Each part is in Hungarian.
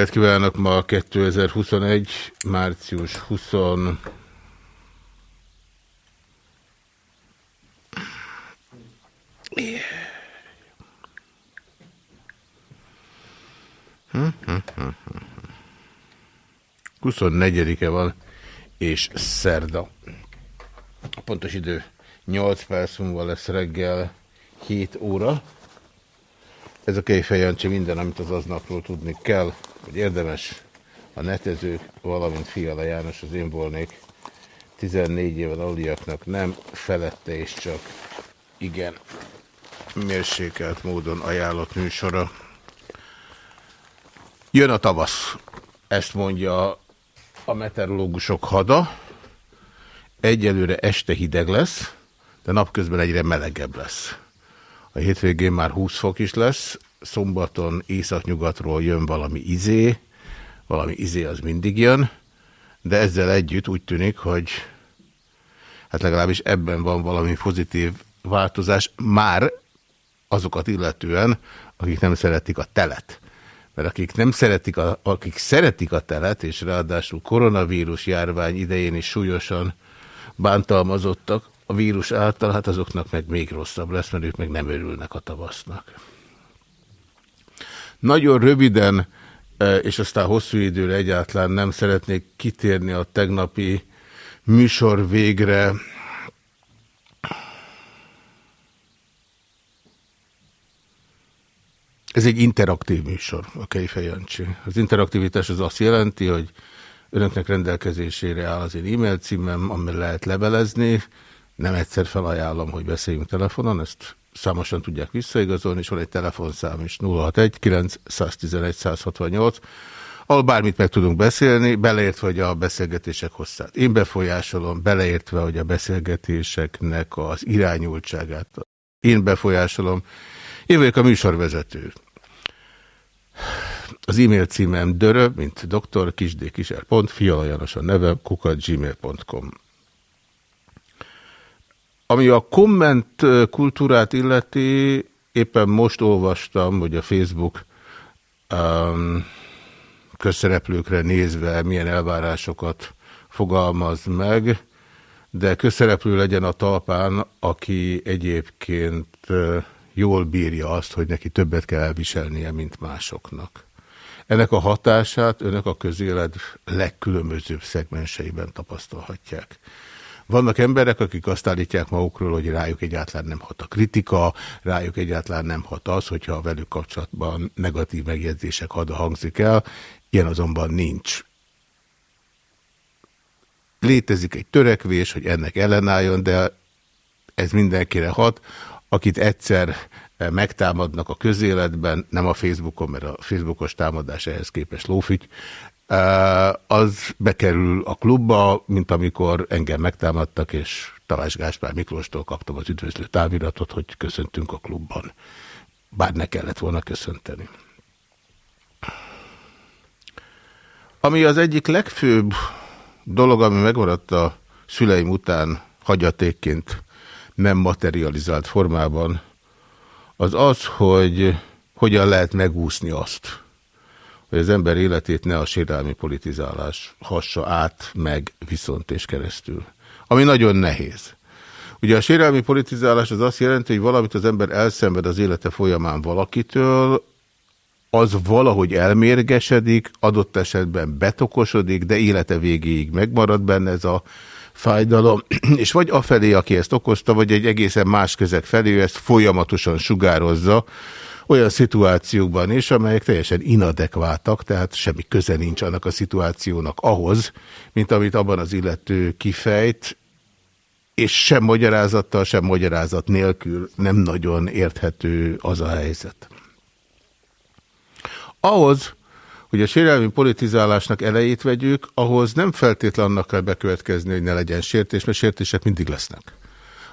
Reggelt kívánok ma 2021. március 20. Yeah. 24-e van, és szerda. A pontos idő 8 perc múlva lesz reggel 7 óra. Ez a Kejfej minden, amit az aznapról tudni kell, hogy érdemes a netezők, valamint Fiala János, az én volnék 14 éven aluliaknak nem felette és csak igen mérsékelt módon ajánlott műsora. Jön a tavasz, ezt mondja a meteorológusok hada. Egyelőre este hideg lesz, de napközben egyre melegebb lesz. A hétvégén már 20 fok is lesz, szombaton északnyugatról jön valami izé, valami izé az mindig jön, de ezzel együtt úgy tűnik, hogy hát legalábbis ebben van valami pozitív változás, már azokat illetően, akik nem szeretik a telet. Mert akik nem szeretik a, akik szeretik a telet, és ráadásul koronavírus járvány idején is súlyosan bántalmazottak, a vírus által, hát azoknak meg még rosszabb lesz, mert ők meg nem örülnek a tavasznak. Nagyon röviden, e, és aztán hosszú időre egyáltalán nem szeretnék kitérni a tegnapi műsor végre. Ez egy interaktív műsor, a Kejfej Jancsi. Az interaktivitás az azt jelenti, hogy önöknek rendelkezésére áll az én e-mail címem, amivel lehet levelezni, nem egyszer felajánlom, hogy beszéljünk telefonon, ezt számosan tudják visszaigazolni, és van egy telefonszám is 061 911 168, ahol bármit meg tudunk beszélni, beleértve, hogy a beszélgetések hosszát én befolyásolom, beleértve, hogy a beszélgetéseknek az irányultságát én befolyásolom. Én vagyok a műsorvezető. Az e-mail címem dörö, mint dr. kisdkiser.fialajanos a nevem, kukat gmail.com. Ami a komment kultúrát illeti, éppen most olvastam, hogy a Facebook um, közszereplőkre nézve milyen elvárásokat fogalmaz meg, de közszereplő legyen a talpán, aki egyébként jól bírja azt, hogy neki többet kell elviselnie, mint másoknak. Ennek a hatását önök a közélet legkülönbözőbb szegmenseiben tapasztalhatják. Vannak emberek, akik azt állítják magukról, hogy rájuk egyáltalán nem hat a kritika, rájuk egyáltalán nem hat az, hogyha velük kapcsolatban negatív megjegyzések hada hangzik el, ilyen azonban nincs. Létezik egy törekvés, hogy ennek ellenálljon, de ez mindenkire hat, akit egyszer megtámadnak a közéletben, nem a Facebookon, mert a Facebookos támadás ehhez képest lófügy, az bekerül a klubba, mint amikor engem megtámadtak, és Talás Gáspár Miklóstól kaptam az üdvözlő táviratot, hogy köszöntünk a klubban. Bár ne kellett volna köszönteni. Ami az egyik legfőbb dolog, ami megmaradt a szüleim után hagyatékként nem materializált formában, az az, hogy hogyan lehet megúszni azt, hogy az ember életét ne a sérelmi politizálás hassa át, meg viszont és keresztül. Ami nagyon nehéz. Ugye a sérelmi politizálás az azt jelenti, hogy valamit az ember elszenved az élete folyamán valakitől, az valahogy elmérgesedik, adott esetben betokosodik, de élete végéig megmarad benne ez a fájdalom, és vagy afelé, aki ezt okozta, vagy egy egészen más közeg felé, ezt folyamatosan sugározza, olyan szituációkban is, amelyek teljesen inadekváltak, tehát semmi köze nincs annak a szituációnak ahhoz, mint amit abban az illető kifejt, és sem magyarázattal, sem magyarázat nélkül nem nagyon érthető az a helyzet. Ahhoz, hogy a sérelmi politizálásnak elejét vegyük, ahhoz nem feltétlen annak kell bekövetkezni, hogy ne legyen sértés, mert sértések mindig lesznek.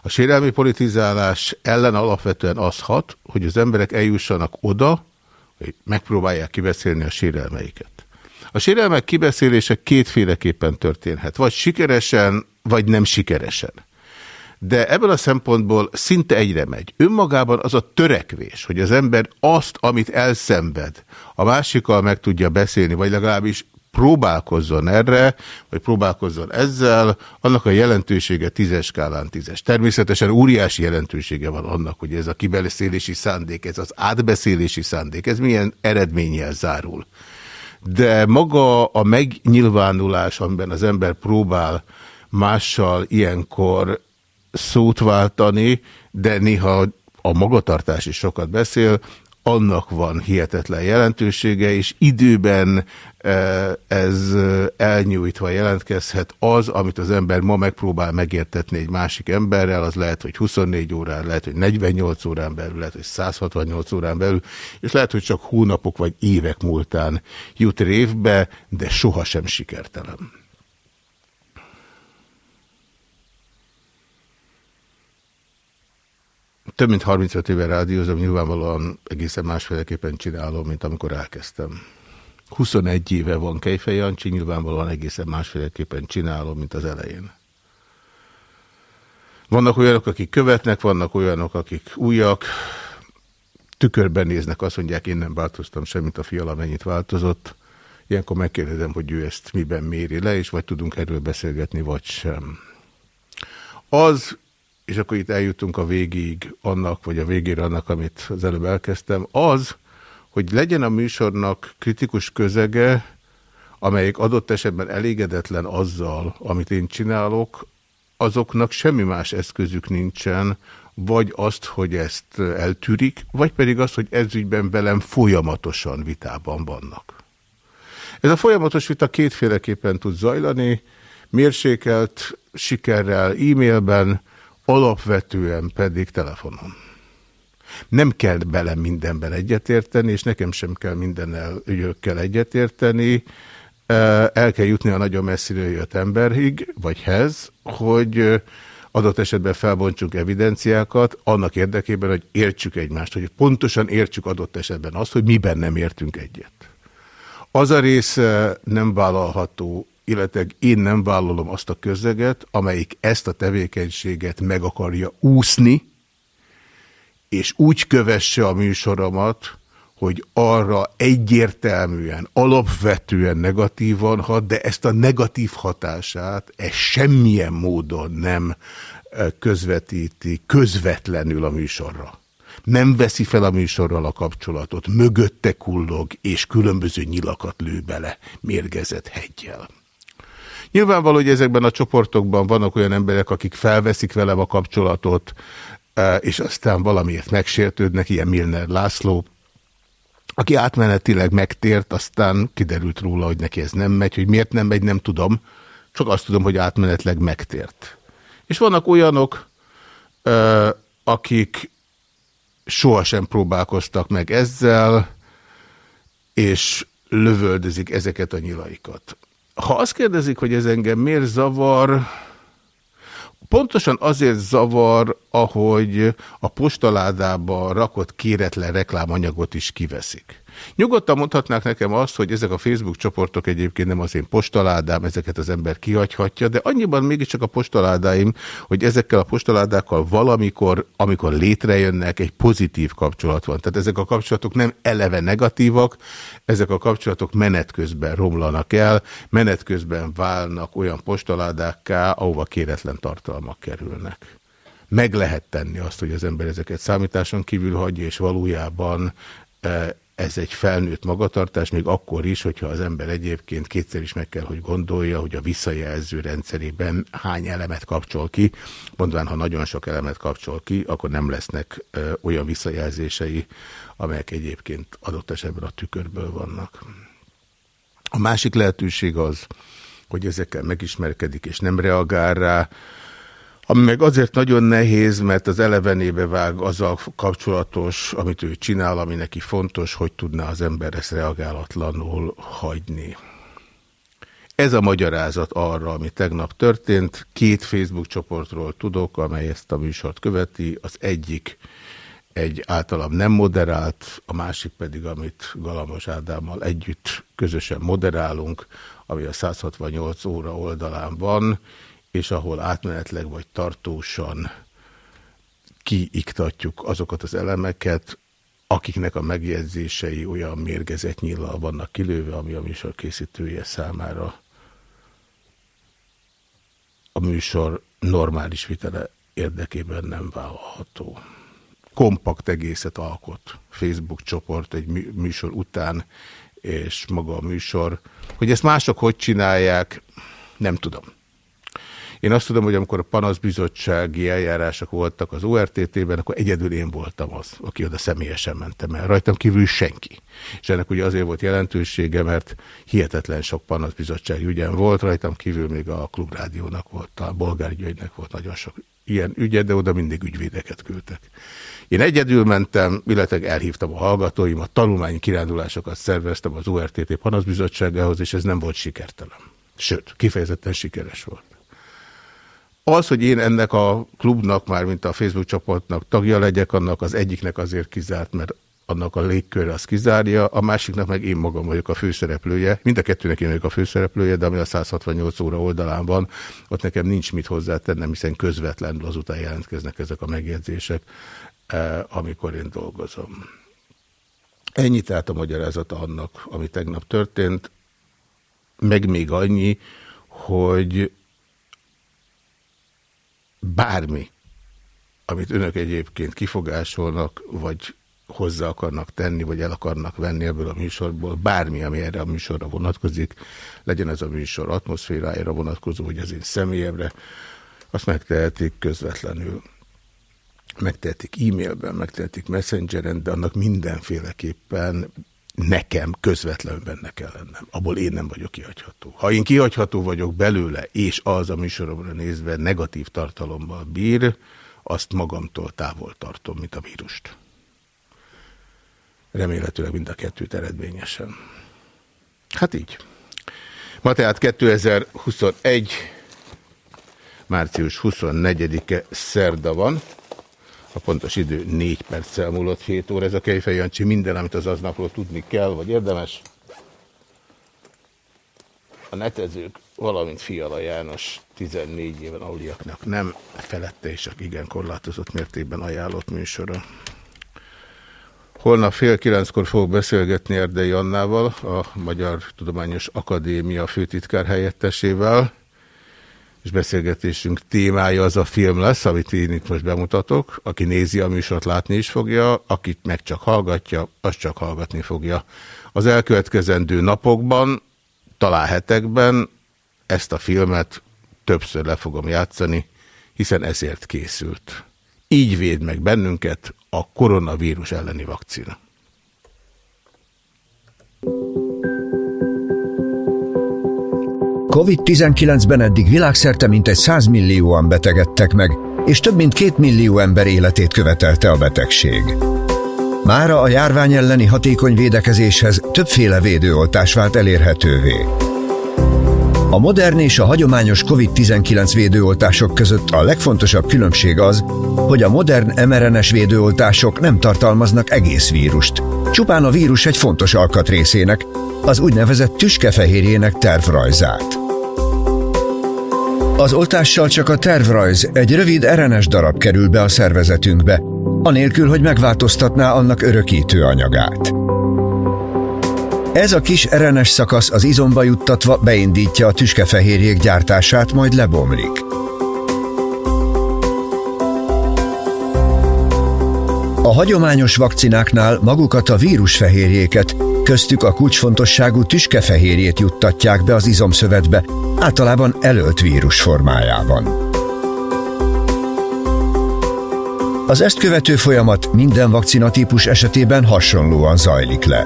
A sérelmi politizálás ellen alapvetően az hat, hogy az emberek eljussanak oda, hogy megpróbálják kibeszélni a sérelmeiket. A sérelmek kibeszélése kétféleképpen történhet, vagy sikeresen, vagy nem sikeresen. de ebből a szempontból szinte egyre megy. Önmagában az a törekvés, hogy az ember azt, amit elszenved, a másikkal meg tudja beszélni, vagy legalábbis próbálkozzon erre, vagy próbálkozzon ezzel, annak a jelentősége tízes skálán tízes. Természetesen óriási jelentősége van annak, hogy ez a kibeszélési szándék, ez az átbeszélési szándék, ez milyen eredménnyel zárul. De maga a megnyilvánulás, amiben az ember próbál mással ilyenkor szót váltani, de néha a magatartás is sokat beszél, annak van hihetetlen jelentősége, és időben ez elnyújtva jelentkezhet. Az, amit az ember ma megpróbál megértetni egy másik emberrel, az lehet, hogy 24 órán, lehet, hogy 48 órán belül, lehet, hogy 168 órán belül, és lehet, hogy csak hónapok vagy évek múltán jut révbe, de sohasem sikertelen. több mint 35 éve rádiózom, nyilvánvalóan egészen másféleképpen csinálom, mint amikor elkezdtem. 21 éve van Kejfej Jancsi, nyilvánvalóan egészen másféleképpen csinálom, mint az elején. Vannak olyanok, akik követnek, vannak olyanok, akik újak, tükörben néznek, azt mondják, én nem változtam semmit, a fiala mennyit változott. Ilyenkor megkérdezem, hogy ő ezt miben méri le, és vagy tudunk erről beszélgetni, vagy sem. Az és akkor itt eljutunk a végig annak, vagy a végére annak, amit az előbb elkezdtem, az, hogy legyen a műsornak kritikus közege, amelyik adott esetben elégedetlen azzal, amit én csinálok, azoknak semmi más eszközük nincsen, vagy azt, hogy ezt eltűrik, vagy pedig azt, hogy ezügyben velem folyamatosan vitában vannak. Ez a folyamatos vita kétféleképpen tud zajlani, mérsékelt sikerrel, e-mailben, alapvetően pedig telefonon. Nem kell bele mindenben egyetérteni, és nekem sem kell mindennel ügyökkel egyetérteni. El kell jutni a nagyon messziről jött emberig, vagy hez, hogy adott esetben felbontsunk evidenciákat, annak érdekében, hogy értsük egymást, hogy pontosan értsük adott esetben azt, hogy miben nem értünk egyet. Az a része nem vállalható illetve én nem vállalom azt a közeget, amelyik ezt a tevékenységet meg akarja úszni, és úgy kövesse a műsoromat, hogy arra egyértelműen, alapvetően negatívan hat, de ezt a negatív hatását ez semmilyen módon nem e, közvetíti közvetlenül a műsorra. Nem veszi fel a műsorral a kapcsolatot, mögötte kullog, és különböző nyilakat lő bele mérgezett hegyjel. Nyilvánvaló, hogy ezekben a csoportokban vannak olyan emberek, akik felveszik velem a kapcsolatot, és aztán valamiért megsértődnek, ilyen Milner László, aki átmenetileg megtért, aztán kiderült róla, hogy neki ez nem megy, hogy miért nem megy, nem tudom, csak azt tudom, hogy átmenetleg megtért. És vannak olyanok, akik sohasem próbálkoztak meg ezzel, és lövöldözik ezeket a nyilaikat. Ha azt kérdezik, hogy ez engem miért zavar, pontosan azért zavar, ahogy a postaládába rakott kéretlen reklámanyagot is kiveszik. Nyugodtan mondhatnák nekem azt, hogy ezek a Facebook csoportok egyébként nem az én postaládám, ezeket az ember kihagyhatja, de annyiban mégiscsak a postaládáim, hogy ezekkel a postaládákkal valamikor, amikor létrejönnek, egy pozitív kapcsolat van. Tehát ezek a kapcsolatok nem eleve negatívak, ezek a kapcsolatok menet közben romlanak el, menet közben válnak olyan postaládákká, ahova kéretlen tartalmak kerülnek meg lehet tenni azt, hogy az ember ezeket számításon kívül hagyja, és valójában eh, ez egy felnőtt magatartás, még akkor is, hogyha az ember egyébként kétszer is meg kell, hogy gondolja, hogy a visszajelző rendszerében hány elemet kapcsol ki. Mondván, ha nagyon sok elemet kapcsol ki, akkor nem lesznek ö, olyan visszajelzései, amelyek egyébként adott esetben a tükörből vannak. A másik lehetőség az, hogy ezekkel megismerkedik és nem reagál rá, ami meg azért nagyon nehéz, mert az elevenébe vág azzal kapcsolatos, amit ő csinál, ami neki fontos, hogy tudná az ember ezt reagálatlanul hagyni. Ez a magyarázat arra, ami tegnap történt. Két Facebook csoportról tudok, amely ezt a műsort követi. Az egyik egy általam nem moderált, a másik pedig, amit Galamos Ádámmal együtt közösen moderálunk, ami a 168 óra oldalán van, és ahol átmenetleg vagy tartósan kiiktatjuk azokat az elemeket, akiknek a megjegyzései olyan mérgezett nyíllal vannak kilőve, ami a műsor készítője számára a műsor normális vitele érdekében nem vállalható. Kompakt egészet alkot Facebook csoport egy műsor után, és maga a műsor. Hogy ezt mások hogy csinálják, nem tudom. Én azt tudom, hogy amikor a panaszbizottsági eljárások voltak az ORTT-ben, akkor egyedül én voltam az, aki oda személyesen mentem el. Rajtam kívül senki. És ennek ugye azért volt jelentősége, mert hihetetlen sok panaszbizottsági ügyen volt, rajtam kívül még a klubrádiónak volt, a bolgárügynek volt nagyon sok ilyen ügyet, de oda mindig ügyvédeket küldtek. Én egyedül mentem, illetve elhívtam a hallgatóimat, tanulmányi kirándulásokat szerveztem az ORTT panaszbizottságához, és ez nem volt sikertelen. Sőt, kifejezetten sikeres volt. Az, hogy én ennek a klubnak, már mint a Facebook csoportnak tagja legyek, annak az egyiknek azért kizárt, mert annak a légkörre az kizárja, a másiknak meg én magam vagyok a főszereplője. Mind a kettőnek én vagyok a főszereplője, de ami a 168 óra oldalán van, ott nekem nincs mit hozzátennem, hiszen közvetlenül azután jelentkeznek ezek a megjegyzések, eh, amikor én dolgozom. Ennyi tehát a magyarázata annak, ami tegnap történt, meg még annyi, hogy bármi, amit önök egyébként kifogásolnak, vagy hozzá akarnak tenni, vagy el akarnak venni ebből a műsorból, bármi, ami erre a műsorra vonatkozik, legyen ez a műsor atmoszférájára vonatkozó, vagy az én személyemre, azt megtehetik közvetlenül. Megtehetik e-mailben, megtehetik messengeren, de annak mindenféleképpen nekem közvetlenül benne kell lennem. Abból én nem vagyok kihagyható. Ha én kihagyható vagyok belőle, és az a műsoromra nézve negatív tartalommal bír, azt magamtól távol tartom, mint a vírust. Remélhetőleg mind a kettőt eredményesen. Hát így. Ma tehát 2021. március 24-e szerda van. A pontos idő 4 perccel múlott 7 óra. Ez a Kejfej Jancsi minden, amit az aznapról tudni kell, vagy érdemes. A netezők, valamint Fiala János 14 éven aluliaknak nem felette és csak igen korlátozott mértékben ajánlott műsora. Holnap fél kilenckor fogok beszélgetni Erdei Annával, a Magyar Tudományos Akadémia főtitkár helyettesével, és beszélgetésünk témája az a film lesz, amit én itt most bemutatok. Aki nézi a műsort, látni is fogja, akit meg csak hallgatja, az csak hallgatni fogja. Az elkövetkezendő napokban, talán hetekben ezt a filmet többször le fogom játszani, hiszen ezért készült. Így véd meg bennünket a koronavírus elleni vakcina. COVID-19-ben eddig világszerte mintegy 100 millióan betegedtek meg, és több mint két millió ember életét követelte a betegség. Mára a járvány elleni hatékony védekezéshez többféle védőoltás vált elérhetővé. A modern és a hagyományos COVID-19 védőoltások között a legfontosabb különbség az, hogy a modern mRNS védőoltások nem tartalmaznak egész vírust. Csupán a vírus egy fontos alkatrészének, az úgynevezett tüskefehérjének tervrajzát. Az oltással csak a tervrajz, egy rövid RNS darab kerül be a szervezetünkbe, anélkül, hogy megváltoztatná annak örökítő anyagát. Ez a kis RNS szakasz az izomba juttatva beindítja a tüskefehérjék gyártását, majd lebomlik. A hagyományos vakcináknál magukat a vírusfehérjéket, köztük a kulcsfontosságú tüskefehérjét juttatják be az izomszövetbe, általában elölt vírus formájában. Az ezt követő folyamat minden vakcinatípus esetében hasonlóan zajlik le.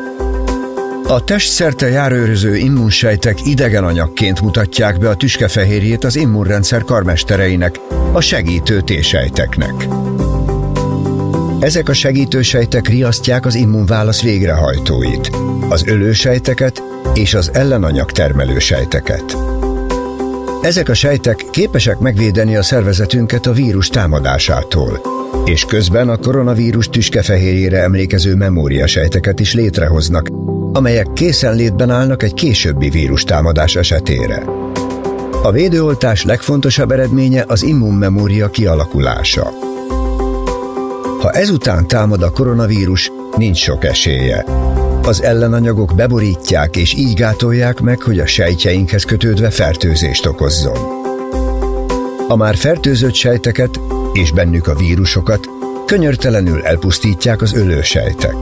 A testszerte járőröző immunsejtek idegen anyagként mutatják be a tüskefehérjét az immunrendszer karmestereinek, a segítő T-sejteknek. Ezek a segítősejtek riasztják az immunválasz végrehajtóit, az ölősejteket és az ellenanyag termelő sejteket. Ezek a sejtek képesek megvédeni a szervezetünket a vírus támadásától, és közben a koronavírus tüskefehérjére emlékező memóriasejteket is létrehoznak, amelyek készenlétben állnak egy későbbi vírus támadás esetére. A védőoltás legfontosabb eredménye az immunmemória kialakulása. Ha ezután támad a koronavírus, nincs sok esélye. Az ellenanyagok beborítják és így gátolják meg, hogy a sejtjeinkhez kötődve fertőzést okozzon. A már fertőzött sejteket és bennük a vírusokat könyörtelenül elpusztítják az ölősejtek.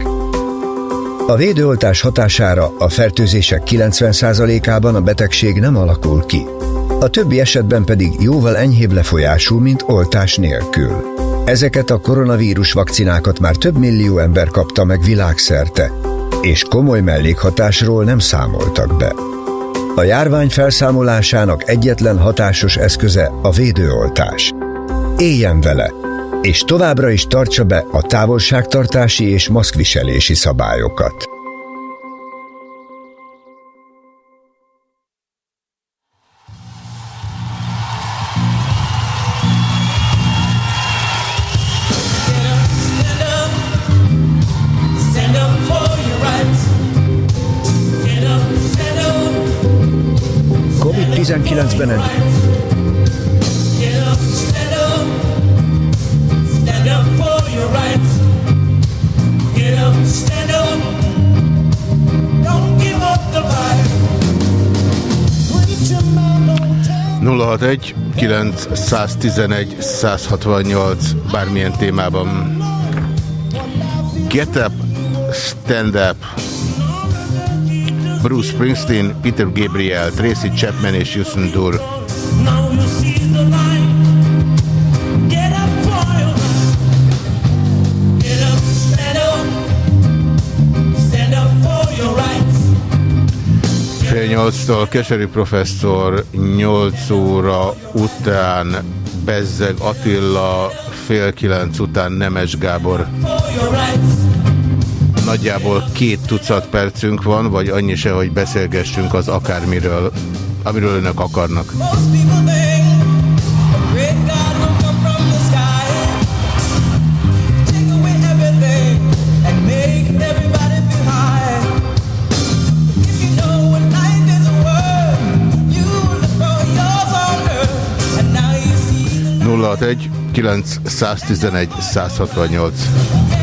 A védőoltás hatására a fertőzések 90%-ában a betegség nem alakul ki. A többi esetben pedig jóval enyhébb lefolyású, mint oltás nélkül. Ezeket a koronavírus vakcinákat már több millió ember kapta meg világszerte, és komoly mellékhatásról nem számoltak be. A járvány felszámolásának egyetlen hatásos eszköze a védőoltás. Éljen vele, és továbbra is tartsa be a távolságtartási és maszkviselési szabályokat. COVID-19-ben eddig. 061 911 168 bármilyen témában. Get up, stand up. Bruce Springsteen, Peter Gabriel, Tracy Chapman és Houston Durr. fél nyolctól Keserű professzor 8 óra után Bezzeg Attila, fél kilenc után Nemes Gábor. Nagyjából két tucat percünk van, vagy annyi se, hogy beszélgessünk az akármiről, amiről önök akarnak. egy 911 168.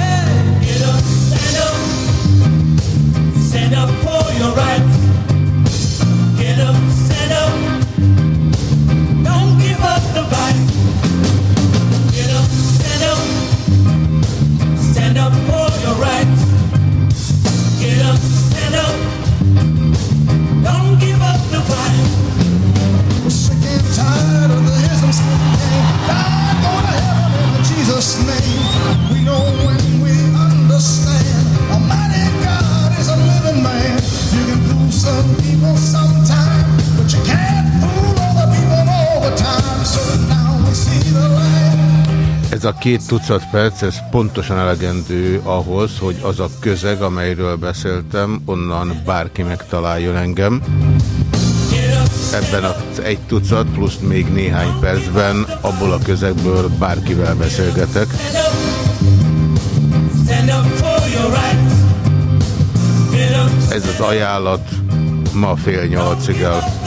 két tucat perc, ez pontosan elegendő ahhoz, hogy az a közeg, amelyről beszéltem, onnan bárki megtaláljon engem. Ebben az egy tucat plusz még néhány percben abból a közegből bárkivel beszélgetek. Ez az ajánlat ma fél nyolcig el.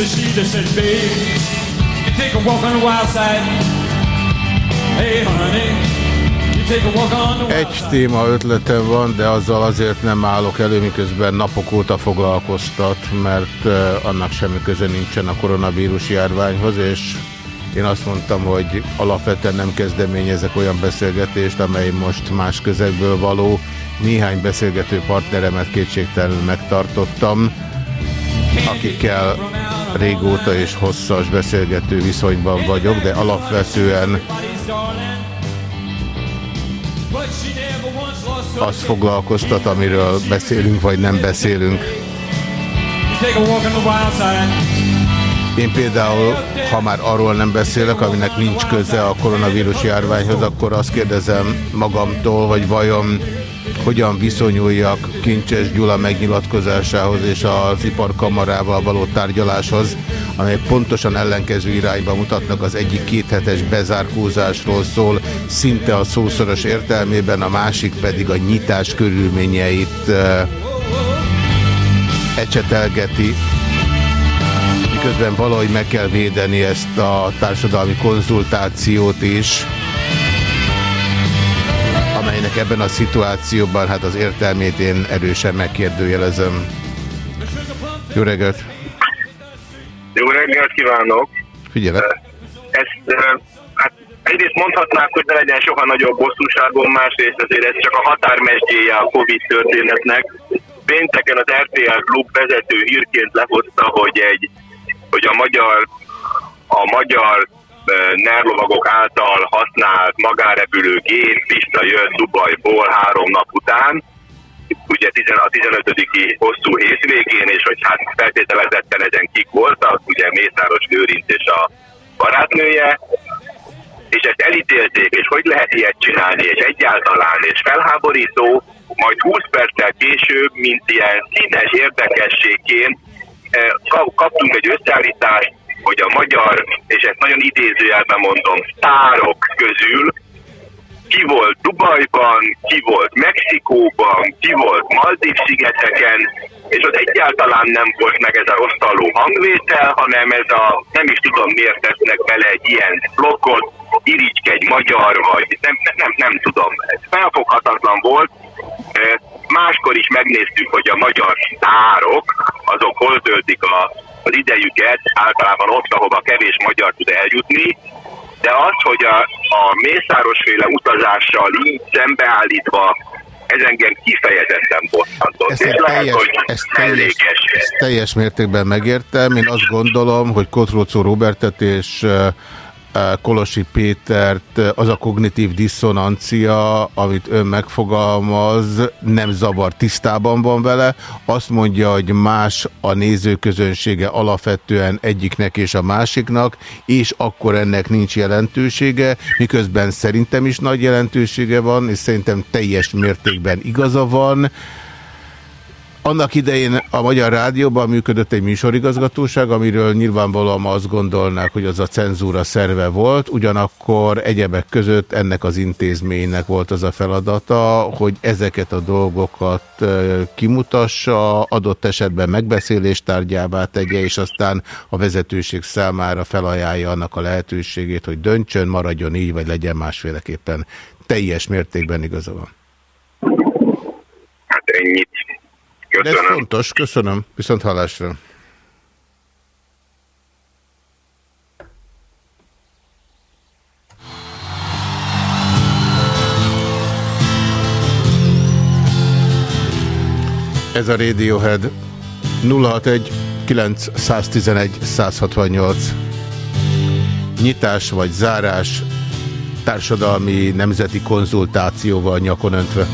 A she that said, babe, you take a walk on the wild side. Hey honey, Egy téma ötletem van, de azzal azért nem állok elő, miközben napok óta foglalkoztat, mert annak semmi köze nincsen a koronavírus járványhoz, és én azt mondtam, hogy alapvetően nem kezdeményezek olyan beszélgetést, amely most más közegből való. Néhány beszélgető partneremet kétségtelenül megtartottam, akikkel régóta és hosszas beszélgető viszonyban vagyok, de alapvetően azt foglalkoztat, amiről beszélünk, vagy nem beszélünk. Én például, ha már arról nem beszélek, aminek nincs köze a koronavírus járványhoz, akkor azt kérdezem magamtól, hogy vajon hogyan viszonyuljak Kincses Gyula megnyilatkozásához és az iparkamarával való tárgyaláshoz, amelyek pontosan ellenkező irányba mutatnak, az egyik kéthetes bezárkózásról szól, szinte a szószoros értelmében, a másik pedig a nyitás körülményeit ecsetelgeti, miközben valahogy meg kell védeni ezt a társadalmi konzultációt is, ebben a szituációban hát az értelmét én erősen megkérdőjelezem. Jó reggelt! Jó reggelt kívánok! Figyelek! Ezt, hát egyrészt mondhatnák, hogy ne legyen soha nagyobb bosszúságon, másrészt azért ez csak a határmesdjéje a Covid történetnek. Pénteken az RTL Klub vezető hírként lehozta, hogy, egy, hogy a magyar, a magyar nerlovagok által használt magárepülő gép visszajött Dubajból három nap után, ugye a 15. hosszú hétvégén, és hogy hát feltételezetten ezen kik voltak, ugye Mészáros Lőrinc és a barátnője, és ezt elítélték, és hogy lehet ilyet csinálni, és egyáltalán, és felháborító, majd 20 perccel később, mint ilyen színes érdekességként kaptunk egy összeállítást, hogy a magyar, és ezt nagyon idézőjelben mondom, sztárok közül ki volt Dubajban, ki volt Mexikóban, ki volt Maldív-szigeteken, és ott egyáltalán nem volt meg ez a rosszaló hangvétel, hanem ez a, nem is tudom miért tesznek bele egy ilyen blokkot, egy magyar, vagy nem, nem, nem tudom. Ez felfoghatatlan volt. Máskor is megnéztük, hogy a magyar sztárok, azok hol töltik a, az idejüket, általában ott, ahova kevés magyar tud eljutni, de az, hogy a, a mészárosféle utazással így szembeállítva ez engem kifejezetten bosszantott. Lehet, teljes, hogy ezt, teljes, ezt teljes mértékben megértem. Én azt gondolom, hogy Kotrócó Robertet és Kolosi Pétert az a kognitív diszonancia, amit ön megfogalmaz, nem zavar, tisztában van vele. Azt mondja, hogy más a nézőközönsége alapvetően egyiknek és a másiknak, és akkor ennek nincs jelentősége, miközben szerintem is nagy jelentősége van, és szerintem teljes mértékben igaza van. Annak idején a Magyar Rádióban működött egy műsorigazgatóság, amiről nyilvánvalóan azt gondolnák, hogy az a cenzúra szerve volt, ugyanakkor egyebek között ennek az intézménynek volt az a feladata, hogy ezeket a dolgokat kimutassa, adott esetben megbeszéléstárgyává tegye, és aztán a vezetőség számára felajánlja annak a lehetőségét, hogy döntsön, maradjon így, vagy legyen másféleképpen. Teljes mértékben igaza van. Hát ennyit Köszönöm. De ez fontos, köszönöm. Viszont hallásra. Ez a Radiohead 061 911 168 Nyitás vagy zárás társadalmi nemzeti konzultációval nyakon öntve.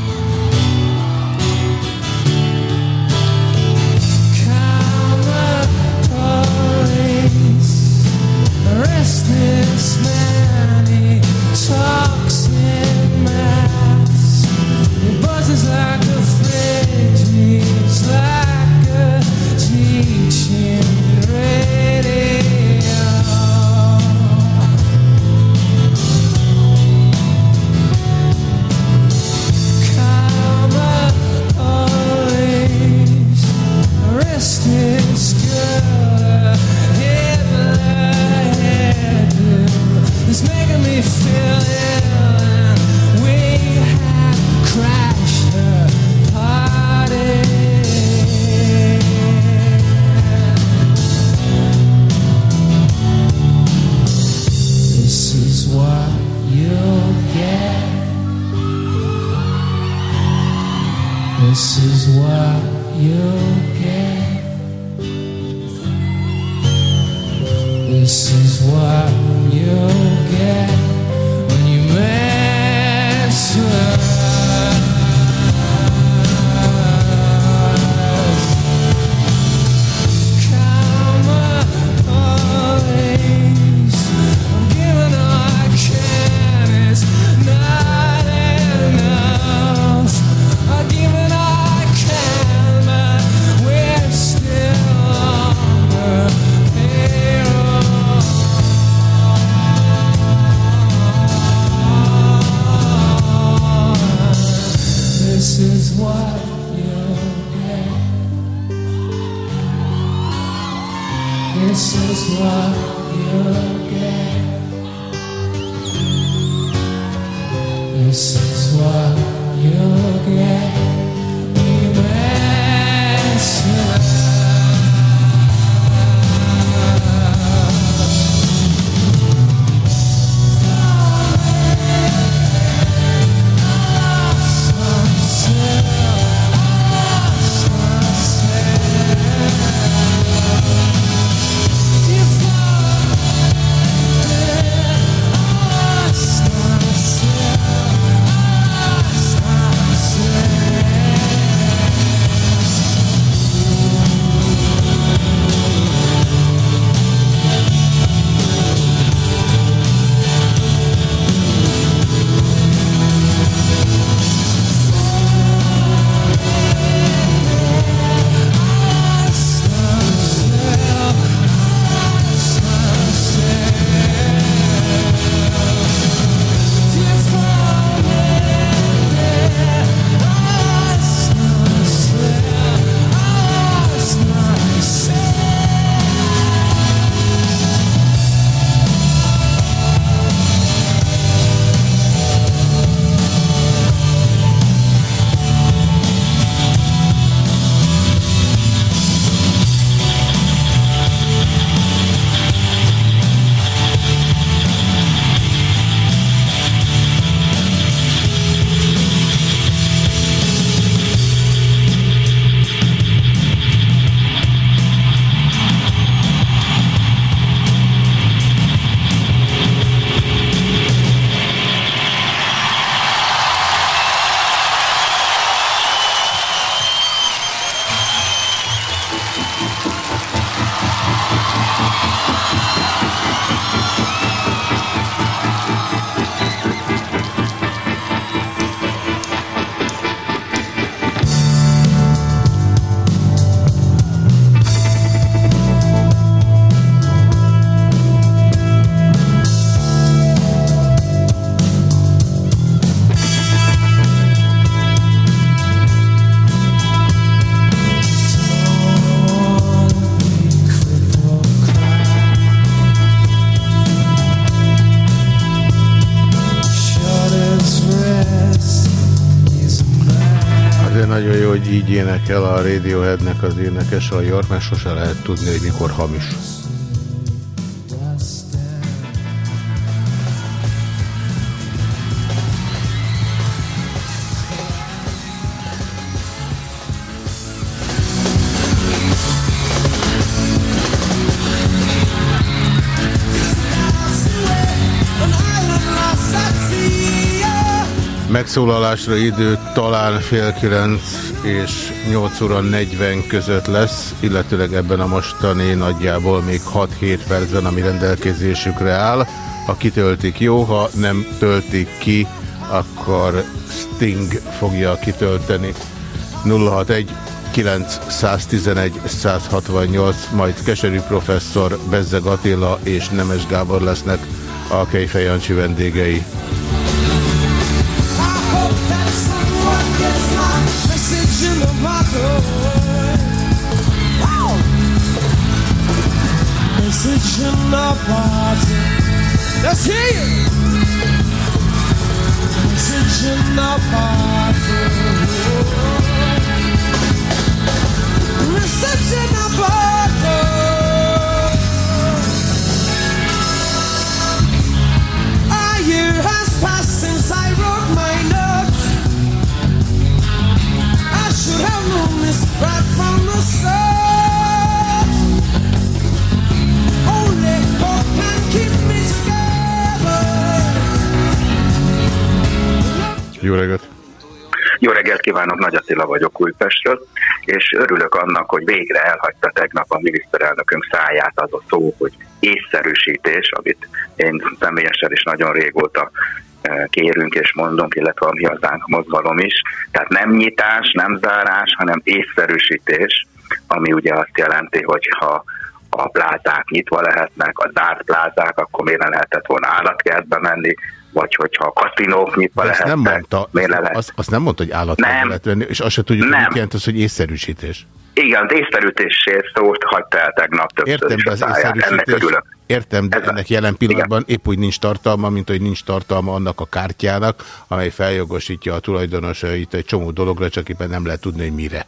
Így énekel a Radioheadnek az énekes a mert sose lehet tudni, hogy mikor hamis. Megszólalásra idő talán fél kilenc és 8 óra 40 között lesz, illetőleg ebben a mostani nagyjából még 6-7 percben, ami rendelkezésükre áll. Ha kitöltik jó, ha nem töltik ki, akkor Sting fogja kitölteni. 061 911 168, majd Keserű professzor, Bezzeg Attila és Nemes Gábor lesznek a Kejfej Jancsi vendégei. Let's hear you. Message in the party. Jó reggelt! Jó reggelt kívánok, Nagy Attila vagyok Újpestről, és örülök annak, hogy végre elhagyta tegnap a miniszterelnökünk száját az a szó, hogy észszerűsítés, amit én személyesen is nagyon régóta e, kérünk és mondunk, illetve a mi hazánk mozgalom is. Tehát nem nyitás, nem zárás, hanem észszerűsítés, ami ugye azt jelenti, hogy ha a plázák nyitva lehetnek, a zárt plázák, akkor miért lehetett volna állatkertbe menni, vagy hogyha a kaszinók nyitva De lehetnek. nem mondta, miért ne lehet? azt, azt nem mondta, hogy Nem. lehet venni, és azt se tudjuk, Nem. hogy jelent az, hogy észszerűsítés. Igen, az észszerűtésért szót hagyta el tegnap többször Értem, de az észszerűsítés, értem, de Ez ennek jelen pillanatban épp úgy nincs tartalma, mint hogy nincs tartalma annak a kártyának, amely feljogosítja a tulajdonosait egy csomó dologra, csak éppen nem lehet tudni, hogy mire.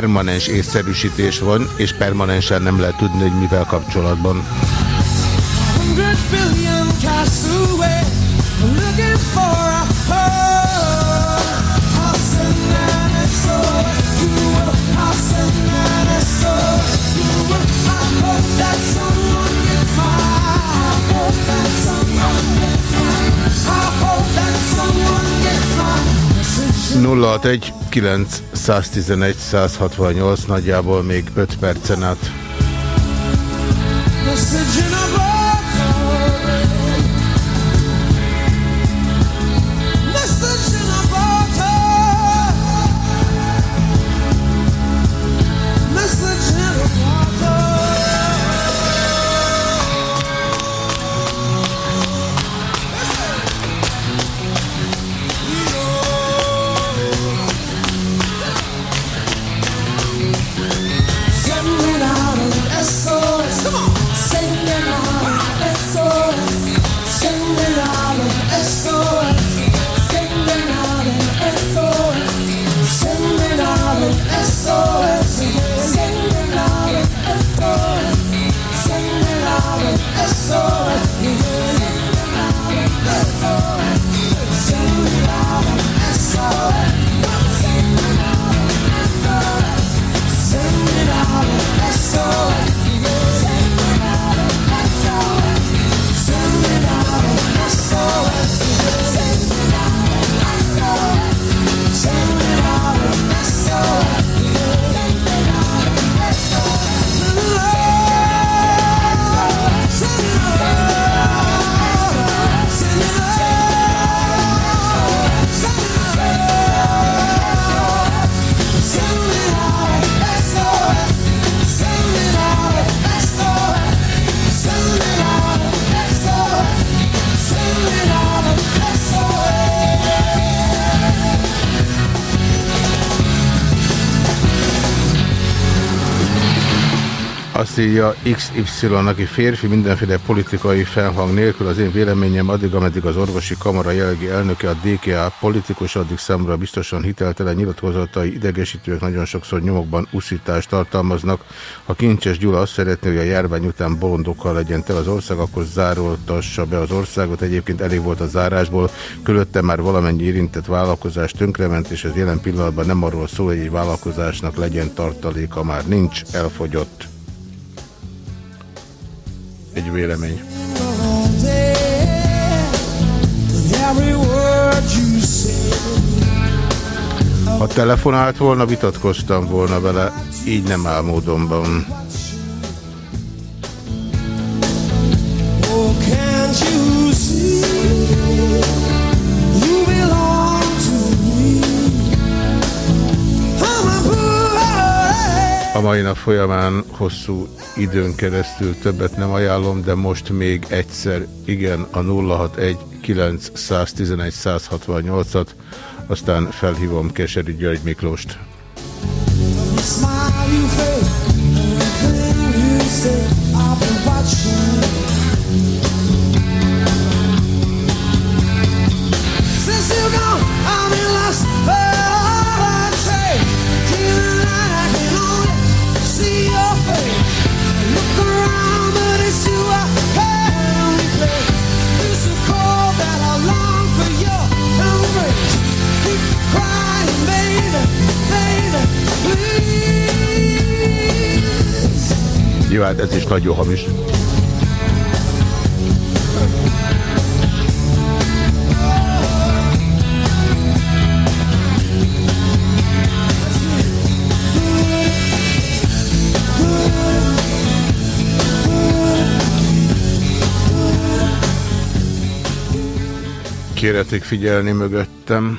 permanens észszerűsítés van, és permanensen nem lehet tudni, hogy mivel kapcsolatban. 100 061 911 168 nagyjából még 5 percen át. Írja XY, aki férfi, mindenféle politikai felhang nélkül, az én véleményem addig, ameddig az orvosi kamara jelenlegi elnöke, a DKA politikus, addig számomra biztosan hiteltelen nyilatkozatai idegesítőek nagyon sokszor nyomokban uszítást tartalmaznak. Ha Kincses Gyula azt szeretné, hogy a járvány után bolondokkal legyen tel az ország, akkor zároltassa be az országot. Egyébként elég volt a zárásból, körülötte már valamennyi érintett vállalkozás tönkrement, és ez jelen pillanatban nem arról szól, hogy egy vállalkozásnak legyen tartaléka, már nincs, elfogyott. Egy vélemény. Ha telefonált volna, vitatkoztam volna vele, így nem áll módonban. A mai nap folyamán hosszú időn keresztül többet nem ajánlom, de most még egyszer igen a 061 911 168-at, aztán felhívom Keseri György Miklóst. Smile you fake, everything you. Jó hát ez is nagyon hamis. Kéretik figyelni mögöttem.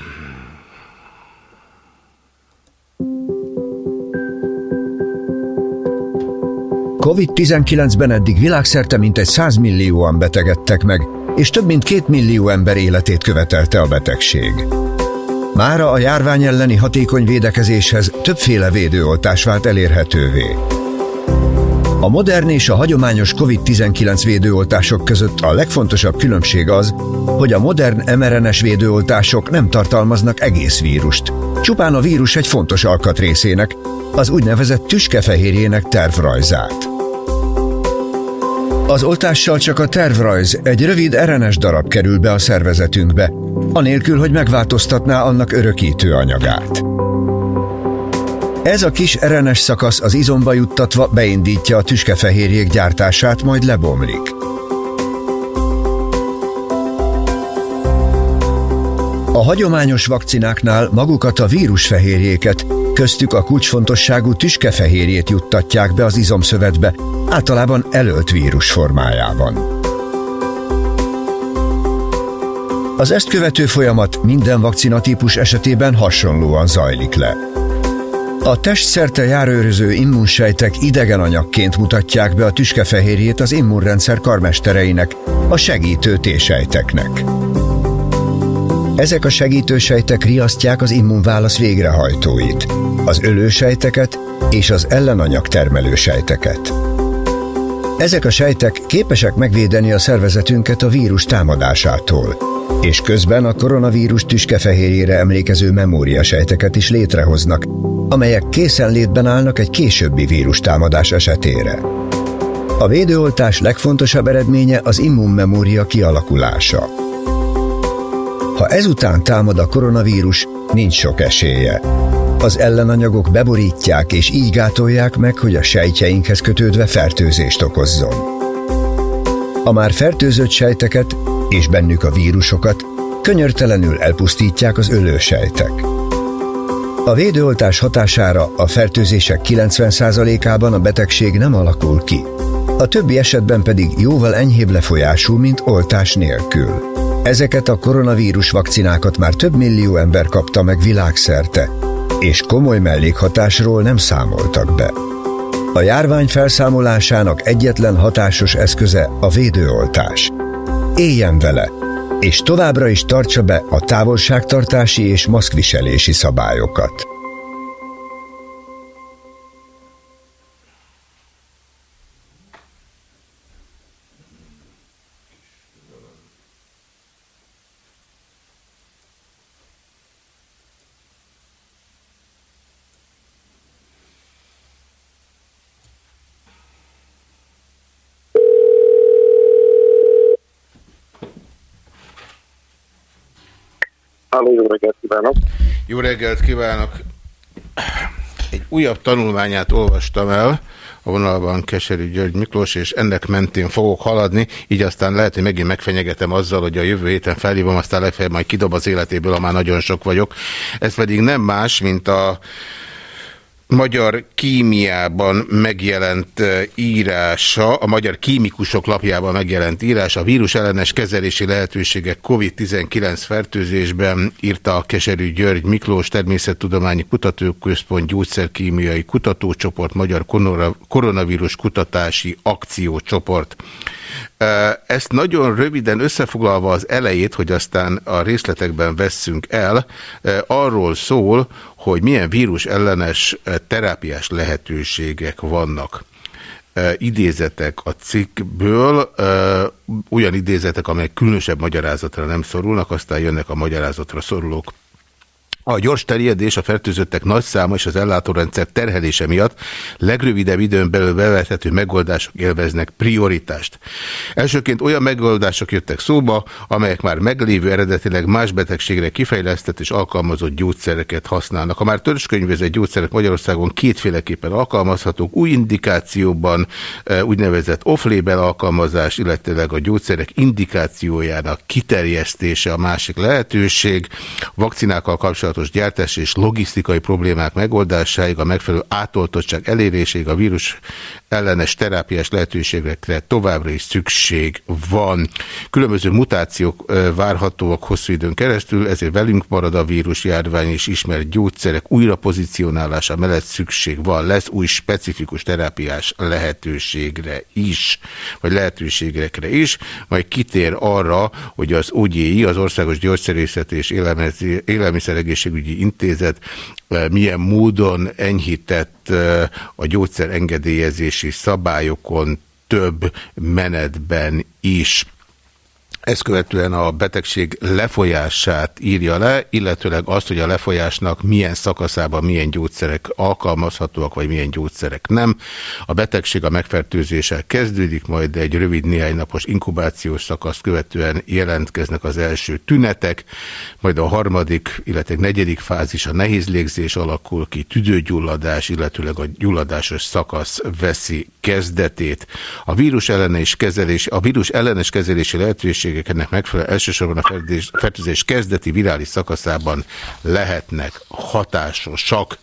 Covid-19-ben eddig világszerte mintegy 100 millióan betegedtek meg, és több mint két millió ember életét követelte a betegség. Mára a járvány elleni hatékony védekezéshez többféle védőoltás vált elérhetővé. A modern és a hagyományos COVID-19 védőoltások között a legfontosabb különbség az, hogy a modern mRNS védőoltások nem tartalmaznak egész vírust. Csupán a vírus egy fontos alkatrészének, az úgynevezett tüskefehérjének tervrajzát. Az oltással csak a tervrajz, egy rövid RNS darab kerül be a szervezetünkbe, anélkül, hogy megváltoztatná annak örökítő anyagát. Ez a kis RNS szakasz az izomba juttatva beindítja a tüskefehérjék gyártását, majd lebomlik. A hagyományos vakcináknál magukat a vírusfehérjéket, köztük a kulcsfontosságú tüskefehérjét juttatják be az izomszövetbe, általában elölt vírus formájában. Az ezt követő folyamat minden vakcinatípus esetében hasonlóan zajlik le. A testszerte járőröző immunsejtek idegen anyagként mutatják be a tüskefehérjét az immunrendszer karmestereinek, a segítő T-sejteknek. Ezek a segítősejtek riasztják az immunválasz végrehajtóit, az ölősejteket és az ellenanyag termelő sejteket. Ezek a sejtek képesek megvédeni a szervezetünket a vírus támadásától, és közben a koronavírus tüskefehérjére emlékező memóriasejteket is létrehoznak, amelyek készenlétben állnak egy későbbi vírus támadás esetére. A védőoltás legfontosabb eredménye az immunmemória kialakulása. Ha ezután támad a koronavírus, nincs sok esélye. Az ellenanyagok beborítják és így gátolják meg, hogy a sejtjeinkhez kötődve fertőzést okozzon. A már fertőzött sejteket és bennük a vírusokat könyörtelenül elpusztítják az ölősejtek. A védőoltás hatására a fertőzések 90%-ában a betegség nem alakul ki, a többi esetben pedig jóval enyhébb lefolyású, mint oltás nélkül. Ezeket a koronavírus vakcinákat már több millió ember kapta meg világszerte, és komoly mellékhatásról nem számoltak be. A járvány felszámolásának egyetlen hatásos eszköze a védőoltás. Éljen vele, és továbbra is tartsa be a távolságtartási és maszkviselési szabályokat. Háló, jó reggelt kívánok! Jó reggelt kívánok! Egy újabb tanulmányát olvastam el, a vonalban Keserű György Miklós, és ennek mentén fogok haladni, így aztán lehet, hogy megint megfenyegetem azzal, hogy a jövő héten felhívom, aztán legfeljebb majd kidob az életéből, ha már nagyon sok vagyok. Ez pedig nem más, mint a magyar kémiában megjelent írása, a magyar kémikusok lapjában megjelent írása, a vírus ellenes kezelési lehetőségek COVID-19 fertőzésben írta a Keserű György Miklós Természettudományi Kutatóközpont Gyógyszerkémiai Kutatócsoport, Magyar Koronavírus Kutatási Akciócsoport. Ezt nagyon röviden összefoglalva az elejét, hogy aztán a részletekben vesszünk el, arról szól, hogy milyen vírus ellenes terápiás lehetőségek vannak. Idézetek a cikkből, olyan idézetek, amelyek különösebb magyarázatra nem szorulnak, aztán jönnek a magyarázatra szorulók A gyors terjedés, a fertőzöttek nagy száma és az ellátórendszer terhelése miatt legrövidebb időn belül bevethető megoldások élveznek prioritást. Elsőként olyan megoldások jöttek szóba, amelyek már meglévő eredetileg más betegségre kifejlesztett és alkalmazott gyógyszereket használnak. Ha már törzskönyvezett gyógyszerek Magyarországon kétféleképpen alkalmazhatók, új indikációban e, úgynevezett off-label alkalmazás, illetőleg a gyógyszerek indikációjának kiterjesztése a másik lehetőség. Vakcinákkal kapcsolatban kapcsolatos gyártás és logisztikai problémák megoldásáig, a megfelelő átoltottság eléréséig, a vírus ellenes terápiás lehetőségekre továbbra is szükség van. Különböző mutációk várhatóak hosszú időn keresztül, ezért velünk marad a vírus járvány és ismert gyógyszerek újra pozícionálása mellett szükség van. Lesz új specifikus terápiás lehetőségre is, vagy lehetőségekre is, majd kitér arra, hogy az OGI, az Országos Gyógyszerészet és Élelmiszeregészségügyi Intézet milyen módon enyhített a gyógyszer engedélyezési szabályokon több menetben is. Ezt követően a betegség lefolyását írja le, illetőleg azt, hogy a lefolyásnak milyen szakaszában milyen gyógyszerek alkalmazhatóak, vagy milyen gyógyszerek nem. A betegség a megfertőzéssel kezdődik, majd egy rövid néhány napos inkubációs szakasz követően jelentkeznek az első tünetek, majd a harmadik, illetve negyedik fázis a nehéz légzés alakul ki, tüdőgyulladás, illetőleg a gyulladásos szakasz veszi kezdetét. A vírus ellenes kezelés, a vírus ellenes kezelési lehetőség ennek megfelelően elsősorban a fertőzés kezdeti virális szakaszában lehetnek hatásosak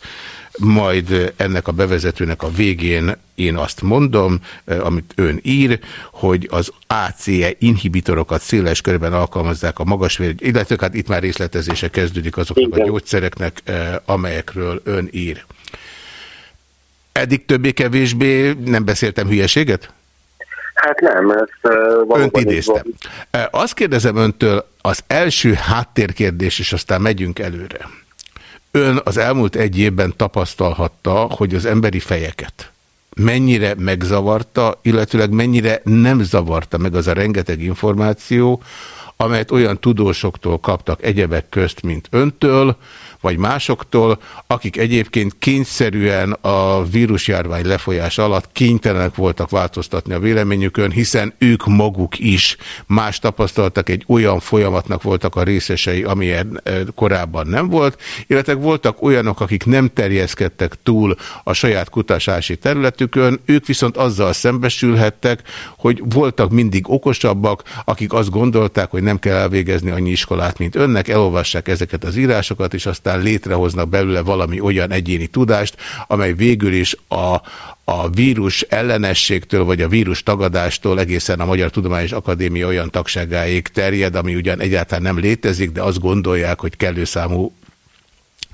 majd ennek a bevezetőnek a végén én azt mondom, eh, amit ön ír, hogy az ACE inhibitorokat széles körben alkalmazzák a magas vér, illetve hát itt már részletezése kezdődik azoknak Igen. a gyógyszereknek, eh, amelyekről ön ír. Eddig többé-kevésbé nem beszéltem hülyeséget? Hát nem, ez Önt idéztem. Azt kérdezem öntől, az első háttérkérdés, és aztán megyünk előre. Ön az elmúlt egy évben tapasztalhatta, hogy az emberi fejeket mennyire megzavarta, illetőleg mennyire nem zavarta meg az a rengeteg információ, amelyet olyan tudósoktól kaptak egyebek közt, mint öntől, vagy másoktól, akik egyébként kényszerűen a vírusjárvány lefolyás alatt kénytelenek voltak változtatni a véleményükön, hiszen ők maguk is más tapasztaltak, egy olyan folyamatnak voltak a részesei, amilyen korábban nem volt, illetve voltak olyanok, akik nem terjeszkedtek túl a saját kutatási területükön, ők viszont azzal szembesülhettek, hogy voltak mindig okosabbak, akik azt gondolták, hogy nem kell elvégezni annyi iskolát, mint önnek, elolvassák ezeket az írásokat, és aztán aztán létrehoznak belőle valami olyan egyéni tudást, amely végül is a, a vírus ellenességtől, vagy a vírus tagadástól egészen a Magyar Tudományos Akadémia olyan tagságáig terjed, ami ugyan egyáltalán nem létezik, de azt gondolják, hogy kellő számú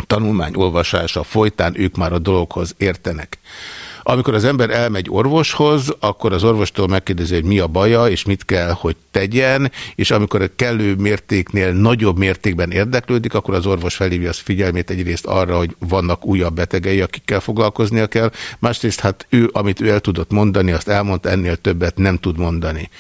tanulmány olvasása folytán ők már a dologhoz értenek. Amikor az ember elmegy orvoshoz, akkor az orvostól megkérdezi, hogy mi a baja, és mit kell, hogy tegyen, és amikor a kellő mértéknél nagyobb mértékben érdeklődik, akkor az orvos felhívja az figyelmét egyrészt arra, hogy vannak újabb betegei, akikkel foglalkoznia kell, másrészt hát ő, amit ő el tudott mondani, azt elmondta, ennél többet nem tud mondani.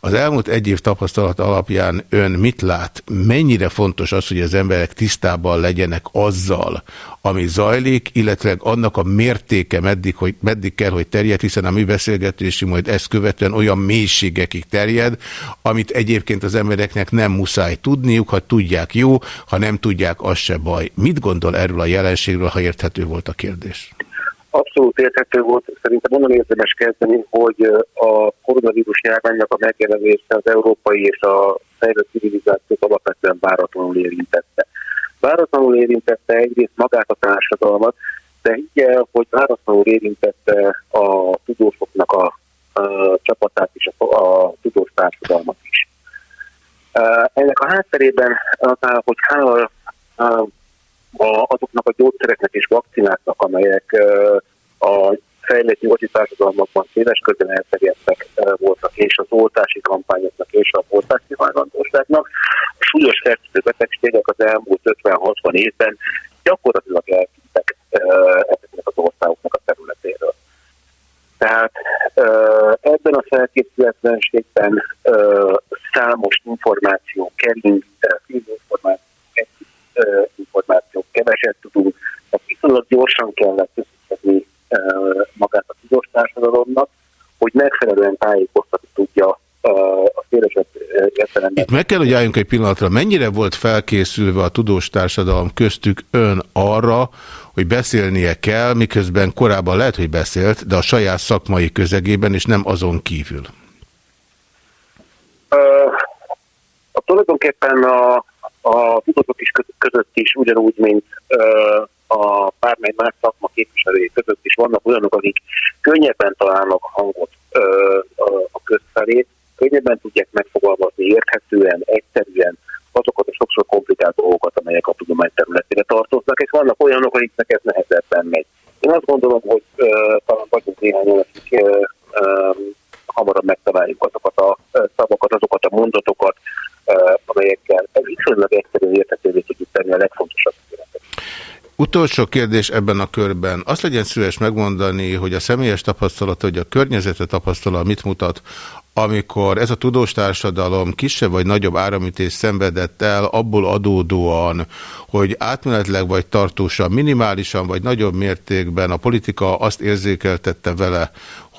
Az elmúlt egy év tapasztalat alapján ön mit lát? Mennyire fontos az, hogy az emberek tisztában legyenek azzal, ami zajlik, illetve annak a mértéke meddig, hogy, meddig kell, hogy terjed, hiszen a mi beszélgetésünk majd ezt követően olyan mélységekig terjed, amit egyébként az embereknek nem muszáj tudniuk, ha tudják jó, ha nem tudják, az se baj. Mit gondol erről a jelenségről, ha érthető volt a kérdés? Abszolút érthető volt. Szerintem onnan érdemes kezdeni, hogy a koronavírus járványnak a megjelenése az európai és a fejlett civilizációt alapvetően váratlanul érintette. Váratlanul érintette egyrészt magát a társadalmat, de higgye, hogy váratlanul érintette a tudósoknak a, a csapatát és a, a tudós társadalmat is. Ennek a hátterében az áll, hogy hála azoknak a gyógyszereknek és vakcináknak, amelyek a fejlett nyugati társadalmakban széles közben elterjedtek voltak, és az oltási kampányoknak és a oltási hajlandóságnak. A súlyos fertőző betegségek az elmúlt 50-60 évben gyakorlatilag eltűntek ezeknek az országoknak a területéről. Tehát ebben a felkészületlenségben számos információ kering, információ, információk viszonylag gyorsan kellett összeszedni magát a tudós társadalomnak, hogy megfelelően tájékoztatni tudja a szélesebb értelemben. Itt meg kell, hogy álljunk egy pillanatra. Mennyire volt felkészülve a tudós társadalom köztük ön arra, hogy beszélnie kell, miközben korábban lehet, hogy beszélt, de a saját szakmai közegében, és nem azon kívül? Uh, a tulajdonképpen a, a tudósok is között is ugyanúgy, mint uh, a bármely más szakma képviselői között is vannak olyanok, akik könnyebben találnak hangot uh, a közfelé, könnyebben tudják megfogalmazni érthetően, egyszerűen azokat a sokszor komplikált dolgokat, amelyek a tudomány területére tartoznak, és vannak olyanok, akiknek ez nehezebben megy. Én azt gondolom, hogy Utolsó kérdés ebben a körben. Azt legyen szíves megmondani, hogy a személyes tapasztalat, hogy a környezete tapasztalat mit mutat, amikor ez a tudós társadalom kisebb vagy nagyobb áramütés szenvedett el, abból adódóan, hogy átmenetleg vagy tartósan, minimálisan vagy nagyobb mértékben a politika azt érzékeltette vele,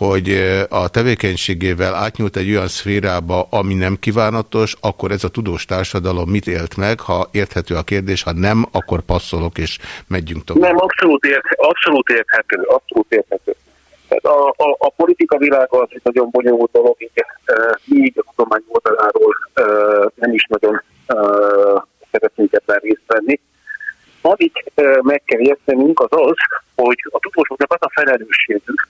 hogy a tevékenységével átnyúlt egy olyan szférába, ami nem kívánatos, akkor ez a tudós társadalom mit élt meg, ha érthető a kérdés, ha nem, akkor passzolok és megyünk tovább. Nem, abszolút, ért, abszolút érthető, abszolút érthető. A, a, a politika világa az egy nagyon bonyolult dolog, így, a tudomány oldaláról nem is nagyon szeretnénk ebben részt venni. Amit meg kell értenünk az az, hogy a tudósoknak az a felelősségük,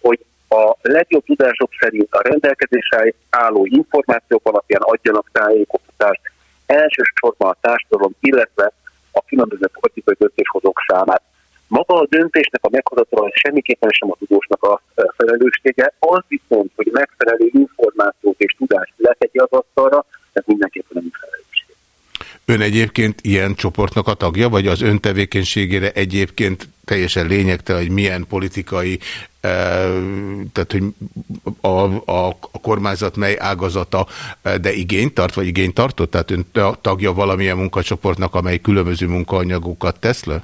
hogy a legjobb tudások szerint a rendelkezésre álló információk alapján adjanak tájékoztatást elsősorban a társadalom, illetve a különböző politikai döntéshozók számára. Maga a döntésnek a meghozatala semmiképpen sem a tudósnak a felelőssége, az viszont, hogy megfelelő információt és tudást letegye az asztalra, ez mindenképpen nem felelősség. Ön egyébként ilyen csoportnak a tagja, vagy az ön tevékenységére egyébként teljesen lényegtelen, hogy milyen politikai, e, tehát hogy a, a, a kormányzat mely ágazata, de igényt tart, vagy igényt tartott? Tehát ön tagja valamilyen munkacsoportnak, amely különböző munkaanyagokat tesz le?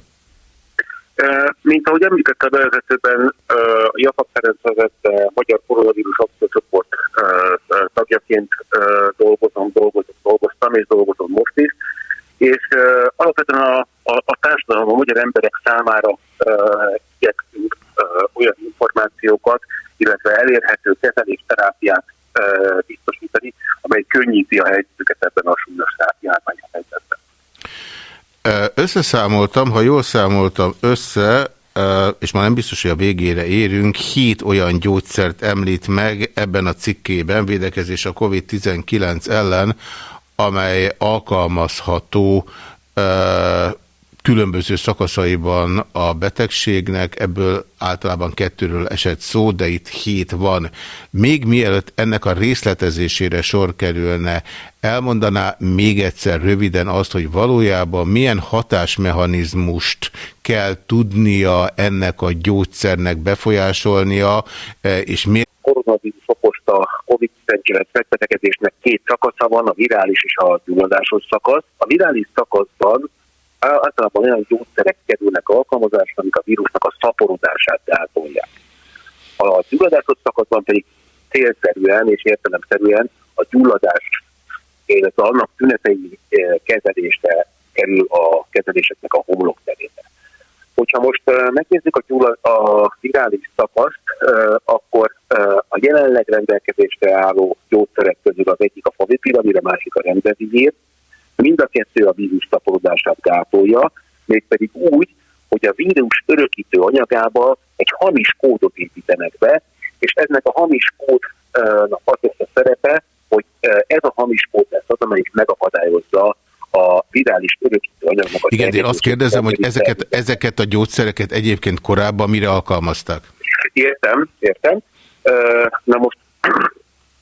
Mint ahogy említette a bevezetőben, a Jakab Ferenc vezette Magyar Koronavírus Akciócsoport tagjaként dolgozom, dolgozom, dolgoztam és dolgozom most is, és alapvetően a, a, a társadalom, a magyar emberek számára igyekszünk olyan információkat, illetve elérhető kezelésterápiát biztosítani, amely könnyíti a helyzetüket ebben a súlyos járványhelyzetben. Összeszámoltam, ha jól számoltam össze, és már nem biztos, hogy a végére érünk, hét olyan gyógyszert említ meg ebben a cikkében, védekezés a COVID-19 ellen, amely alkalmazható különböző szakaszaiban a betegségnek, ebből általában kettőről esett szó, de itt hét van. Még mielőtt ennek a részletezésére sor kerülne, elmondaná még egyszer röviden azt, hogy valójában milyen hatásmechanizmust kell tudnia ennek a gyógyszernek befolyásolnia, e, és miért koronavírus okozta COVID-19 megbetegedésnek két szakasza van, a virális és a gyulladásos szakasz. A virális szakaszban általában olyan gyógyszerek kerülnek alkalmazásra, amik a vírusnak a szaporodását gátolják. A gyulladásos szakaszban pedig célszerűen és értelemszerűen a gyulladás, illetve annak tünetei eh, kezelésre kerül a kezeléseknek a homlok terébe. Hogyha most uh, megnézzük a, gyullad, a virális szakaszt, uh, akkor a jelenleg rendelkezésre álló gyógyszerek közül az egyik a favipiravir, a másik a remdesivir, Mind a kettő a vírus szaporodását gátolja, mégpedig úgy, hogy a vírus örökítő anyagába egy hamis kódot építenek be, és ennek a hamis kódnak az lesz a szerepe, hogy ez a hamis kód lesz az, amelyik megakadályozza a virális örökítő anyagnak a Igen, én azt kérdezem, hogy ezeket, ezeket a gyógyszereket egyébként korábban mire alkalmazták? Értem, értem. Na most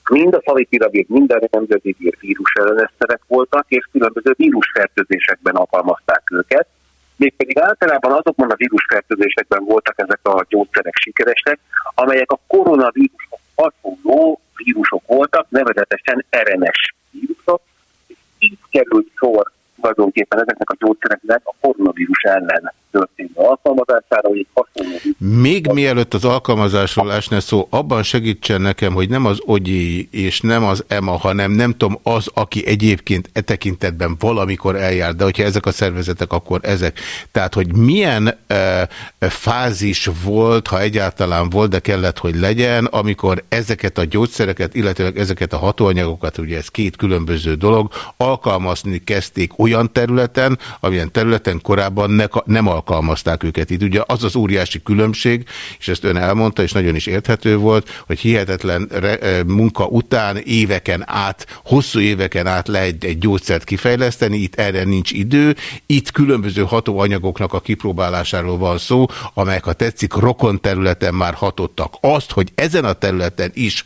mind a favipiravir, mind a remdesivir vírus elleneszerek voltak, és különböző vírusfertőzésekben alkalmazták őket. Mégpedig általában azokban a vírusfertőzésekben voltak ezek a gyógyszerek sikeresek, amelyek a koronavírusok hasonló vírusok voltak, nevezetesen RNS vírusok, és így került sor tulajdonképpen ezeknek a gyógyszereknek a koronavírus ellen történő alkalmazására, hogy egy hasonló Még mielőtt az alkalmazásról esne szó, abban segítsen nekem, hogy nem az Ogyi és nem az EMA, hanem nem tudom, az, aki egyébként e tekintetben valamikor eljár, de hogyha ezek a szervezetek, akkor ezek. Tehát, hogy milyen e, fázis volt, ha egyáltalán volt, de kellett, hogy legyen, amikor ezeket a gyógyszereket, illetőleg ezeket a hatóanyagokat, ugye ez két különböző dolog, alkalmazni kezdték olyan területen, amilyen területen korábban ne, nem alkalmazták őket. Itt ugye az az óriási különbség, és ezt ön elmondta, és nagyon is érthető volt, hogy hihetetlen re, munka után éveken át, hosszú éveken át lehet egy gyógyszert kifejleszteni, itt erre nincs idő, itt különböző hatóanyagoknak a kipróbálásáról van szó, amelyek, ha tetszik, rokon területen már hatottak. Azt, hogy ezen a területen is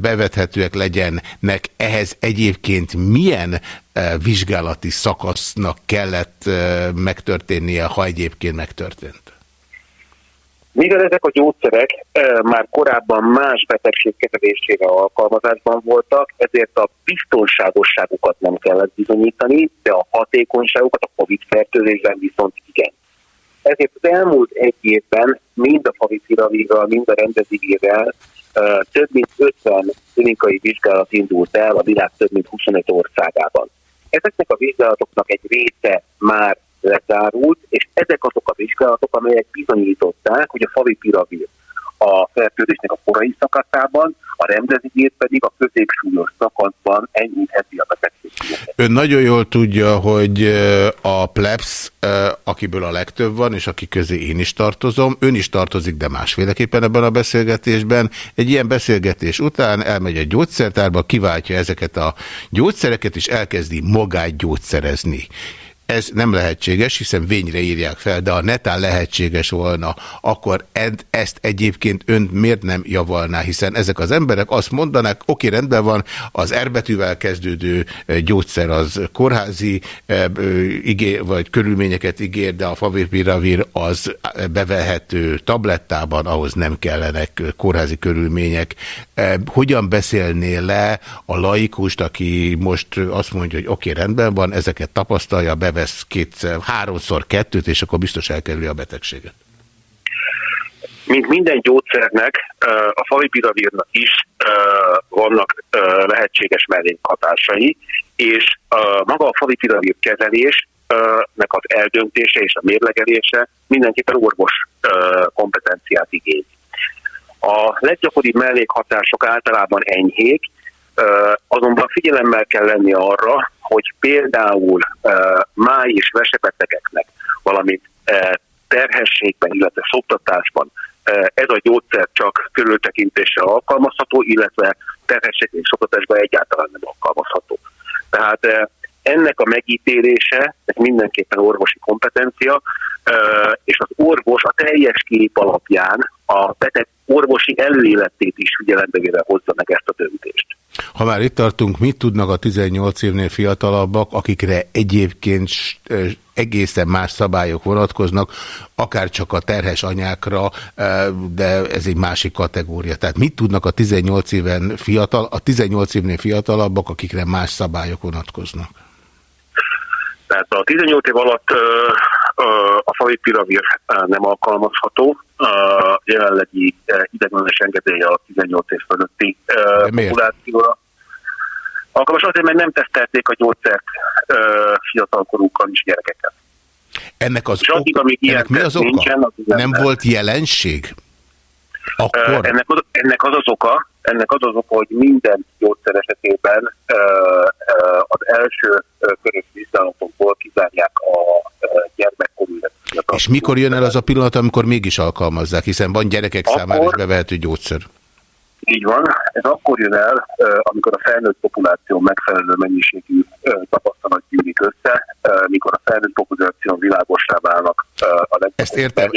bevethetőek legyenek, ehhez egyébként milyen vizsgálati szakasznak kellett megtörténnie, ha egyébként megtörtént? Mivel ezek a gyógyszerek már korábban más betegség kezelésére alkalmazásban voltak, ezért a biztonságosságukat nem kellett bizonyítani, de a hatékonyságukat a COVID-fertőzésben viszont igen. Ezért az elmúlt egy évben mind a favipiravírral, mind a rendezigérrel e, több mint 50 klinikai vizsgálat indult el a világ több mint 25 országában. Ezeknek a vizsgálatoknak egy része már lezárult, és ezek azok a vizsgálatok, amelyek bizonyították, hogy a favipiravir a fertőzésnek a korai szakaszában, a remdezigét pedig a középsúlyos szakaszban enyhítheti a betegséget. Ön nagyon jól tudja, hogy a plebs, akiből a legtöbb van, és aki közé én is tartozom, ön is tartozik, de másféleképpen ebben a beszélgetésben. Egy ilyen beszélgetés után elmegy egy gyógyszertárba, kiváltja ezeket a gyógyszereket, és elkezdi magát gyógyszerezni. Ez nem lehetséges, hiszen vényre írják fel, de ha netán lehetséges volna, akkor ezt egyébként ön miért nem javalná, hiszen ezek az emberek azt mondanák, oké, rendben van, az erbetűvel kezdődő gyógyszer az kórházi igér, vagy körülményeket ígér, de a favipiravir az bevehető tablettában, ahhoz nem kellenek kórházi körülmények. Hogyan beszélné le a laikust, aki most azt mondja, hogy oké, rendben van, ezeket tapasztalja, be bevesz kétszer, háromszor kettőt, és akkor biztos elkerüli a betegséget. Mint minden gyógyszernek, a favipiravírnak is vannak lehetséges mellékhatásai, és maga a favipiravir kezelés az eldöntése és a mérlegelése mindenképpen orvos kompetenciát igény. A leggyakoribb mellékhatások általában enyhék, azonban figyelemmel kell lenni arra, hogy például máj és vesebetegeknek, valamint terhességben, illetve szoptatásban ez a gyógyszer csak körültekintéssel alkalmazható, illetve terhesség és szoptatásban egyáltalán nem alkalmazható. Tehát ennek a megítélése, ez mindenképpen orvosi kompetencia, és az orvos a teljes kép alapján a beteg orvosi előéletét is figyelembe véve hozza meg ezt a döntést. Ha már itt tartunk, mit tudnak a 18 évnél fiatalabbak, akikre egyébként egészen más szabályok vonatkoznak, akár csak a terhes anyákra, de ez egy másik kategória. Tehát mit tudnak a 18 éven fiatal, a 18 évnél fiatalabbak, akikre más szabályok vonatkoznak? Tehát a 18 év alatt a favipiravir nem alkalmazható, a jelenlegi ideglenes engedélye a 18 év fölötti populációra. Alkalmas azért, mert nem tesztelték a gyógyszert fiatalkorúkkal is gyerekekkel. Ennek, az ok, ennek mi az oka? Nincsen, az nem volt jelenség? Akkor? Ennek, az, ennek az az oka, ennek az az oka, hogy minden gyógyszer esetében az első körös vizsgálatokból kizárják a És mikor jön el az a pillanat, amikor mégis alkalmazzák, hiszen van gyerekek akkor, számára is bevehető gyógyszer? Így van, ez akkor jön el, amikor a felnőtt populáció megfelelő mennyiségű tapasztalat gyűlik össze, mikor a felnőtt populáció világosá válnak a Ezt értem.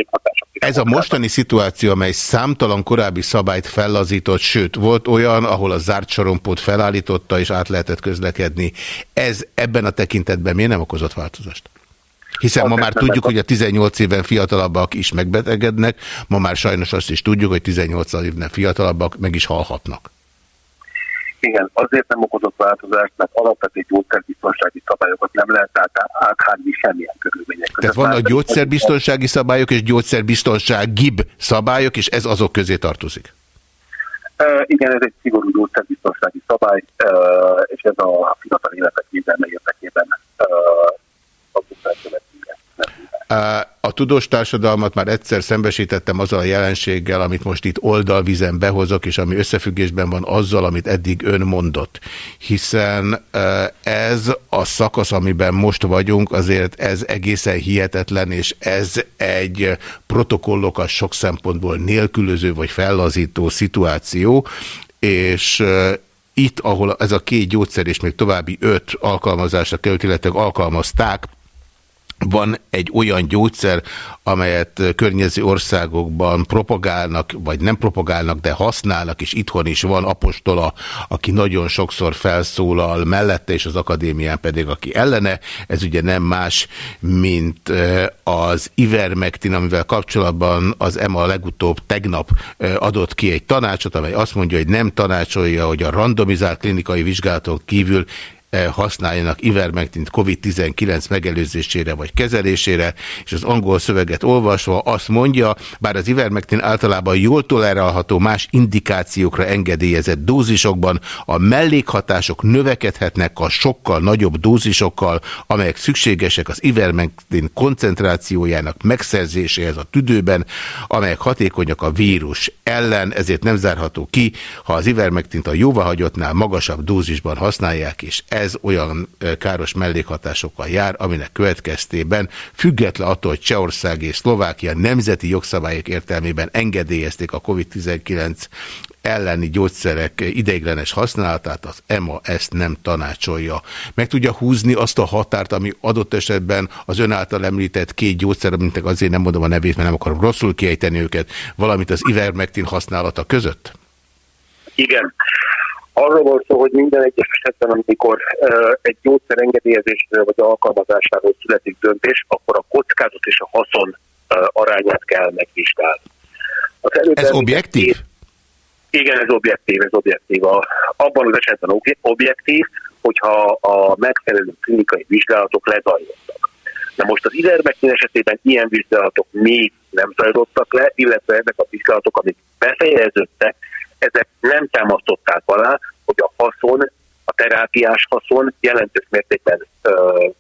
Ez a mostani szituáció, amely számtalan korábbi szabályt fellazított, sőt, volt olyan, ahol a zárt sorompót felállította és át lehetett közlekedni. Ez ebben a tekintetben miért nem okozott változást? Hiszen ma már tudjuk, hogy a 18 éven fiatalabbak is megbetegednek, ma már sajnos azt is tudjuk, hogy 18 éven fiatalabbak meg is halhatnak. Igen, azért nem okozott változást, mert alapvető gyógyszerbiztonsági szabályokat nem lehet át, áthágni semmilyen körülmények között. Tehát vannak gyógyszerbiztonsági szabályok és gyógyszerbiztonságibb szabályok, és ez azok közé tartozik. Uh, igen, ez egy szigorú gyógyszerbiztonsági szabály, uh, és ez a fiatal életek védelme érdekében szoktuk elkövetni. A tudós társadalmat már egyszer szembesítettem azzal a jelenséggel, amit most itt oldalvizen behozok, és ami összefüggésben van azzal, amit eddig ön mondott. Hiszen ez a szakasz, amiben most vagyunk, azért ez egészen hihetetlen, és ez egy protokollokat sok szempontból nélkülöző vagy fellazító szituáció, és itt, ahol ez a két gyógyszer és még további öt alkalmazásra került, illetve alkalmazták, van egy olyan gyógyszer, amelyet környező országokban propagálnak, vagy nem propagálnak, de használnak, és itthon is van apostola, aki nagyon sokszor felszólal mellette, és az akadémián pedig, aki ellene. Ez ugye nem más, mint az Ivermectin, amivel kapcsolatban az EMA legutóbb tegnap adott ki egy tanácsot, amely azt mondja, hogy nem tanácsolja, hogy a randomizált klinikai vizsgálaton kívül használjanak ivermectint COVID-19 megelőzésére vagy kezelésére, és az angol szöveget olvasva azt mondja, bár az ivermectin általában jól tolerálható más indikációkra engedélyezett dózisokban, a mellékhatások növekedhetnek a sokkal nagyobb dózisokkal, amelyek szükségesek az ivermectin koncentrációjának megszerzéséhez a tüdőben, amelyek hatékonyak a vírus ellen, ezért nem zárható ki, ha az ivermectint a jóváhagyottnál magasabb dózisban használják, és ez olyan káros mellékhatásokkal jár, aminek következtében független attól, hogy Csehország és Szlovákia nemzeti jogszabályok értelmében engedélyezték a COVID-19 elleni gyógyszerek ideiglenes használatát, az EMA ezt nem tanácsolja. Meg tudja húzni azt a határt, ami adott esetben az ön által említett két gyógyszer, mint azért nem mondom a nevét, mert nem akarom rosszul kiejteni őket, valamint az ivermectin használata között? Igen. Arról van szó, hogy minden egyes esetben, amikor egy gyógyszer engedélyezésről vagy alkalmazásáról születik döntés, akkor a kockázat és a haszon arányát kell megvizsgálni. Ez objektív? Igen, ez objektív, ez objektív. A, abban az esetben obje- objektív, hogyha a megfelelő klinikai vizsgálatok lezajlottak. Na most az ivermectin esetében ilyen vizsgálatok még nem zajlottak le, illetve ezek a vizsgálatok, amik befejeződtek, ezek nem támasztották alá, hogy a haszon, a terápiás haszon jelentős mértékben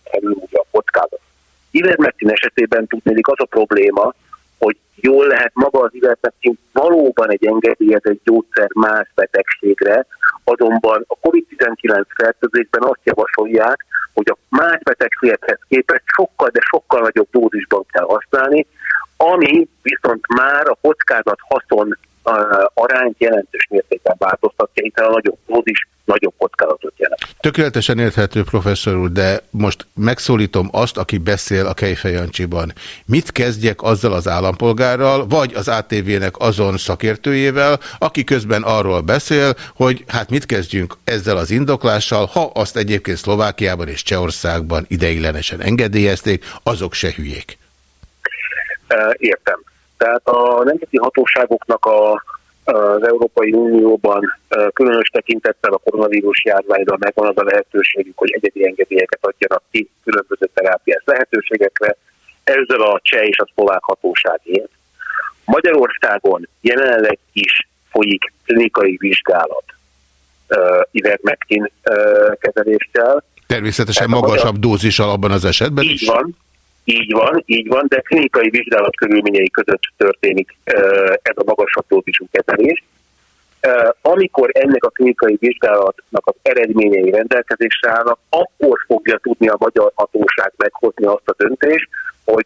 felülmúlja a kockázat. Ivermectin esetében tudnélik az a probléma, hogy jól lehet maga az ivermectin valóban egy engedélyezett gyógyszer más betegségre, azonban a COVID-19 fertőzésben azt javasolják, hogy a más betegségekhez képest sokkal, de sokkal nagyobb dózisban kell használni, ami viszont már a kockázat haszon arányt jelentős mértékben változtatja, hiszen a nagyobb dózis nagyobb kockázatot jelent. Tökéletesen érthető, professzor úr, de most megszólítom azt, aki beszél a Kejfejancsiban. Mit kezdjek azzal az állampolgárral, vagy az ATV-nek azon szakértőjével, aki közben arról beszél, hogy hát mit kezdjünk ezzel az indoklással, ha azt egyébként Szlovákiában és Csehországban ideiglenesen engedélyezték, azok se hülyék. Értem. Tehát a nemzeti hatóságoknak a, az Európai Unióban különös tekintettel a koronavírus járványra megvan az a lehetőségük, hogy egyedi engedélyeket adjanak ki különböző terápiás lehetőségekre. Ezzel a cseh és a szlovák hatóság élt. Magyarországon jelenleg is folyik klinikai vizsgálat uh, ivermectin uh, kezeléssel. Természetesen Tehát magasabb magyar- dózissal abban az esetben Így is. van, így van, így van, de klinikai vizsgálat körülményei között történik ez a dózisú kezelés. Amikor ennek a klinikai vizsgálatnak az eredményei rendelkezésre állnak, akkor fogja tudni a magyar hatóság meghozni azt a döntést, hogy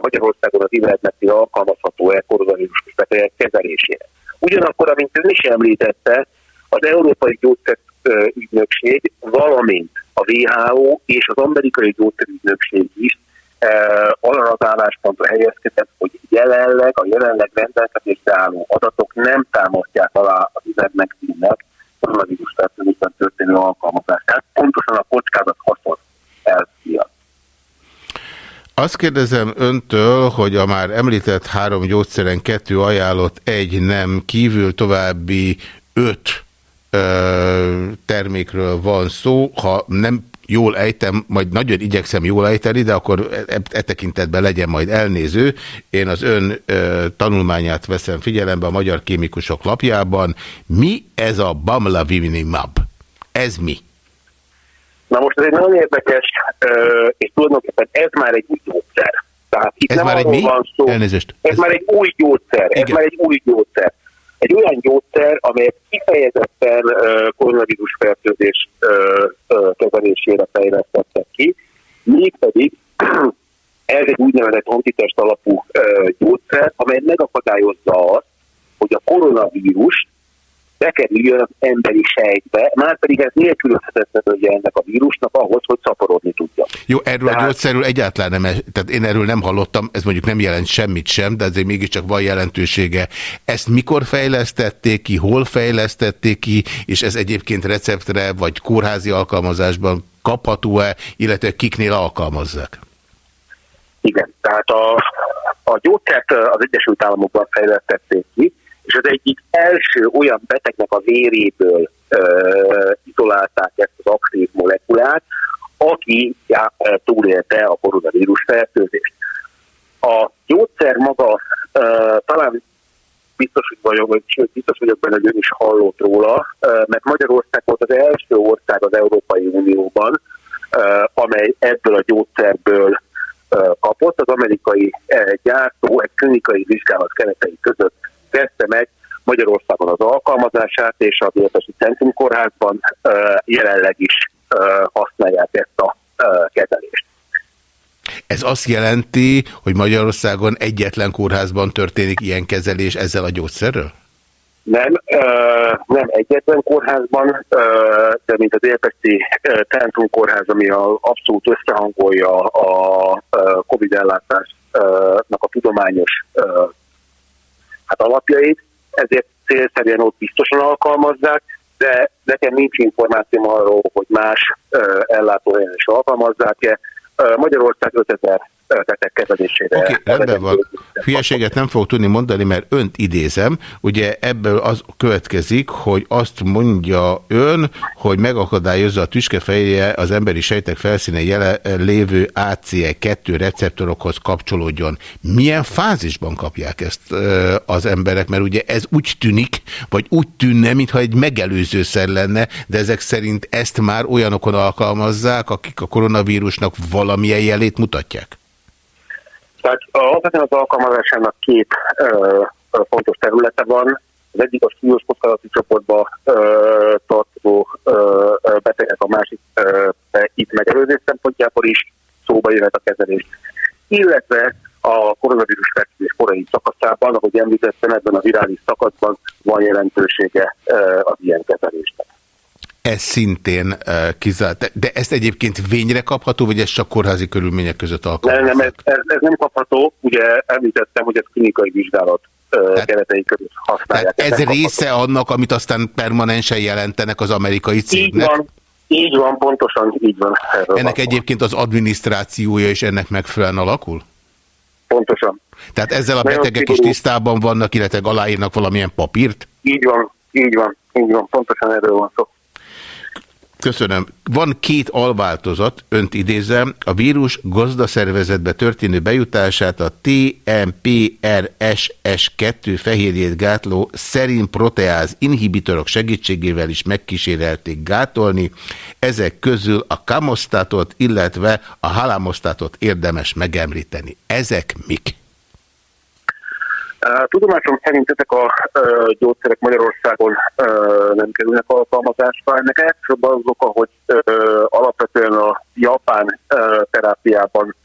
Magyarországon az ivermectin alkalmazható-e koronavírus betegek kezelésére. Ugyanakkor, amint ön is említette, az Európai Gyógyszerügynökség, valamint a WHO és az Amerikai Gyógyszerügynökség is arra az álláspontra helyezkedett, hogy jelenleg a jelenleg rendelkezésre álló adatok nem támasztják alá az ivermectinnek koronavírus fertőzésben történő alkalmazását, pontosan a kockázat haszon elv miatt. Azt kérdezem öntől, hogy a már említett három gyógyszeren kettő ajánlott, egy nem kívül további öt ö, termékről van szó. Ha nem jól ejtem, majd nagyon igyekszem jól ejteni, de akkor e, e tekintetben legyen majd elnéző. Én az ön ö, tanulmányát veszem figyelembe a Magyar Kémikusok lapjában. Mi ez a Bamlavinimab? Ez mi? Na most ez egy nagyon érdekes, ö, és tulajdonképpen ez már egy új gyógyszer. Tehát itt Ez nem már egy mi? van szó, Elnézést. Ez, Ez- már egy új gyógyszer, ez Igen. már egy új gyógyszer. Egy olyan gyógyszer, amelyet kifejezetten koronavírus fertőzés kezelésére fejlesztettek ki, mégpedig ez egy úgynevezett antitest alapú gyógyszer, amely megakadályozza azt, hogy a koronavírus bekerüljön az emberi sejtbe, már pedig ez nélkülözhetetlen ugye ennek a vírusnak ahhoz, hogy szaporodni tudja. Jó, erről a Tehát- gyógyszerről egyáltalán nem, es- tehát én erről nem hallottam, ez mondjuk nem jelent semmit sem, de azért mégiscsak van jelentősége. Ezt mikor fejlesztették ki, hol fejlesztették ki, és ez egyébként receptre vagy kórházi alkalmazásban kapható-e, illetve kiknél alkalmazzák? Igen, tehát a, a gyógyszert az Egyesült Államokban fejlesztették ki, és az egyik első olyan betegnek a véréből ö, izolálták ezt az aktív molekulát, aki já, túlélte a koronavírus fertőzést. A gyógyszer maga ö, talán biztos, hogy vagyok, vagy sőt, biztos vagyok benne, hogy ön is hallott róla, mert Magyarország volt az első ország az Európai Unióban, amely ebből a gyógyszerből kapott. Az amerikai eh, gyártó egy klinikai vizsgálat keretei között kezdte meg Magyarországon az alkalmazását, és a Budapesti Centrum Kórházban jelenleg is használják ezt a kezelést. Ez azt jelenti, hogy Magyarországon egyetlen kórházban történik ilyen kezelés ezzel a gyógyszerrel? Nem, nem egyetlen kórházban, de mint az Élpesti ö, Centrum Kórház, ami a, abszolút összehangolja a Covid ellátásnak a tudományos hát alapjait, ezért célszerűen ott biztosan alkalmazzák, de nekem nincs információm arról, hogy más ellátóhelyen is alkalmazzák-e. Magyarország 5000 kezelésére. Oké, okay, rendben van. Hülyeséget nem fogok tudni mondani, mert önt idézem. Ugye ebből az következik, hogy azt mondja ön, hogy megakadályozza a tüskefejje az emberi sejtek felszíne jele lévő ACE2 receptorokhoz kapcsolódjon. Milyen fázisban kapják ezt az emberek? Mert ugye ez úgy tűnik, vagy úgy tűnne, mintha egy megelőzőszer lenne, de ezek szerint ezt már olyanokon alkalmazzák, akik a koronavírusnak valamilyen jelét mutatják? Tehát alapvetően az alkalmazásának két ö, ö, fontos területe van. Az egyik a súlyos kockázati csoportba ö, tartozó ö, ö, betegek, a másik ö, itt megelőzés szempontjából is szóba jöhet a kezelés. Illetve a koronavírus fertőzés korai szakaszában, ahogy említettem, ebben a virális szakaszban van jelentősége ö, az ilyen kezelésnek. Ez szintén kizárt. De ezt egyébként vényre kapható, vagy ez csak kórházi körülmények között Nem, alkalmazzák? nem, ez, ez, nem kapható. Ugye említettem, hogy ez klinikai vizsgálat Tehát- keretei között használják. Tehát ez nem része annak, amit aztán permanensen jelentenek az amerikai Így cégnek? van, így van, pontosan így van. Erről Ennek van egyébként az adminisztrációja is ennek megfelelően alakul? Pontosan. Tehát ezzel a Nagyon betegek is szigorú. tisztában vannak, illetve aláírnak valamilyen papírt? Így van, így van, így van, pontosan erről van szó. Köszönöm. Van két alváltozat, önt idézem, a vírus gazdaszervezetbe történő bejutását a TMPRSS2 fehérjét gátló szerin proteáz inhibitorok segítségével is megkísérelték gátolni. Ezek közül a kamosztátot, illetve a halamosztátot érdemes megemlíteni. Ezek mik? Tudomásom szerint ezek a gyógyszerek Magyarországon nem kerülnek alkalmazásra. Ennek elsősorban az oka, hogy alapvetően a japán terápiában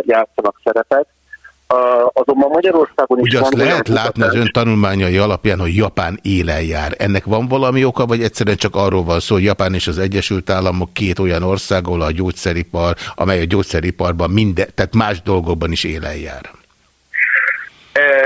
játszanak szerepet. Azonban Magyarországon is Ugye azt lehet látni az ön tanulmányai alapján, hogy Japán élen jár. Ennek van valami oka, vagy egyszerűen csak arról van szó, hogy Japán és az Egyesült Államok két olyan ország, ahol a gyógyszeripar, amely a gyógyszeriparban minden, tehát más dolgokban is élen jár.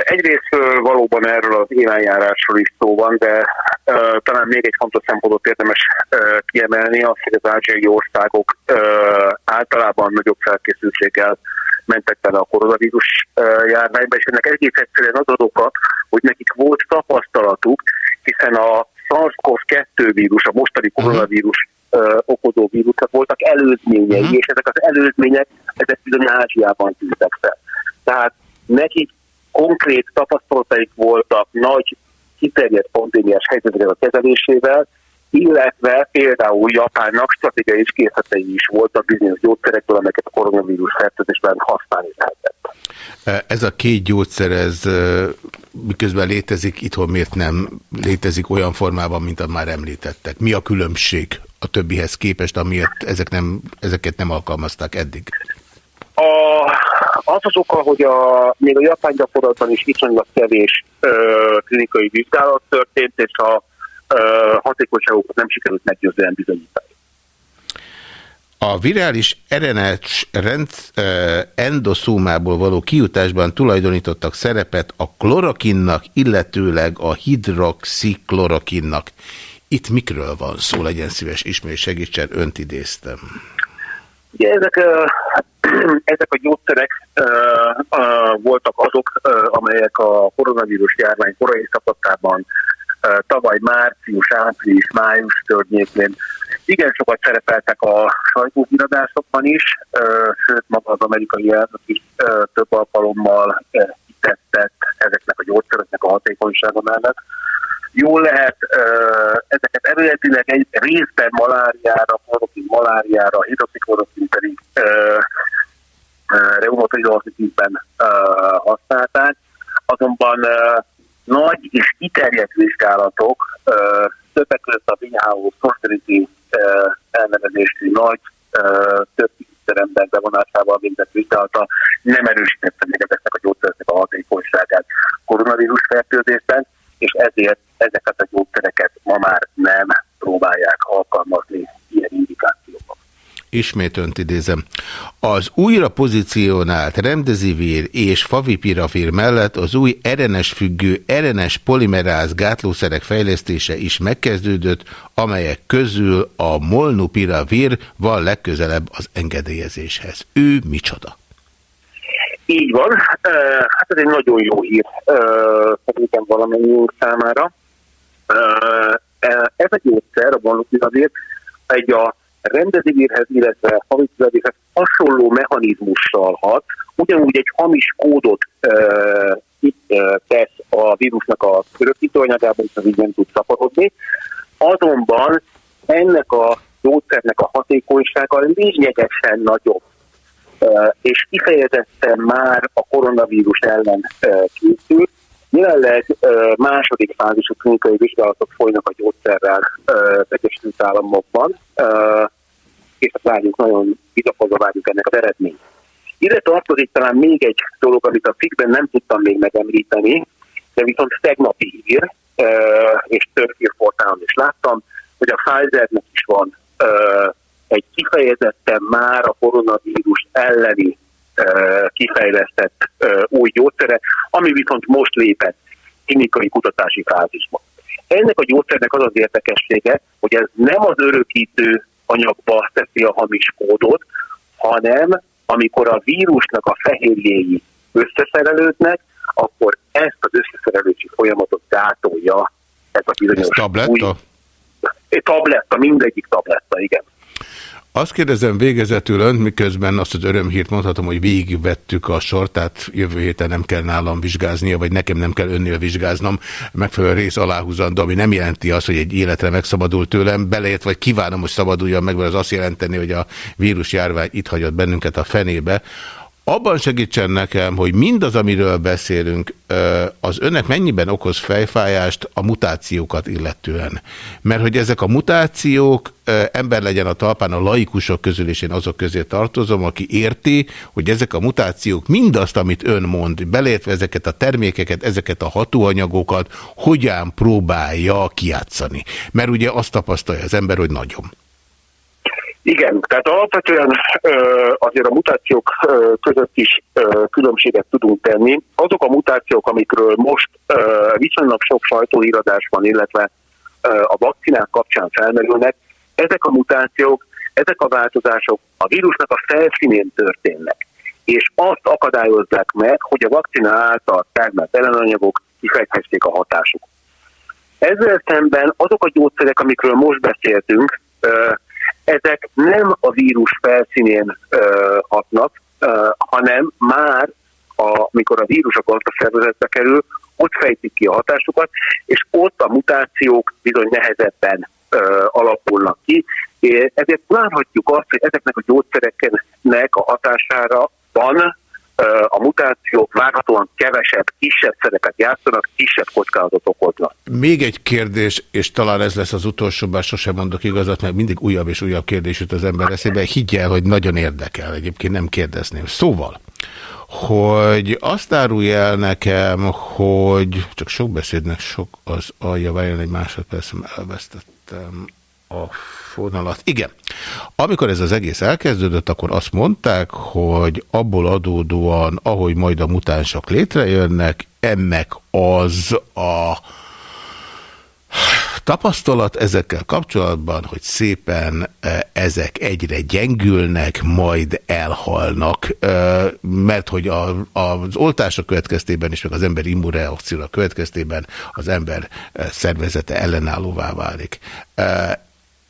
Egyrészt valóban erről az élenjárásról is szó van, de uh, talán még egy fontos szempontot érdemes uh, kiemelni, az, hogy az ázsiai országok uh, általában nagyobb felkészültséggel mentek bele a koronavírus járványba, és ennek egész egyszerűen az az oka, hogy nekik volt tapasztalatuk, hiszen a SARS-CoV-2 vírus, a mostani koronavírus ö, okozó vírusnak voltak előzményei, Mhm. és ezek az előzmények, ezek bizony Ázsiában tűztek fel. Tehát nekik konkrét tapasztalataik voltak nagy kiterjedt pandémiás helyzetek a kezelésével, illetve például Japánnak stratégiai és készletei is voltak bizonyos gyógyszerekből, amelyeket a koronavírus fertőzésben használni lehetett. Ez a két gyógyszer, ez ö, miközben létezik, itthon miért nem létezik olyan formában, mint a már említettek? Mi a különbség a többihez képest, amiért ezek nem, ezeket nem alkalmazták eddig? A, az az oka, hogy a, még a japán gyakorlatban is viszonylag kevés ö, klinikai vizsgálat történt, és a ö, hatékonyságokat nem sikerült meggyőzően bizonyítani. A virális RNS rend, endoszómából való kijutásban tulajdonítottak szerepet a klorokinnak, illetőleg a hidroxiklorokinnak. Itt mikről van szó? Legyen szíves, ismét segítsen, önt idéztem. Ugye ezek, ö, ezek a gyógyszerek ö, ö, voltak azok, ö, amelyek a koronavírus járvány korai szakaszában ö, tavaly március, április, május környékén igen sokat szerepeltek a sajtóhíradásokban is, sőt maga az amerikai elnök is több alkalommal ö, kitettett ezeknek a gyógyszereknek a hatékonysága mellett. Jól lehet, ezeket eredetileg egy részben maláriára, klorokin maláriára, hidroxiklorokin pedig ö, ö, reumatoid artritisben ö, használták, azonban nagy és kiterjedt vizsgálatok, többek között a Prosperity ö, elnevezésű nagy több tízezer ember bevonásával végzett vizsgálata nem erősítette még ezeknek a gyógyszereknek a hatékonyságát. Koronavírus fertőzésben, és ezért ezeket a gyógyszereket ma már nem próbálják alkalmazni ilyen indikációban. Ismét önt idézem. Az újra pozícionált remdesivir és favipirafir mellett az új RNS függő RNS polimeráz gátlószerek fejlesztése is megkezdődött, amelyek közül a molnupiravir van legközelebb az engedélyezéshez. Ő micsoda? Így van, hát ez egy nagyon jó hír szerintem valamennyiünk számára. Ö, Ez a gyógyszer, a molnupiravir, egy a rendezvérhez, illetve a havitzavérhez hasonló mechanizmussal hat, ugyanúgy egy hamis kódot tesz a vírusnak a örökítőanyagában, és az így nem tud szaporodni. Azonban ennek a gyógyszernek a hatékonysága lényegesen nagyobb és kifejezetten már a koronavírus ellen ö, készült. Jelenleg második fázisú klinikai vizsgálatok folynak a gyógyszerrel Egyesült Államokban, és várjuk, nagyon bizakodva várjuk ennek az eredményt. Ide tartozik talán még egy dolog, amit a cikkben nem tudtam még megemlíteni, de viszont tegnapi hír, ö, és több hírportálon is láttam, hogy a Pfizernek is van egy kifejezetten már a koronavírus elleni kifejlesztett új gyógyszere, ami viszont most lépett klinikai kutatási fázisba. Ennek a gyógyszernek az az érdekessége, hogy ez nem az örökítő anyagba teszi a hamis kódot, hanem amikor a vírusnak a fehérjéi összeszerelődnek, akkor ezt az összeszerelősi folyamatot gátolja ez a bizonyos Ez tabletta? új tabletta, mindegyik tabletta, igen. Azt kérdezem végezetül önt, miközben azt az örömhírt mondhatom, hogy végigvettük a sort, tehát jövő héten nem kell nálam vizsgáznia, vagy nekem nem kell önnél vizsgáznom, megfelelő rész aláhúzandó, ami nem jelenti azt, hogy egy életre megszabadul tőlem, beleért, vagy kívánom, hogy szabaduljon meg, mert az azt jelenteni, hogy a vírusjárvány itt hagyott bennünket a fenébe. Abban segítsen nekem, hogy mindaz, amiről beszélünk, az önnek mennyiben okoz fejfájást a mutációkat illetően. Mert hogy ezek a mutációk, ember legyen a talpán a laikusok közül, és én azok közé tartozom, aki érti, hogy ezek a mutációk mindazt, amit ön mond, beleértve ezeket a termékeket, ezeket a hatóanyagokat, hogyan próbálja kiátszani. Mert ugye azt tapasztalja az ember, hogy nagyon. Igen, tehát alapvetően azért a mutációk között is különbséget tudunk tenni. Azok a mutációk, amikről most viszonylag sok sajtóhíradás van, illetve a vakcinák kapcsán felmerülnek, ezek a mutációk, ezek a változások a vírusnak a felszínén történnek, és azt akadályozzák meg, hogy a vakcina által termelt ellenanyagok kifejthessék a hatásukat. Ezzel szemben azok a gyógyszerek, amikről most beszéltünk, ezek nem a vírus felszínén ö, hatnak, ö, hanem már, a, amikor a vírus a gazdaszervezetbe kerül, ott fejtik ki a hatásukat, és ott a mutációk bizony nehezebben ö, alakulnak ki. É, Ezért láthatjuk azt, hogy ezeknek a gyógyszereknek a hatására van a mutációk várhatóan kevesebb, kisebb szerepet játszanak, kisebb kockázatot okoznak. Még egy kérdés, és talán ez lesz az utolsó, bár sosem mondok igazat, mert mindig újabb és újabb kérdés jut az ember eszébe. Higgyel, hogy nagyon érdekel, egyébként nem kérdezném. Szóval, hogy azt árulja el nekem, hogy csak sok beszédnek sok az alja, várjon egy másodperc, elvesztettem a fonalat. Igen. Amikor ez az egész elkezdődött, akkor azt mondták, hogy abból adódóan, ahogy majd a mutánsok létrejönnek, ennek az a tapasztalat ezekkel kapcsolatban, hogy szépen eh, ezek egyre gyengülnek, majd elhalnak, eh, mert hogy a, az oltások következtében is, meg az ember immunreakcióra következtében az ember eh, szervezete ellenállóvá válik.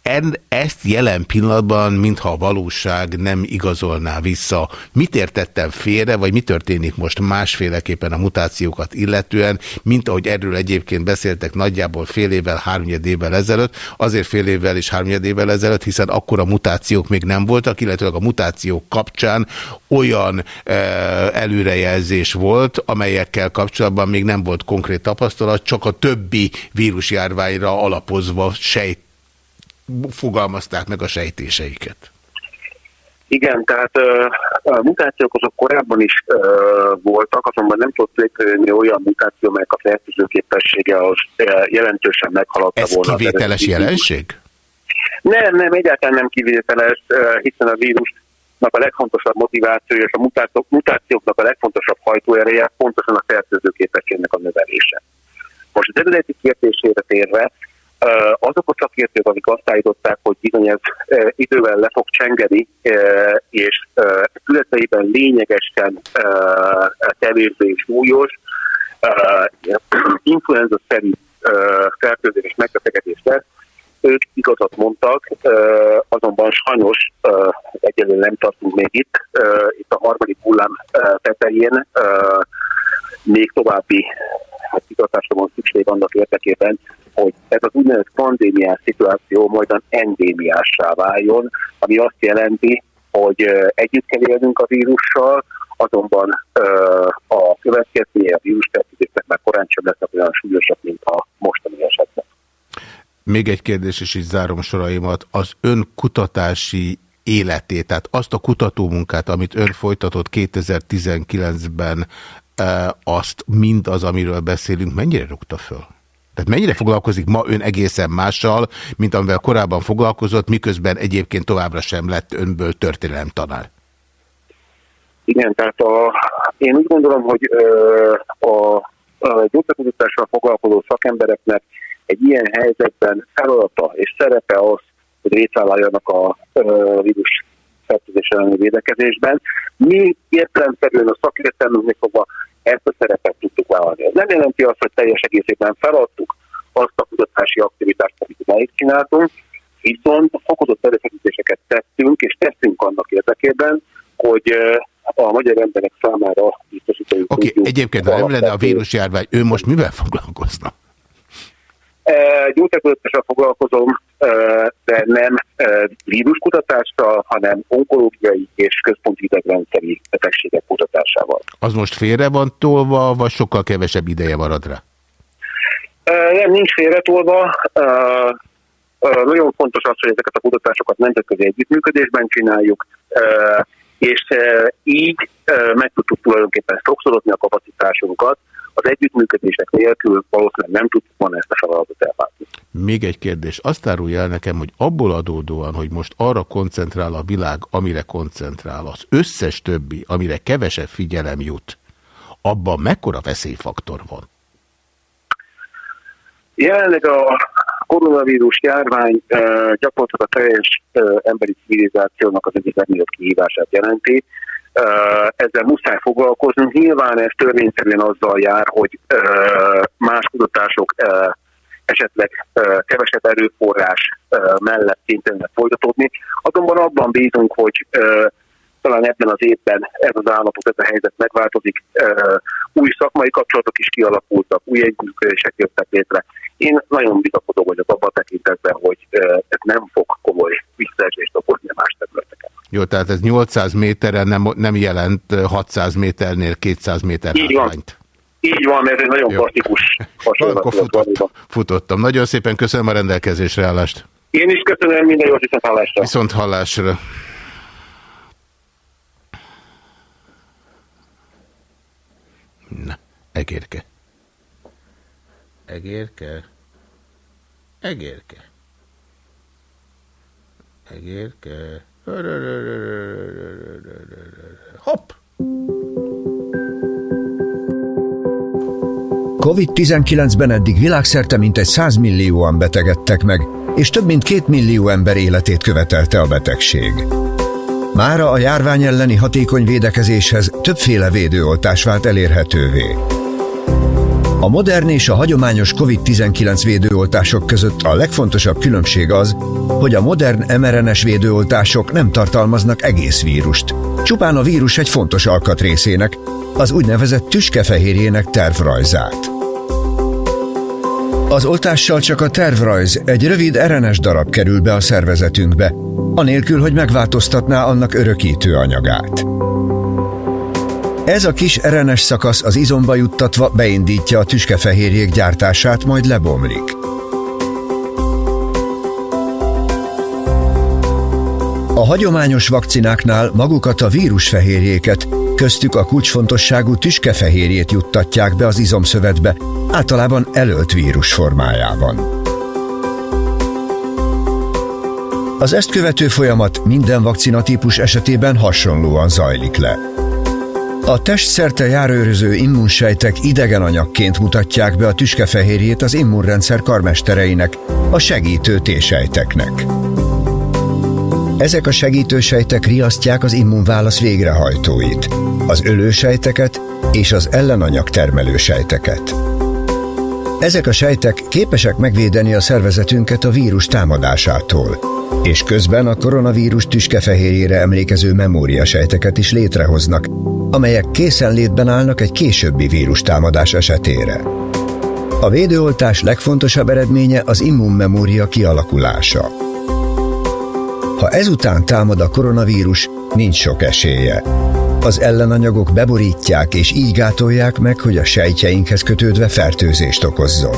En, ezt jelen pillanatban, mintha a valóság nem igazolná vissza. Mit értettem félre, vagy mi történik most másféleképpen a mutációkat illetően, mint ahogy erről egyébként beszéltek nagyjából fél évvel, háromnyed évvel ezelőtt, azért fél évvel és háromnyed évvel ezelőtt, hiszen akkor a mutációk még nem voltak, illetőleg a mutációk kapcsán olyan e, előrejelzés volt, amelyekkel kapcsolatban még nem volt konkrét tapasztalat, csak a többi vírusjárványra alapozva sejt fogalmazták meg a sejtéseiket. Igen, tehát a mutációk azok korábban is voltak, azonban nem tudott létrejönni olyan mutáció, amelyek a fertőző képessége az jelentősen meghaladta Ez volna. az kivételes jelenség? Nem, nem, egyáltalán nem kivételes, hiszen a vírusnak a legfontosabb motivációja és a mutációk, mutációknak a legfontosabb hajtóereje pontosan a fertőző képességnek a növelése. Most az eredeti kérdésére térve, azok a szakértők, akik azt állították, hogy bizony ez idővel le fog csengeni, és ö, tüneteiben lényegesen kevésbé súlyos, ö, influenza-szerű fertőzés és megbetegedés lesz, ők igazat mondtak, azonban sajnos egyelőre nem tartunk még itt. Itt a harmadik hullám tetején még további hát igazásra van szükség annak érdekében, hogy ez az úgynevezett pandémiás szituáció majd endémiássá váljon, ami azt jelenti, hogy együtt kell élnünk a vírussal, azonban ö, a következménye a vírusfertőzésnek már korán sem lesznek olyan súlyosak, mint a mostani esetben. Még egy kérdés, és így zárom soraimat. Az ön kutatási életét, tehát azt a kutatómunkát, amit ön folytatott 2019-ben, e, azt mind az, amiről beszélünk, mennyire rúgta föl? Tehát mennyire foglalkozik ma ön egészen mással, mint amivel korábban foglalkozott, miközben egyébként továbbra sem lett önből történelemtanár? Igen, tehát a, én úgy gondolom, hogy a, a gyógyszerkutatással foglalkozó szakembereknek egy ilyen helyzetben feladata és szerepe az, hogy részvállaljanak a ö, vírus fertőzés elleni védekezésben. Mi értelemszerűen a szakértelmünknek fogva ezt a szerepet tudtuk vállalni. Ez nem jelenti azt, hogy teljes egészében feladtuk azt a kutatási aktivitást, amit idáig csináltunk, viszont fokozott erőfeszítéseket tettünk, és tettünk annak érdekében, hogy a magyar emberek számára biztosítani Oké, okay, egyébként, ha nem lenne a vírusjárvány, ő most mivel foglalkozna? Gyógyszerkutatással foglalkozom, de nem víruskutatással, hanem onkológiai és központi idegrendszeri betegségek kutatásával. Az most félre van tolva, vagy sokkal kevesebb ideje marad rá? Nem, nincs félretolva. E, e, Nagyon fontos az, hogy ezeket a kutatásokat nemzetközi együttműködésben csináljuk, és így meg tudtuk tulajdonképpen sokszorozni a kapacitásunkat. Az együttműködések nélkül valószínűleg nem tudtuk volna ezt a feladatot ellátni. Még egy kérdés. Azt árulja el nekem, hogy abból adódóan, hogy most arra koncentrál a világ, amire koncentrál, az összes többi, amire kevesebb figyelem jut, abban mekkora veszélyfaktor van? Jelenleg a koronavírus járvány gyakorlatilag a teljes emberi civilizációnak az egyik legnagyobb kihívását jelenti. Ezzel muszáj foglalkoznunk. Nyilván ez törvényszerűen azzal jár, hogy más kutatások esetleg kevesebb erőforrás mellett kénytelenek folytatódni. Azonban abban bízunk, hogy talán ebben az évben ez az állapot, ez a helyzet megváltozik, új szakmai kapcsolatok is kialakultak, új együttműködések jöttek létre. Én nagyon bizakodó vagyok abban a tekintetben, hogy ez nem fog komoly visszaesést okozni a más területeken. Jó, tehát ez 800 méterre nem, nem jelent 600 méternél 200 méter Így van. Így van, ez egy nagyon Jó. plastikus. Akkor futottam, futottam. Nagyon szépen köszönöm a rendelkezésre állást. Én is köszönöm, minden jót viszont hallásra. Viszont hallásra. Na, egérke. Egérke. Egérke. Egérke. Hopp! COVID-19-ben eddig világszerte mintegy 100 millióan betegedtek meg, és több mint két millió ember életét követelte a betegség. Mára a járvány elleni hatékony védekezéshez többféle védőoltás vált elérhetővé. A modern és a hagyományos COVID-19 védőoltások között a legfontosabb különbség az, hogy a modern mRNS védőoltások nem tartalmaznak egész vírust. Csupán a vírus egy fontos alkatrészének, az úgynevezett tüskefehérjének tervrajzát. Az oltással csak a tervrajz, egy rövid RNS darab kerül be a szervezetünkbe, anélkül, hogy megváltoztatná annak örökítő anyagát. Ez a kis RNS szakasz az izomba juttatva beindítja a tüskefehérjék gyártását, majd lebomlik. A hagyományos vakcináknál magukat a vírusfehérjéket, köztük a kulcsfontosságú tüskefehérjét juttatják be az izomszövetbe, általában elölt vírus formájában. Az ezt követő folyamat minden vakcinatípus esetében hasonlóan zajlik le. A testszerte járőröző immunsejtek idegen anyagként mutatják be a tüskefehérjét az immunrendszer karmestereinek, a segítő T-sejteknek. Ezek a segítősejtek riasztják az immunválasz végrehajtóit, az ölősejteket és az ellenanyag termelő sejteket. Ezek a sejtek képesek megvédeni a szervezetünket a vírus támadásától, és közben a koronavírus tüskefehérjére emlékező memóriasejteket is létrehoznak, amelyek készenlétben állnak egy későbbi vírus támadás esetére. A védőoltás legfontosabb eredménye az immunmemória kialakulása. Ha ezután támad a koronavírus, nincs sok esélye. Az ellenanyagok beborítják és így gátolják meg, hogy a sejtjeinkhez kötődve fertőzést okozzon.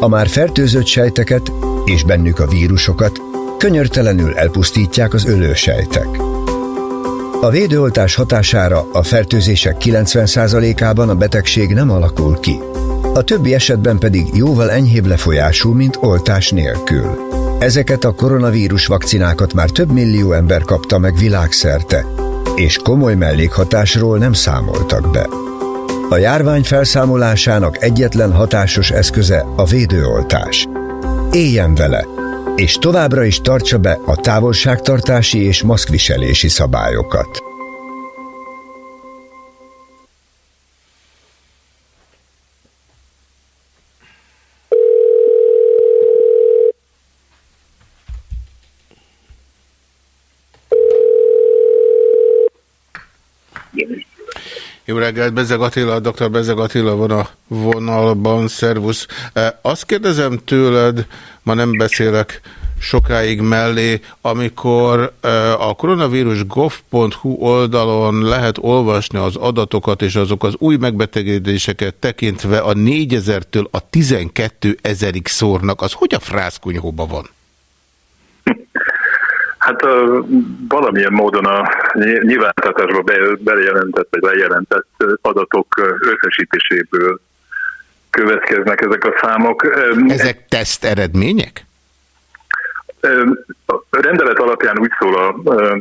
A már fertőzött sejteket és bennük a vírusokat könyörtelenül elpusztítják az ölősejtek. A védőoltás hatására a fertőzések 90%-ában a betegség nem alakul ki. A többi esetben pedig jóval enyhébb lefolyású, mint oltás nélkül. Ezeket a koronavírus vakcinákat már több millió ember kapta meg világszerte, és komoly mellékhatásról nem számoltak be. A járvány felszámolásának egyetlen hatásos eszköze a védőoltás. Éljen vele, és továbbra is tartsa be a távolságtartási és maszkviselési szabályokat. Jó reggelt, Bezeg Attila, dr. Bezeg Attila van a vonalban, szervusz. E, Azt kérdezem tőled, ma nem beszélek sokáig mellé, amikor e, a koronavírus gov.hu oldalon lehet olvasni az adatokat és azok az új megbetegedéseket tekintve a 4000-től a 12 ezerig szórnak, az hogy a frászkunyhóba van? Hát valamilyen módon a ny- nyilvántartásba be- bejelentett vagy lejelentett adatok összesítéséből következnek ezek a számok. Ezek teszt eredmények? A rendelet alapján úgy szól, a,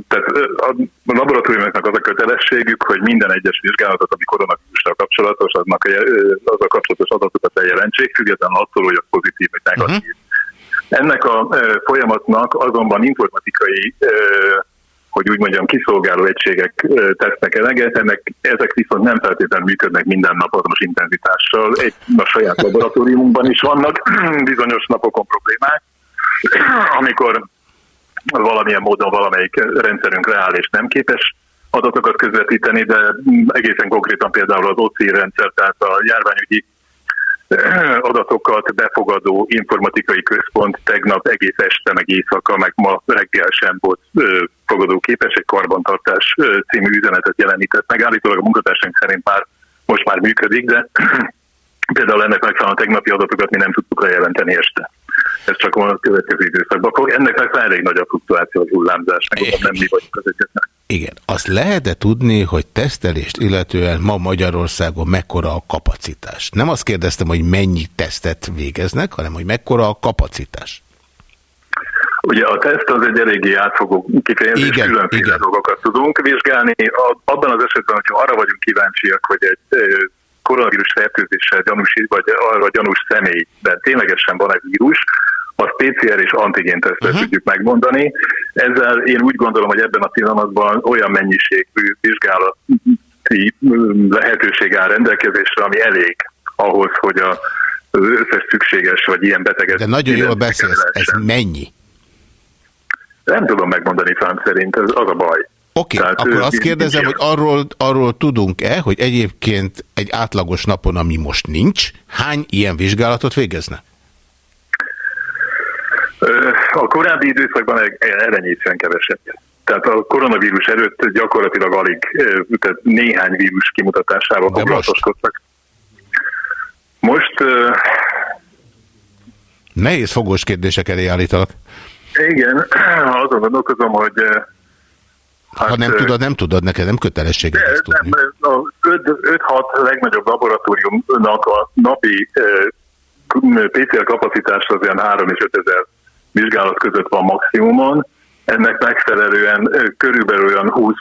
tehát a laboratóriumoknak az a kötelességük, hogy minden egyes vizsgálatot, ami koronavírussal kapcsolatos, aznak a, az a kapcsolatos adatokat bejelentsék, függetlenül attól, hogy az pozitív vagy negatív. Uh-huh. Ennek a folyamatnak azonban informatikai hogy úgy mondjam, kiszolgáló egységek tesznek eleget, ennek, ezek viszont nem feltétlenül működnek minden nap azonos intenzitással. Egy, a saját laboratóriumunkban is vannak bizonyos napokon problémák, amikor valamilyen módon valamelyik rendszerünk reál és nem képes adatokat közvetíteni, de egészen konkrétan például az OCI rendszer, tehát a járványügyi adatokat befogadó informatikai központ tegnap egész este, meg éjszaka, meg ma reggel sem volt ö, fogadóképes, egy karbantartás című üzenetet jelenített meg. Állítólag a munkatársaink szerint már most már működik, de például ennek megfelelően a tegnapi adatokat mi nem tudtuk lejelenteni este. Ez csak a következő időszakban fog. Ennek megfelelően elég nagy a fluktuáció, a hullámzás, meg nem mi vagyunk az egyetlen. Igen. Azt lehet-e tudni, hogy tesztelést illetően ma Magyarországon mekkora a kapacitás? Nem azt kérdeztem, hogy mennyi tesztet végeznek, hanem hogy mekkora a kapacitás. Ugye a teszt az egy eléggé átfogó kifejezés, Igen, különféle igen. dolgokat tudunk vizsgálni. Abban az esetben, hogyha arra vagyunk kíváncsiak, hogy egy koronavírus fertőzéssel gyanús, vagy arra gyanús személyben ténylegesen van egy vírus, azt PCR és antigén tesztet Mhm. uh-huh. tudjuk megmondani. Ezzel én úgy gondolom, hogy ebben a pillanatban olyan mennyiségű vizsgálati ö, lehetőség áll rendelkezésre, ami elég ahhoz, hogy a az összes szükséges, vagy ilyen beteget... De nagyon jól beszélsz. Ez mennyi? Nem tudom megmondani szám szerint, ez az a baj. Oké, Tehát, akkor azt kérdezem, hogy arról, arról tudunk-e, hogy egyébként egy átlagos napon, ami most nincs, hány ilyen vizsgálatot végezne? A korábbi időszakban elenyészően keveset. Tehát a koronavírus előtt gyakorlatilag alig, tehát néhány vírus kimutatásával foglalatoskodtak. Most, ö, Nehéz fogós kérdések elé állítalak. igen, azon gondolkozom, hogy ö, Ha nem ö, tudod, nem tudod, neked nem kötelességed de ezt tudni. nem, a 5-6 legnagyobb laboratóriumnak a napi PCR kapacitás az olyan 3 és 5 ezer vizsgálat között van maximumon. Ennek megfelelően körülbelül olyan 20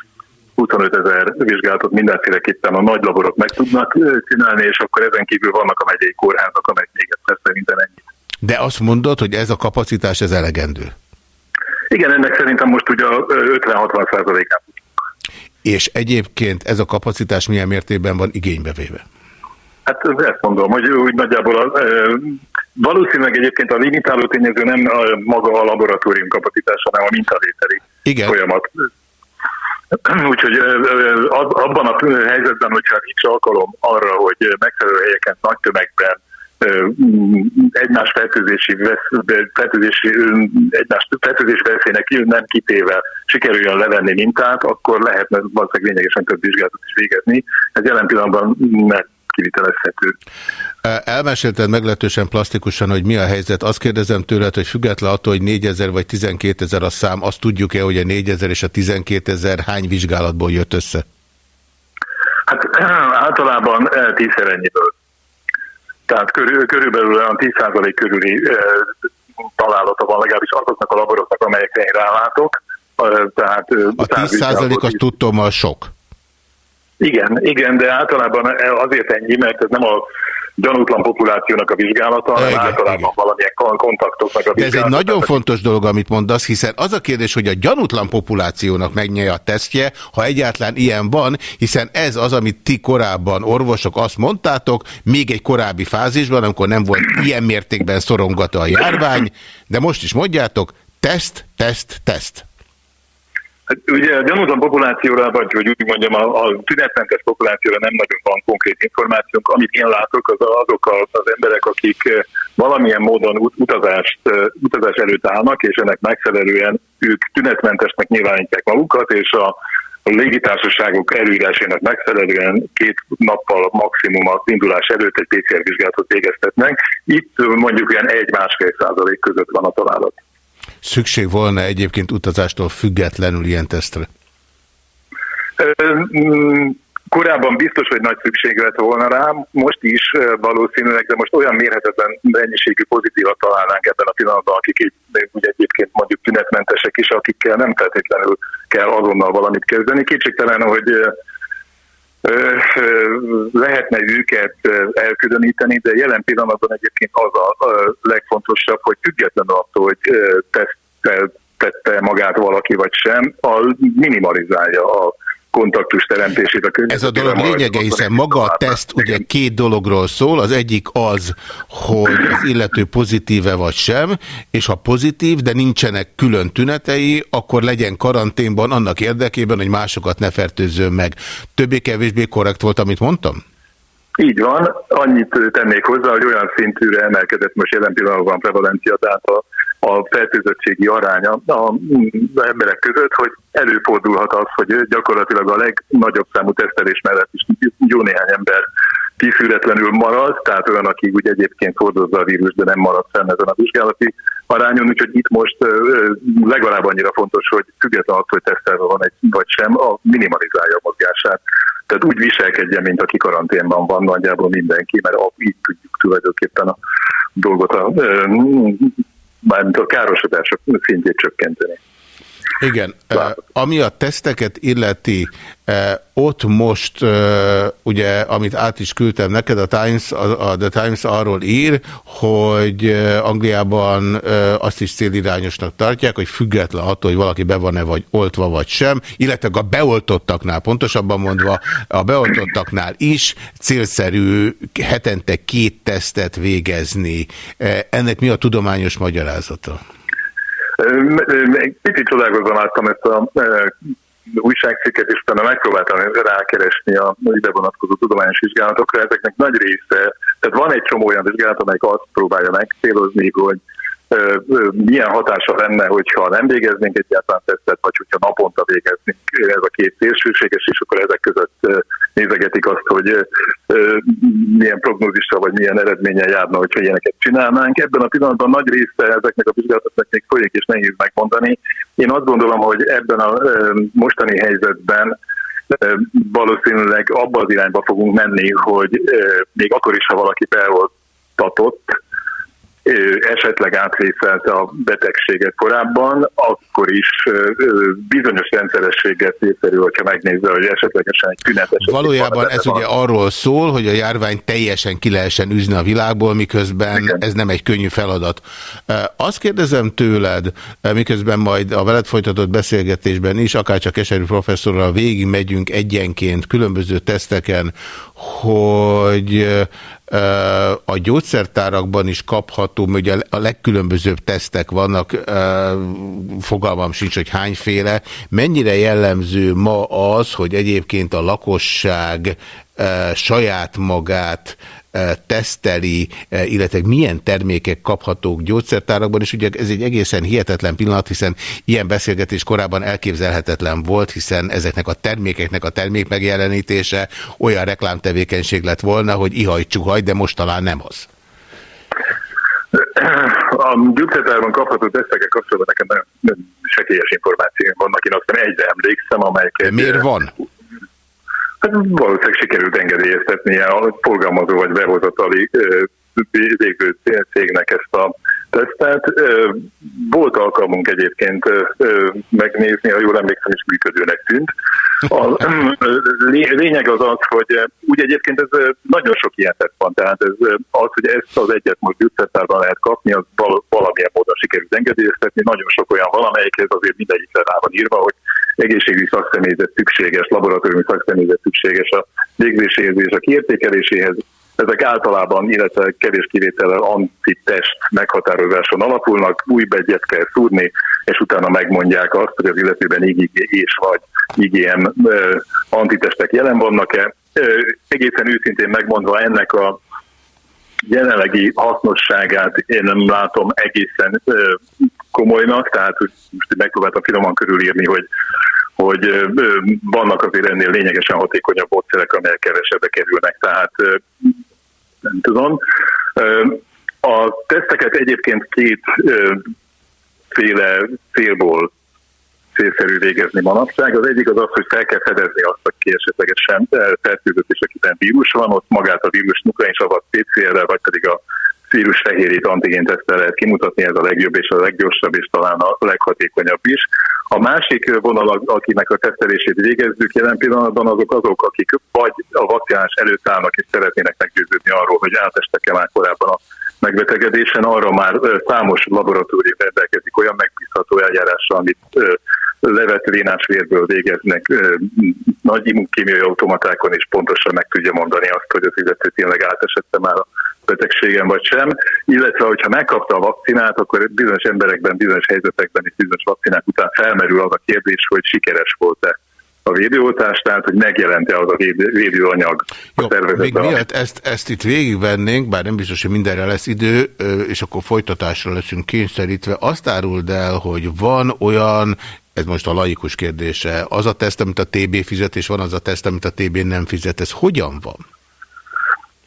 25 ezer vizsgálatot mindenféleképpen a nagy laborok meg tudnak csinálni, és akkor ezen kívül vannak a megyei kórházak, amelyek még egyszer szerintem ennyi. De azt mondod, hogy ez a kapacitás, ez elegendő. Igen, ennek szerintem most ugye a ö, 50-60 százalékán. És egyébként ez a kapacitás milyen mértékben van igénybe véve? Hát ezt mondom, hogy úgy nagyjából a, ö, valószínűleg egyébként a limitáló tényező nem a, maga a laboratórium kapacitása, hanem a mintavételi Igen. folyamat. Úgyhogy ö, ab- abban a helyzetben, hogyha nincs alkalom arra, hogy megfelelő helyeken nagy tömegben egymás fertőzési, vesz, fertőzési, egymás fertőzés veszélynek nem kitéve sikerüljön levenni mintát, akkor lehetne valószínűleg lényegesen több vizsgálatot is végezni. Ez jelen pillanatban nem kivitelezhető. Elmesélted meglehetősen plastikusan, hogy mi a helyzet. Azt kérdezem tőled, hogy független attól, hogy 4000 vagy 12 ezer a szám, azt tudjuk-e, hogy a 4000 és a 12 ezer hány vizsgálatból jött össze? Hát általában eh, tízszer ennyiből. Tehát körül, körülbelül olyan 10% körüli eh, találata van legalábbis azoknak a laboroknak, amelyekre én rálátok. Eh, Tehát, eh, A 10 száz százalék vizsgálatot azt tudtommal sok. Igen, igen, de általában azért ennyi, mert ez nem a gyanútlan populációnak a vizsgálata, hanem Igen, általában igen. valamilyen kon- kontaktoknak a De ez vizsgálata. egy nagyon fontos dolog, amit mondasz, hiszen az a kérdés, hogy a gyanútlan populációnak megnyelje a tesztje, ha egyáltalán ilyen van, hiszen ez az, amit ti korábban orvosok azt mondtátok, még egy korábbi fázisban, amikor nem volt ilyen mértékben szorongató a járvány, de most is mondjátok, teszt, teszt, teszt. Hát ugye a gyanútlan populációra, vagy hogy úgy mondjam, a, a tünetmentes populációra nem nagyon van konkrét információnk. Amit én látok, az azok a- az emberek, akik eh, valamilyen módon ut- utazást, eh, utazás előtt állnak, és ennek megfelelően ők tünetmentesnek nyilvánítják magukat, és a a légitársaságok előírásának megfelelően két nappal maximum az indulás előtt egy PCR vizsgálatot végeztetnek. Itt mondjuk ilyen egy-másfél százalék között van a találat. Szükség volna egyébként utazástól függetlenül ilyen tesztre. Mm, Korábban biztos, hogy nagy szükség lett volna rám, most is valószínűleg, de most olyan mérhetetlen mennyiségű pozitívat találnánk ebben a pillanatban, akik ugye egyébként mondjuk tünetmentesek is, akikkel nem feltétlenül kell azonnal valamit kezdeni. Kétségtelen, hogy lehetne őket elkülöníteni, de jelen pillanatban egyébként az a legfontosabb, hogy függetlenül attól, hogy ö, teszttel tette magát valaki vagy sem, a minimalizálja a kontaktus teremtését a Ez a dolog lényege, hiszen maga a teszt ugye két dologról szól, az egyik az, hogy az illető pozitíve vagy sem, és ha pozitív, de nincsenek külön tünetei, akkor legyen karanténban annak érdekében, hogy másokat ne fertőzzön meg. Többé-kevésbé korrekt volt, amit mondtam? Így van, annyit tennék hozzá, hogy olyan szintűre emelkedett most jelen pillanatban prevalencia, tehát a, a fertőzöttségi aránya az emberek között, hogy előfordulhat az, hogy gyakorlatilag a legnagyobb számú tesztelés mellett is jó néhány ember kiszűretlenül marad, tehát olyan, aki úgy egyébként hordozza a vírus, de nem marad fenn ezen a vizsgálati arányon, úgyhogy itt most legalább annyira fontos, hogy független attól, hogy tesztelve van egy vagy sem, a minimalizálja a mozgását. Tehát úgy viselkedjen, mint aki karanténban van nagyjából mindenki, mert így tudjuk tulajdonképpen a dolgot, a, mármint a károsodások szintjét csökkenteni. Igen, ami a teszteket illeti, ott most, ugye, amit át is küldtem neked, a Times, a The Times arról ír, hogy Angliában azt is célirányosnak tartják, hogy független attól, hogy valaki be van-e vagy oltva vagy sem, illetve a beoltottaknál, pontosabban mondva, a beoltottaknál is célszerű hetente két tesztet végezni. Ennek mi a tudományos magyarázata? Picit csodálkozom láttam ezt a újságcikket, és utána megpróbáltam rákeresni a ide vonatkozó tudományos vizsgálatokra. Ezeknek nagy része, tehát van egy csomó olyan vizsgálat, amelyik azt próbálja megcélozni, hogy milyen hatása lenne, hogyha nem végeznénk egyáltalán tesztet, vagy hogyha naponta végeznénk ez a két szélsőséges, és akkor ezek között nézegetik azt, hogy milyen prognózissal vagy milyen eredménnyel járna, hogyha ilyeneket csinálnánk. Ebben a pillanatban nagy része ezeknek a vizsgálatoknak még folyik, és nehéz megmondani. Én azt gondolom, hogy ebben a mostani helyzetben valószínűleg abba az irányba fogunk menni, hogy még akkor is, ha valaki beoltatott, esetleg átvészelte a betegséget korábban, akkor is bizonyos rendszerességet célszerű, hogyha megnézze, hogy esetlegesen egy tünetes. Valójában ez van. ugye arról szól, hogy a járvány teljesen ki lehessen üzni a világból, miközben Igen. ez nem egy könnyű feladat. Azt kérdezem tőled, miközben majd a veled folytatott beszélgetésben is, akárcsak Keserű professzorral végig megyünk egyenként különböző teszteken, hogy a gyógyszertárakban is kapható, ugye a legkülönbözőbb tesztek vannak, fogalmam sincs, hogy hányféle. Mennyire jellemző ma az, hogy egyébként a lakosság saját magát teszteli, illetve milyen termékek kaphatók gyógyszertárakban, és ugye ez egy egészen hihetetlen pillanat, hiszen ilyen beszélgetés korábban elképzelhetetlen volt, hiszen ezeknek a termékeknek a termék megjelenítése olyan reklámtevékenység lett volna, hogy ihaj csuhaj, de most talán nem az. A gyógyszertárban kapható tesztekkel kapcsolatban nekem nagyon sekélyes információk vannak, én azt egyre emlékszem, amelyek... Miért van? Hát valószínűleg sikerült engedélyeztetnie a forgalmazó vagy behozatali végző cégnek ezt a tesztet. Volt alkalmunk egyébként megnézni, ha jól emlékszem, is működőnek tűnt. A lényeg az az, hogy úgy egyébként ez nagyon sok ilyen tett van, tehát ez az, hogy ezt az egyet most gyűjtszertárban lehet kapni, az valamilyen módon sikerült engedélyeztetni. Nagyon sok olyan valamelyikhez azért mindegyikre rá van írva, hogy egészségügyi szakszemélyzet szükséges, laboratóriumi szakszemélyzet szükséges a végzéséhez és a kiértékeléséhez. Ezek általában, illetve kevés kivétellel antitest meghatározáson alapulnak, új begyet kell szúrni, és utána megmondják azt, hogy az illetőben IgG és vagy IgM antitestek jelen vannak-e. Egészen őszintén megmondva ennek a jelenlegi hasznosságát én nem látom egészen komolynak, tehát most megpróbáltam finoman körülírni, hogy hogy vannak azért ennél lényegesen hatékonyabb módszerek, amelyek kevesebbe kerülnek, tehát nem tudom. A teszteket egyébként két féle célból célszerű végezni manapság. Az egyik az az, hogy fel kell fedezni azt, aki esetlegesen fertőzött és akiben vírus van, ott magát a vírus nuklein savat PCR-rel, vagy pedig a vírus fehérjét antigén tesztel lehet kimutatni, ez a legjobb és a leggyorsabb és talán a leghatékonyabb is. A másik vonal, akinek a tesztelését végezzük jelen pillanatban, azok azok, akik vagy a vakcinás előtt állnak és szeretnének meggyőződni arról, hogy átestek-e már korábban a megbetegedésen, arra már számos laboratórium rendelkezik olyan megbízható eljárással, amit ö, levett vénás vérből végeznek nagy immunkémiai automatákon, és pontosan meg tudja mondani azt, hogy az illető tényleg átesette már a betegségen vagy sem, illetve hogyha megkapta a vakcinát, akkor bizonyos emberekben, bizonyos helyzetekben és bizonyos vakcinák után felmerül az a kérdés, hogy sikeres volt-e a védőoltás, tehát hogy megjelente az a védő- védőanyag a Jó, még szervezetben. miatt ezt, ezt itt végigvennénk, bár nem biztos, hogy mindenre lesz idő, és akkor folytatásra leszünk kényszerítve. Azt áruld el, hogy van olyan, ez most a laikus kérdése, az a teszt, amit a TB fizet, és van az a teszt, amit a TB nem fizet. Ez hogyan van?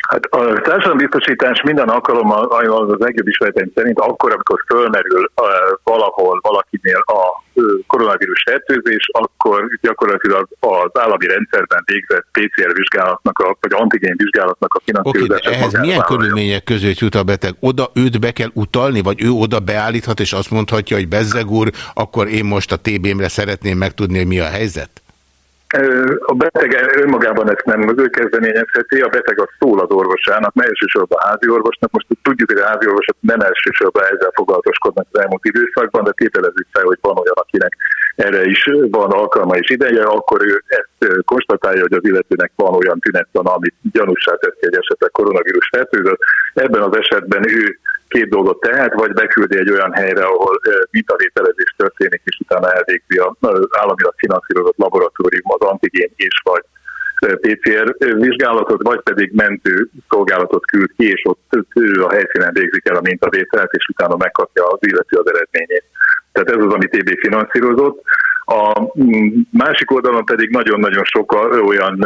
Hát a társadalombiztosítás minden alkalommal az az legjobb ismereteim szerint akkor, amikor fölmerül uh, valahol valakinél a uh, koronavírus fertőzés, akkor gyakorlatilag az állami rendszerben végzett PCR vizsgálatnak, a, vagy antigén vizsgálatnak a finanszírozása. ehhez magára milyen körülmények között jut a beteg? Oda őt be kell utalni, vagy ő oda beállíthat, és azt mondhatja, hogy Bezzeg úr, akkor én most a TB-mre szeretném megtudni, hogy mi a helyzet? A beteg önmagában ezt nem ő kezdeményezheti, a beteg az szól az orvosának, mert elsősorban a házi orvosnak. Most tudjuk, hogy a házi orvosok nem elsősorban ezzel foglalatoskodnak az elmúlt időszakban, de tételezzük fel, hogy van olyan, akinek erre is van alkalma és ideje, akkor ő ezt konstatálja, hogy az illetőnek van olyan tünettan, amit gyanúsá teszi, hogy esetleg koronavírus fertőzött. Ebben az esetben ő két dolgot tehet, vagy beküldi egy olyan helyre, ahol ö, mintavételezés történik, és utána elvégzi az államilag finanszírozott laboratórium az antigén és vagy PCR vizsgálatot, vagy pedig mentő szolgálatot küld ki, és ott a helyszínen végzik el a mintavételt, és utána megkapja az illető az eredményét. Tehát ez az, ami TB finanszírozott. A másik oldalon pedig nagyon-nagyon sok olyan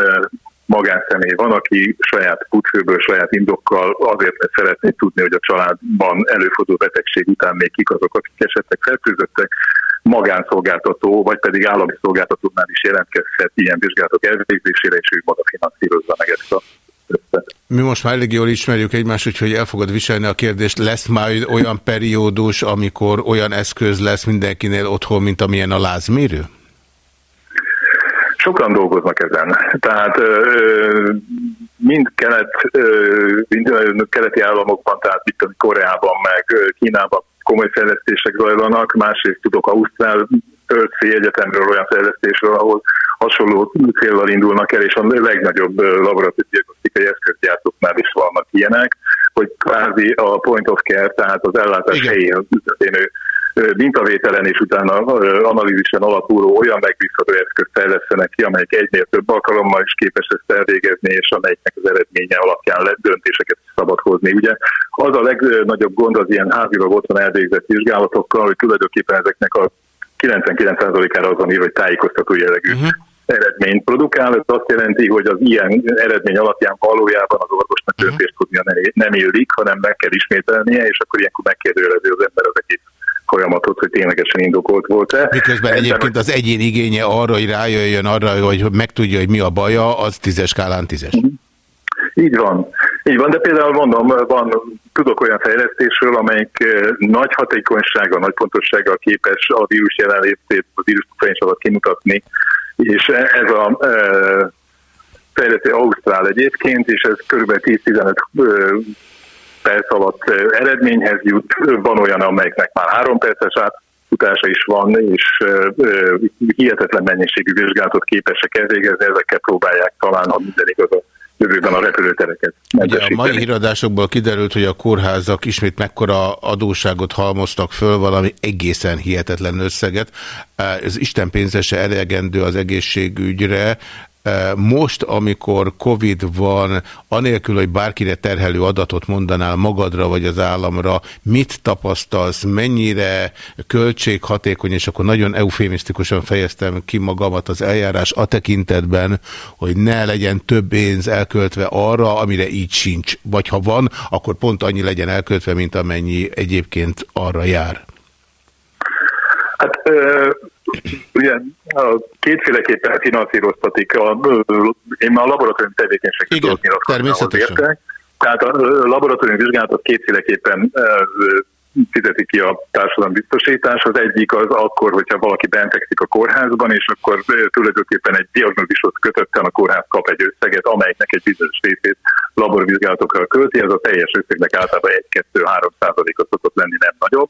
magánszemély van, aki saját kutfőből, saját indokkal azért szeretné tudni, hogy a családban előforduló betegség után még kik azok, akik esetleg fertőzöttek, magánszolgáltató, vagy pedig állami szolgáltatónál is jelentkezhet ilyen vizsgálatok elvégzésére, és ő maga finanszírozza meg ezt a. Mi most már elég jól ismerjük egymást, úgyhogy el fogod viselni a kérdést. Lesz majd olyan periódus, amikor olyan eszköz lesz mindenkinél otthon, mint amilyen a lázmérő? Sokan dolgoznak ezen. Tehát mind kelet, mind keleti államokban, tehát itt a Koreában, meg Kínában komoly fejlesztések zajlanak, másrészt tudok Ausztrál Percy Egyetemről olyan fejlesztésről, ahol hasonló célral indulnak el, és a legnagyobb ö, laboratóriumi eszközgyártóknál is vannak ilyenek, hogy kvázi a point of care, tehát az ellátás Igen. helyén történő mintavételen és utána analízisen alapuló olyan megbízható eszközt fejlesztenek ki, amelyik egynél több alkalommal is képes ezt elvégezni, és amelyiknek az eredménye alapján lehet döntéseket szabad hozni. Ugye az a legnagyobb gond az ilyen házilag otthon elvégzett vizsgálatokkal, hogy tulajdonképpen ezeknek a 99%-ára az van írva, hogy tájékoztató jellegű Uh-huh. eredményt produkál. Ez azt jelenti, hogy az ilyen eredmény alapján valójában az orvosnak Mhm. döntést hoznia nem, illik, hanem meg kell ismételnie, és akkor ilyenkor megkérdőjelezi az ember az egész folyamatot, hogy ténylegesen indokolt volt-e. Miközben egyébként az egyén igénye arra, hogy rájöjjön arra, hogy megtudja, hogy mi a baja, az tízes skálán tízes. Így van. Így van, de például mondom, van, tudok olyan fejlesztésről, amelyik eh, nagy hatékonysága, nagy pontossággal képes a vírus jelenlétét, a vírus alatt kimutatni, és ez a e, fejlesztő Ausztrál egyébként, és ez kb. 10-15 ö, perc alatt eredményhez jut. Van olyan, amelyiknek már három perces átfutása is van, és hihetetlen mennyiségű vizsgálatot képesek elvégezni, ezekkel próbálják talán, ha minden igaz, a jövőben a repülőtereket Ugye a mai híradásokból kiderült, hogy a kórházak ismét mekkora adóságot halmoztak föl, valami egészen hihetetlen összeget. Ez Isten pénzese elegendő az egészségügyre. Most, amikor Covid van, anélkül, hogy bárkire terhelő adatot mondanál magadra vagy az államra, mit tapasztalsz, mennyire költséghatékony, és akkor nagyon eufémisztikusan fejeztem ki magamat az eljárás a tekintetben, hogy ne legyen több pénz elköltve arra, amire így sincs. Vagy ha van, akkor pont annyi legyen elköltve, mint amennyi egyébként arra jár. Hát ugye kétféleképpen finanszíroztatik. A, én már a laboratóriumi tevékenységet Igen, tudok nyilatkozni, értek. Tehát a laboratóriumi vizsgálatot kétféleképpen fizeti ki a társadalombiztosítás. Az egyik az akkor, hogyha valaki bentegszik a kórházban, és akkor tulajdonképpen egy diagnózisot kötötten a kórház kap egy összeget, amelyiknek egy bizonyos részét laborvizsgálatokra költi. Ez a teljes összegnek általában 1-2-3 százaléka szokott lenni, nem nagyobb.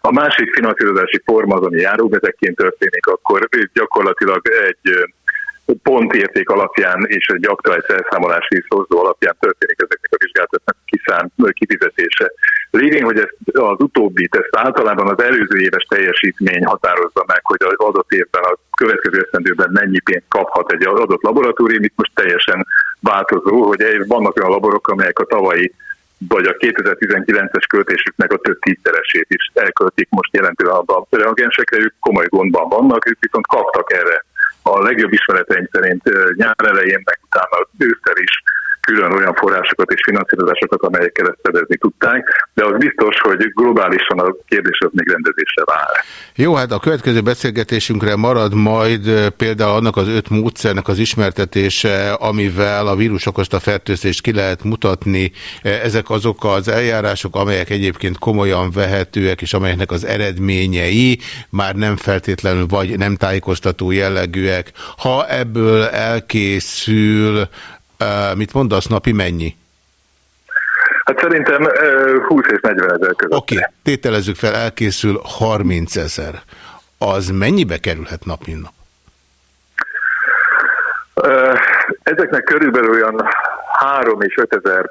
A másik finanszírozási forma az, ami járóbezekként történik, akkor gyakorlatilag egy pontérték alapján és egy aktuális elszámolási szorzó alapján történik ezeknek a vizsgálatoknak kiszán, kifizetése. Lévén, hogy ezt az utóbbit, ezt általában az előző éves teljesítmény határozza meg, hogy az adott évben, a következő esztendőben mennyi pénzt kaphat egy adott laboratórium, itt most teljesen változó, hogy vannak olyan laborok, amelyek a tavalyi vagy a 2019-es költésüknek a több tízszeresét is elköltik most jelentően a reagensekre, ők komoly gondban vannak, ők viszont kaptak erre. A legjobb ismereteink szerint nyár elején, meg utána ősszel is külön olyan forrásokat és finanszírozásokat, amelyekkel ezt fedezni tudták, de az biztos, hogy globálisan a kérdés még rendezésre vár. Jó, hát a következő beszélgetésünkre marad majd ö, például annak az öt módszernek az ismertetése, amivel a vírus okozta fertőzést ki lehet mutatni. E, Ezek azok az eljárások, amelyek egyébként komolyan vehetőek, és amelyeknek az eredményei már nem feltétlenül vagy nem tájékoztató jellegűek. Ha ebből elkészül, mit mondasz, napi mennyi? Hát szerintem ö, 20 és 40 ezer között. Oké, okay. tételezzük fel, elkészül 30 ezer. Az mennyibe kerülhet nap, mint nap? Ezeknek körülbelül olyan 3 és 5 ezer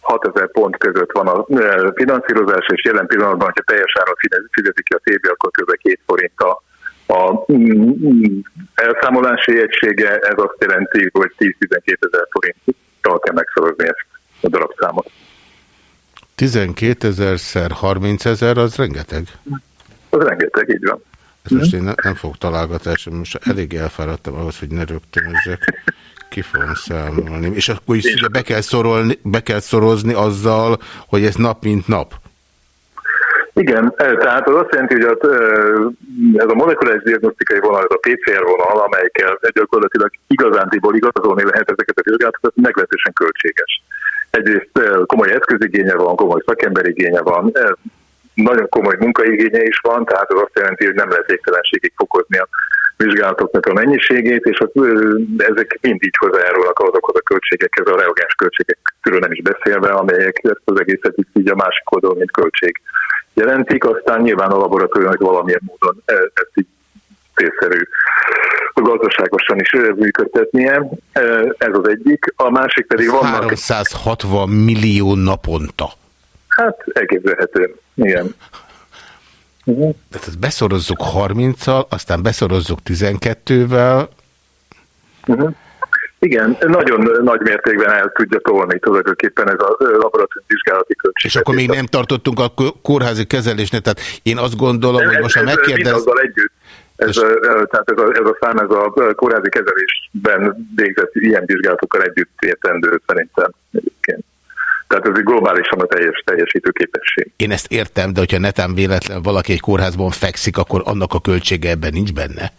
6 ezer pont között van a finanszírozás, és jelen pillanatban, ha teljes fize- fizeti ki a TB, akkor kb. 2 forint a, a mm, mm, elszámolási egysége, ez azt jelenti, hogy 10-12 ezer forinttal kell megszorozni ezt a darabszámot. 12 ezerszer 30 ezer, az rengeteg. Az rengeteg, így van. Ezt most én ne, nem fogok találgatásra, most elég elfáradtam ahhoz, hogy ne rögtönözzek. Ki fogom számolni. És akkor is ugye be kell, szorolni, be kell szorozni azzal, hogy ez nap mint nap. Igen, eh, tehát az azt jelenti, hogy az, ez a molekuláris diagnosztikai vonal, ez a PCR vonal, amelyikkel gyakorlatilag igazándiból igazolni lehet ezeket a vizsgálatokat, meglehetősen költséges. Egyrészt komoly eszközigénye van, komoly szakemberigénye van, nagyon komoly munkaigénye is van, tehát az azt jelenti, hogy nem lehet végtelenségig fokozni a vizsgálatoknak a mennyiségét, és az, ezek mind így hozzájárulnak azokhoz a költségekhez, a reagens költségekről nem is beszélve, amelyek ezt az egészet így a másik oldalon, mint költség jelentik, aztán nyilván a laboratóriumnak valamilyen módon e- ezt így célszerű gazdaságosan is működtetnie. E, Ez az egyik. A másik pedig vannak, 360 millió naponta. hát elképzelhető, igen. Uh-huh. Tehát ezt beszorozzuk 30-al, aztán beszorozzuk 12-vel, Uh-huh. Igen, nagyon nagy mértékben el tudja tolni tulajdonképpen ez a ö, laboratóriumi vizsgálati költség. és akkor még nem tartottunk a kó- kórházi kezelésnél. Tehát én azt gondolom, hogy most ha megkérdez... Együtt. Ez, a, tehát ez a, ez a szám, ez a kórházi kezelésben végzett ilyen vizsgálatokkal együtt értendő szerintem egyébként. Tehát ez egy globálisan a teljes teljesítő képesség. Én ezt értem, de hogyha netán véletlen valaki egy kórházban fekszik, akkor annak a költsége ebben nincs benne.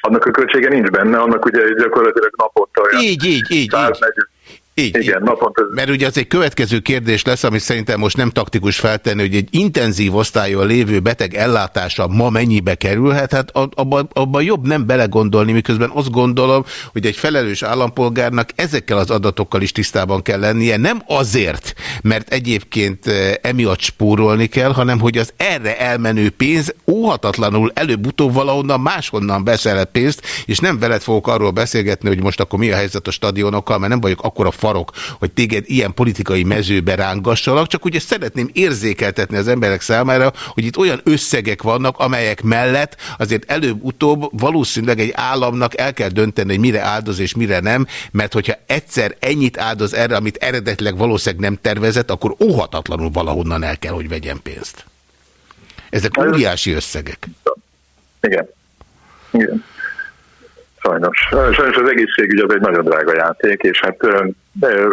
Annak a költsége nincs benne, annak ugye gyakorlatilag naponta olyan Így, így, így, így. 140 Így, Igen, naponta. Mert ugye az egy következő kérdés lesz, ami szerintem most nem taktikus feltenni, hogy egy intenzív osztályon lévő beteg ellátása ma mennyibe kerülhet, hát abban abba jobb nem belegondolni, miközben azt gondolom, hogy egy felelős állampolgárnak ezekkel az adatokkal is tisztában kell lennie, nem azért, mert egyébként eh, emiatt spórolni kell, hanem hogy az erre elmenő pénz óhatatlanul előbb-utóbb valahonnan máshonnan beszerett pénzt, és nem veled fogok arról beszélgetni, hogy most akkor mi a helyzet a stadionokkal, mert nem vagyok akkora farok, hogy téged ilyen politikai mezőbe rángassalak, csak ugye szeretném érzékeltetni az emberek számára, hogy itt olyan összegek vannak, amelyek mellett azért előbb-utóbb valószínűleg egy államnak el kell dönteni, hogy mire áldoz és mire nem, mert hogyha egyszer ennyit áldoz erre, amit eredetileg valószínűleg nem tervezett, akkor óhatatlanul valahonnan el kell, hogy vegyen pénzt. Ezek óriási összegek. Igen. Igen. Sajnos. Sajnos az egészségügy az egy nagyon drága játék, és hát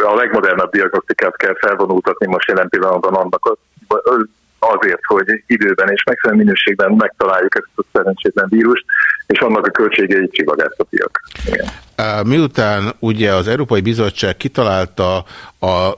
a legmodernebb diagnosztikát kell felvonultatni most jelen pillanatban annak az- azért, hogy időben és megfelelő minőségben megtaláljuk ezt a szerencsétlen vírust, és annak a költségei. Á, Miután ugye az Európai Bizottság kitalálta a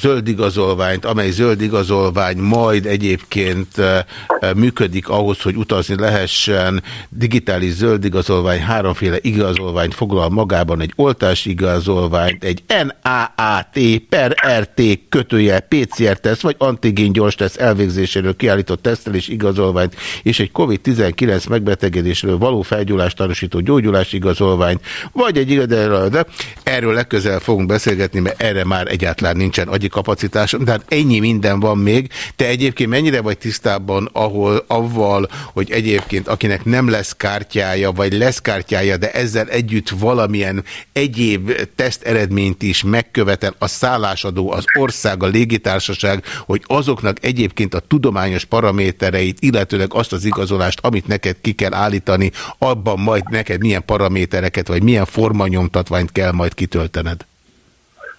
zöld igazolványt, amely zöld igazolvány majd egyébként e, e, működik ahhoz, hogy utazni lehessen. Digitális zöld igazolvány háromféle igazolványt foglal magában, egy oltás igazolványt, egy NAAT per RT kötőjel PCR teszt, vagy antigén gyors teszt elvégzéséről kiállított tesztelés igazolványt, és egy COVID-19 megbetegedésről való felgyúlást tanúsító gyógyulás igazolványt, vagy egy igazolvány, de erről legközelebb fogunk beszélgetni, mert erre már egyáltalán nincsen agyi kapacitásom, tehát ennyi minden van még. Te egyébként mennyire vagy tisztában ahol, avval, hogy egyébként akinek nem lesz kártyája, vagy lesz kártyája, de ezzel együtt valamilyen egyéb teszt eredményt is megkövetel a szállásadó, az ország, a légitársaság, hogy azoknak egyébként a tudományos paramétereit, illetőleg azt az igazolást, amit neked ki kell állítani, abban majd neked milyen paramétereket, vagy milyen formanyomtatványt kell majd kitöltened.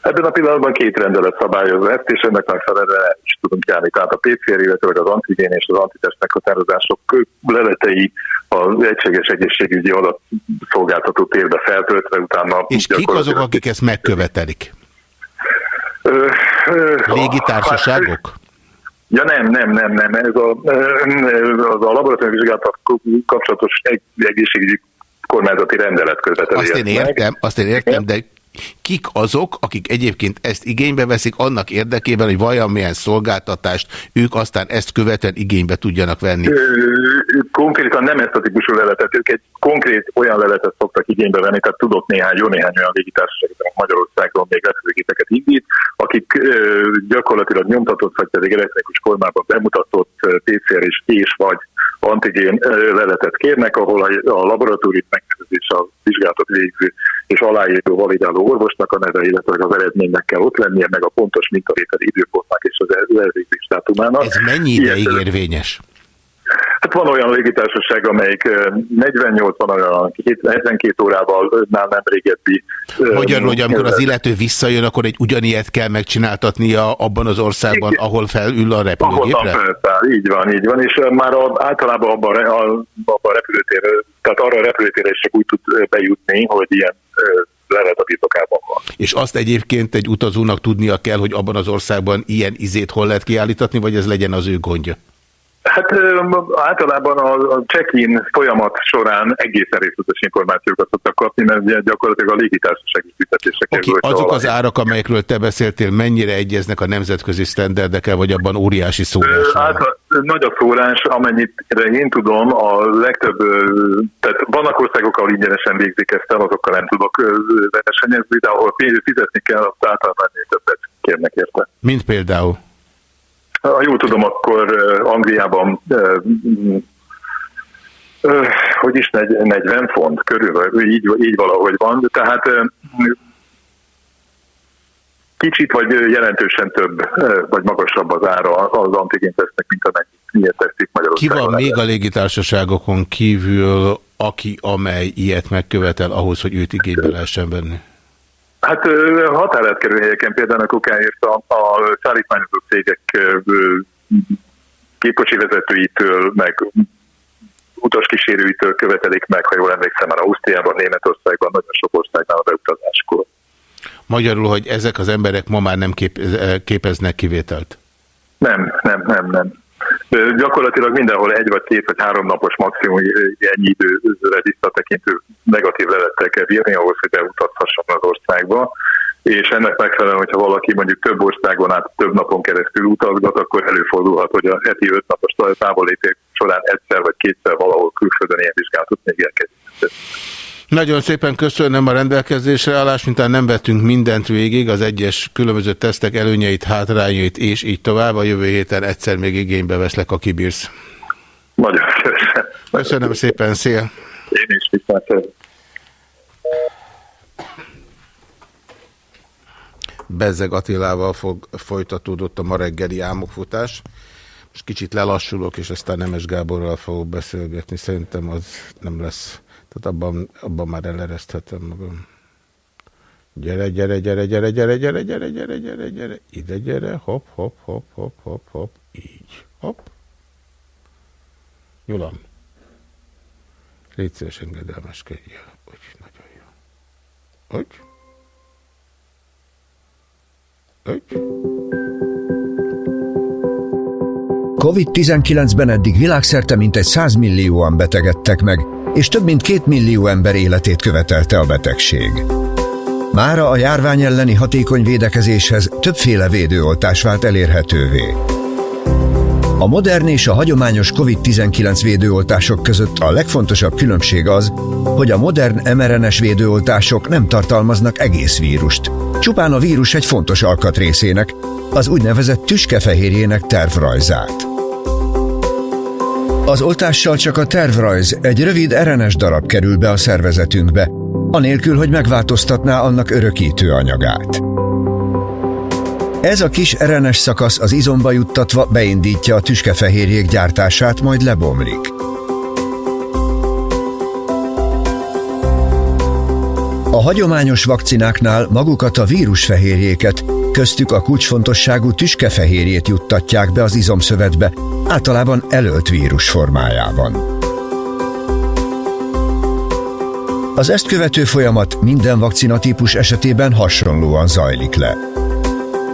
Ebben a pillanatban két rendelet szabályozza ezt, és ennek megfelelően el is tudunk járni. Tehát a PCR, illetve az antigén és az antitest meghatározások leletei az egységes egészségügyi adatszolgáltató térbe feltöltve, utána... És kik azok, akik ezt megkövetelik? Ö, ö, Légitársaságok? Ja nem, nem, nem, nem. Ez a, az a laboratóriumi vizsgálatok kapcsolatos egészségügyi kormányzati rendelet követeli. Azt én értem, azt én értem, de kik azok, akik egyébként ezt igénybe veszik annak érdekében, hogy valamilyen szolgáltatást ők aztán ezt követően igénybe tudjanak venni? Konkrétan nem ezt a típusú leletet, ők egy konkrét olyan leletet szoktak igénybe venni, tehát tudok néhány, jó néhány olyan légitársaságot, Magyarországon még repülőgépeket indít, akik gyakorlatilag nyomtatott, vagy pedig elektronikus formában bemutatott PCR és, és vagy antigén leletet kérnek, ahol a laboratórium megnevezés a vizsgálatot végző és aláíró validáló orvosnak a neve, illetve az eredménynek kell ott lennie, meg a pontos mintavételi időpontnak és az elvégzés dátumának. Ez mennyi ideig érvényes? Hát van olyan légitársaság, amelyik 48, van olyan, aki 72 órával nál nem régebbi. Magyarul, hogy amikor az illető visszajön, akkor egy ugyanilyet kell megcsináltatnia abban az országban, Igen. ahol felül a repülőgépre? Ahol felszáll, így van, így van, és már a, általában abban a, abban a repülőtérre, tehát arra a repülőtérre is csak úgy tud bejutni, hogy ilyen levet a birtokában van. És azt egyébként egy utazónak tudnia kell, hogy abban az országban ilyen izét hol lehet kiállítatni, vagy ez legyen az ő gondja? Hát általában a check-in folyamat során egészen részletes információkat szoktak kapni, mert gyakorlatilag a légitársasági fizetések okay, Azok az árak, amelyekről te beszéltél, mennyire egyeznek a nemzetközi sztenderdekkel, vagy abban óriási szórás? Hát nagy a szórás, amennyit én tudom, a legtöbb, tehát vannak országok, ahol ingyenesen végzik ezt el, azokkal nem tudok versenyezni, de ahol fizetni kell, azt általában többet kérnek érte. Mint például? Ha jól tudom, akkor Angliában hogy is 40 font körül, így, így valahogy van. Tehát kicsit vagy jelentősen több, vagy magasabb az ára az antigén tesznek, mint amennyit teszik Magyarországon. Ki van még a légitársaságokon kívül, aki amely ilyet megkövetel ahhoz, hogy őt igénybe lehessen venni? Hát határátkerül helyeken például a kokáért a, a szállítmányozó cégek képkocsi vezetőitől, meg utaskísérőitől követelik meg, ha jól emlékszem, már Ausztriában, Németországban, nagyon sok országnál a beutazáskor. Magyarul, hogy ezek az emberek ma már nem kép, képeznek kivételt? Nem, nem, nem, nem. Gyakorlatilag mindenhol egy vagy két vagy három napos maximum ennyi időre visszatekintő negatív lelettel kell bírni ahhoz, hogy beutazhasson az országba és ennek megfelelően, hogyha valaki mondjuk több országon át több napon keresztül utazgat, akkor előfordulhat, hogy a heti öt napos távoléték során egyszer vagy kétszer valahol külföldön ilyen vizsgálatot még elkezdik. Nagyon szépen köszönöm a rendelkezésre állás, mintán nem vettünk mindent végig, az egyes különböző tesztek előnyeit, hátrányait és így tovább. A jövő héten egyszer még igénybe veszlek, a kibírsz. Nagyon köszönöm. Köszönöm szépen, szél. Én is viszont. Bezzeg Attilával fog, folytatódott a ma reggeli álmokfutás. Most kicsit lelassulok, és aztán Nemes Gáborral fogok beszélgetni. Szerintem az nem lesz tehát abban, abban már elereszthetem magam. Gyere, gyere, gyere, gyere, gyere, gyere, gyere, gyere, gyere, gyere, ide gyere, hop, hop, hop, hop, hop, hop, így, hop. Nyulam. Légy szíves engedelmeskedjél. Úgy, nagyon jó. Úgy. Úgy. COVID-19-ben eddig világszerte mintegy 100 millióan betegedtek meg, és több mint két millió ember életét követelte a betegség. Mára a járvány elleni hatékony védekezéshez többféle védőoltás vált elérhetővé. A modern és a hagyományos COVID-19 védőoltások között a legfontosabb különbség az, hogy a modern mRNS védőoltások nem tartalmaznak egész vírust. Csupán a vírus egy fontos alkatrészének, az úgynevezett tüskefehérjének tervrajzát. Az oltással csak a tervrajz, egy rövid RNS darab kerül be a szervezetünkbe, anélkül, hogy megváltoztatná annak örökítő anyagát. Ez a kis RNS szakasz az izomba juttatva beindítja a tüskefehérjék gyártását, majd lebomlik. A hagyományos vakcináknál magukat a vírusfehérjéket, köztük a kulcsfontosságú tüskefehérjét juttatják be az izomszövetbe, általában elölt vírus formájában. Az ezt követő folyamat minden vakcinatípus esetében hasonlóan zajlik le.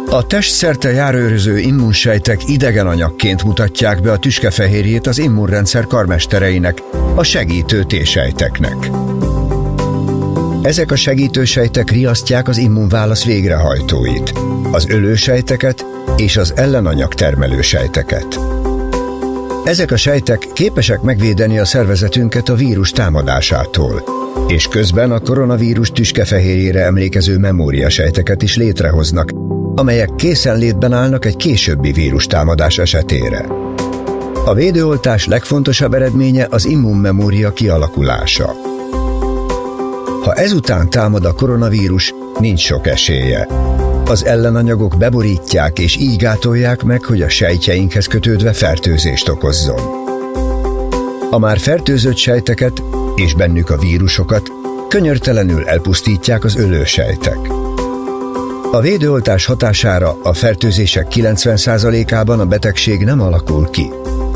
A testszerte járőröző immunsejtek idegen anyagként mutatják be a tüskefehérjét az immunrendszer karmestereinek, a segítő T-sejteknek. Ezek a segítősejtek riasztják az immunválasz végrehajtóit, az ölősejteket és az ellenanyag termelő sejteket. Ezek a sejtek képesek megvédeni a szervezetünket a vírus támadásától, és közben a koronavírus tüskefehérjére emlékező memóriasejteket is létrehoznak, amelyek készenlétben állnak egy későbbi vírustámadás esetére. A védőoltás legfontosabb eredménye az immunmemória kialakulása. Ha ezután támad a koronavírus, nincs sok esélye. Az ellenanyagok beborítják és így gátolják meg, hogy a sejtjeinkhez kötődve fertőzést okozzon. A már fertőzött sejteket és bennük a vírusokat könyörtelenül elpusztítják az ölősejtek. A védőoltás hatására a fertőzések 90%-ában a betegség nem alakul ki,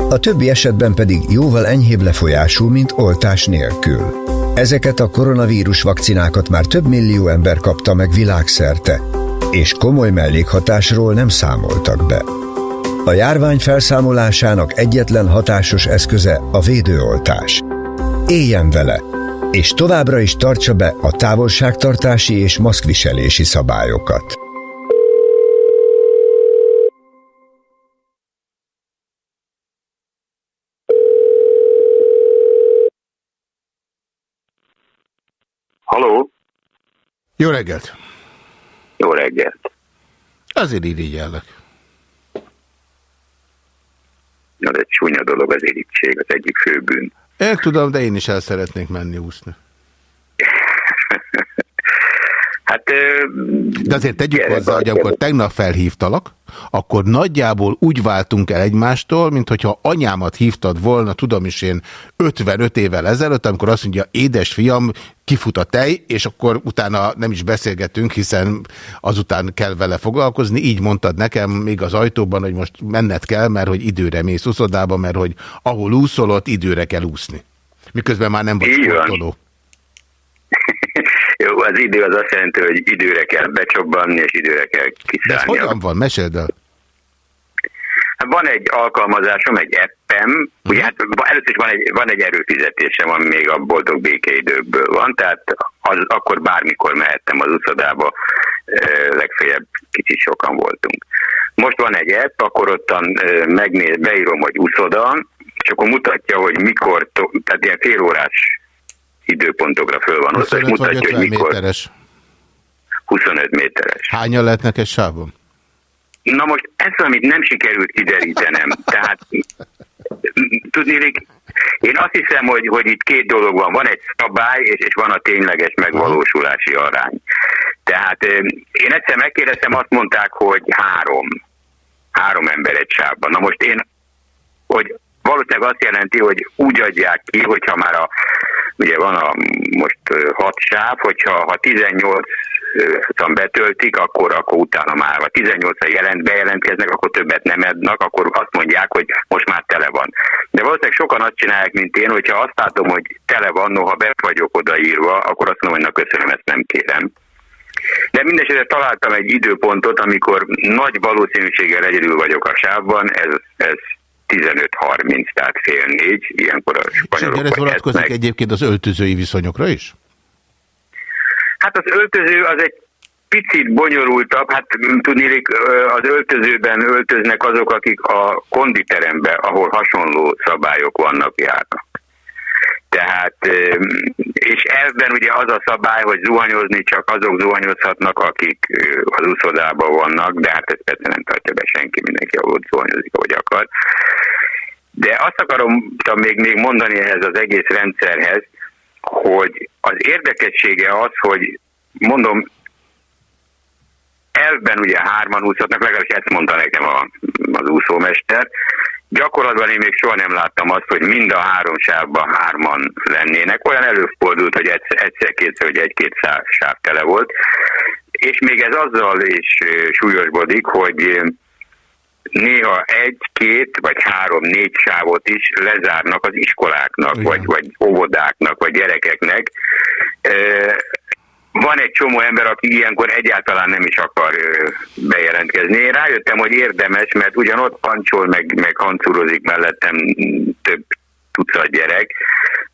a többi esetben pedig jóval enyhébb lefolyású, mint oltás nélkül. Ezeket a koronavírus vakcinákat már több millió ember kapta meg világszerte, és komoly mellékhatásról nem számoltak be. A járvány felszámolásának egyetlen hatásos eszköze a védőoltás. Éljen vele, és továbbra is tartsa be a távolságtartási és maszkviselési szabályokat. Jó reggelt! jó reggelt. Azért irigyellek. Na, ez egy csúnya dolog az irítség, az egyik fő bűn. Én tudom, de én is el szeretnék menni úszni. Hát... De azért tegyük hozzá, hogy gyere. amikor tegnap felhívtalak, akkor nagyjából úgy váltunk el egymástól, mint hogyha anyámat hívtad volna, tudom is én 55 évvel ezelőtt, amikor azt mondja, édes fiam, kifut a tej, és akkor utána nem is beszélgetünk, hiszen azután kell vele foglalkozni. Így mondtad nekem még az ajtóban, hogy most menned kell, mert hogy időre mész uszodába, mert hogy ahol úszol, ott időre kell úszni. Miközben már nem vagy sportoló. Jó, az idő az azt jelenti, hogy időre kell becsobbanni, és időre kell De ez kiszállni. hogyan van? Meséld el. Hát van egy alkalmazásom, egy appem, ugye hát először is van egy, van egy erőfizetésem, ami még a boldog békeidőkből van, tehát az, akkor bármikor mehettem az uszodába, legfeljebb kicsit sokan voltunk. Most van egy app, akkor ottan megnéz, beírom, hogy uszoda, és akkor mutatja, hogy mikor, tehát ilyen fél órás időpontokra föl van osztva, és 25 vagy mutatja, hogy 50 mikor méteres. 25 méteres. Hányan lehetnek egy sávon? Na most ez, amit nem sikerült kiderítenem, tehát tudnélik, én azt hiszem, hogy, hogy itt két dolog van. Van egy szabály, és, és van a tényleges megvalósulási arány. Tehát én egyszer megkérdeztem, azt mondták, hogy három. Három ember egy sávban. Na most én, hogy valószínűleg azt jelenti, hogy úgy adják ki, hogyha már a, ugye van a most hat sáv, hogyha ha 18 tan betöltik, akkor, akkor utána már, ha 18 jelent, bejelentkeznek, akkor többet nem adnak, akkor azt mondják, hogy most már tele van. De valószínűleg sokan azt csinálják, mint én, hogyha azt látom, hogy tele van, noha be vagyok odaírva, akkor azt mondom, hogy na köszönöm, ezt nem kérem. De mindesetre találtam egy időpontot, amikor nagy valószínűséggel egyedül vagyok a sávban, ez, ez 15-30, tehát fél négy, ilyenkor a És spanyolok ugyanez vonatkozik esznek. egyébként az öltözői viszonyokra is? Hát az öltöző az egy picit bonyolultabb, hát tudnélik az öltözőben öltöznek azok, akik a konditeremben, ahol hasonló szabályok vannak, járnak. Tehát, és elvben ugye az a szabály, hogy zuhanyozni csak azok zuhanyozhatnak, akik az úszodában vannak, de hát ezt persze nem tartja be senki, mindenki ahol zuhanyozik, ahogy akar. De azt akarom még, még mondani ehhez az egész rendszerhez, hogy az érdekessége az, hogy mondom, elvben ugye hárman úszhatnak, legalábbis ezt mondta nekem a, az úszómester. Gyakorlatban én még soha nem láttam azt, hogy mind a három sávban hárman lennének. Olyan előfordult, hogy egyszer- egyszer-kétszer, hogy egy-két szá- sáv tele volt. És még ez azzal is súlyosbodik, hogy néha egy, két vagy három, négy sávot is lezárnak az iskoláknak, Igen. vagy, vagy óvodáknak, vagy gyerekeknek. Van egy csomó ember, aki ilyenkor egyáltalán nem is akar bejelentkezni. Én rájöttem, hogy érdemes, mert ugyanott pancsol, meg, meg hancúrozik mellettem több tucat gyerek,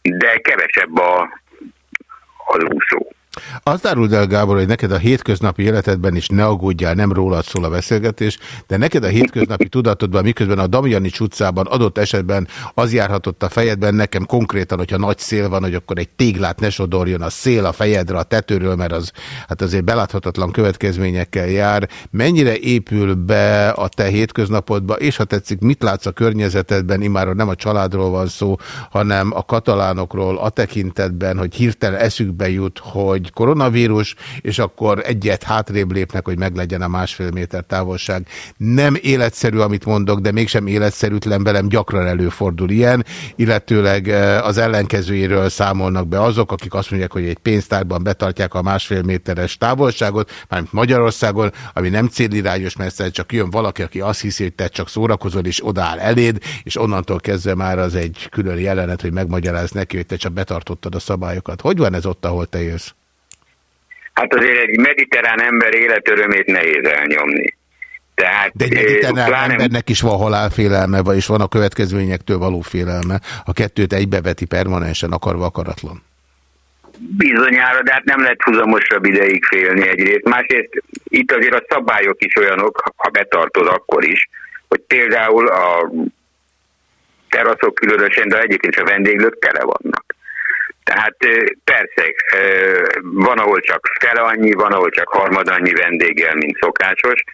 de kevesebb a, az úszó. Azt áruld el, Gábor, hogy neked a hétköznapi életedben is ne aggódjál, nem rólad szól a beszélgetés, de neked a hétköznapi tudatodban, miközben a Damjanics utcában adott esetben az járhatott a fejedben, nekem konkrétan, hogyha nagy szél van, hogy akkor egy téglát ne sodorjon a szél a fejedre, a tetőről, mert az hát azért beláthatatlan következményekkel jár. Mennyire épül be a te hétköznapodba, és ha tetszik, mit látsz a környezetedben, imáron nem a családról van szó, hanem a katalánokról a tekintetben, hogy hirtelen eszükbe jut, hogy koronavírus, és akkor egyet hátrébb lépnek, hogy meglegyen a másfél méter távolság. Nem életszerű, amit mondok, de mégsem életszerűtlen velem gyakran előfordul ilyen, illetőleg eh, az ellenkezőjéről számolnak be azok, akik azt mondják, hogy egy pénztárban betartják a másfél méteres távolságot, mármint Magyarországon, ami nem célirányos, mert csak jön valaki, aki azt hiszi, hogy te csak szórakozol, és odáll eléd, és onnantól kezdve már az egy külön jelenet, hogy megmagyaráz neki, hogy te csak betartottad a szabályokat. Hogy van ez ott, ahol te élsz? Hát azért egy mediterrán ember életörömét nehéz elnyomni. Tehát, De egy eh, mediterrán pláne- embernek is van halálfélelme, és van a következményektől való félelme. A kettőt egybeveti permanensen, akarva akaratlan. Bizonyára, de hát nem lehet húzamosabb ideig félni egyrészt. Másrészt itt azért a szabályok is olyanok, ha betartod akkor is, hogy például a teraszok különösen, de egyébként a vendéglők tele vannak. Tehát persze, van, ahol csak fele annyi, van, ahol csak harmad annyi vendéggel, mint szokásos,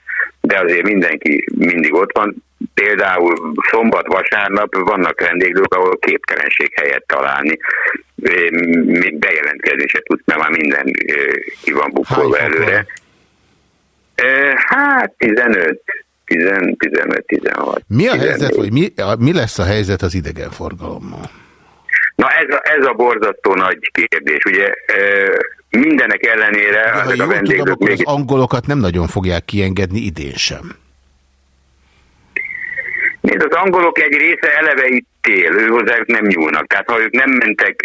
de azért mindenki mindig ott van. Például szombat, vasárnap vannak vendéglők, ahol képtelenség helyet találni. Még bejelentkezni se tudsz, mert már minden ki van fok előre. van? Ö, Hát 15, 15-16. Mi a 14. helyzet, vagy mi, mi lesz a helyzet az idegenforgalommal? Na ez a, ez a borzasztó nagy kérdés. Ugye mindenek ellenére De ezek a jól tudom, akkor az angolokat nem nagyon fogják kiengedni idén sem. Nézd, az angolok egy része eleve itt él, ő hozzájuk nem nyúlnak. Tehát ha ők nem mentek...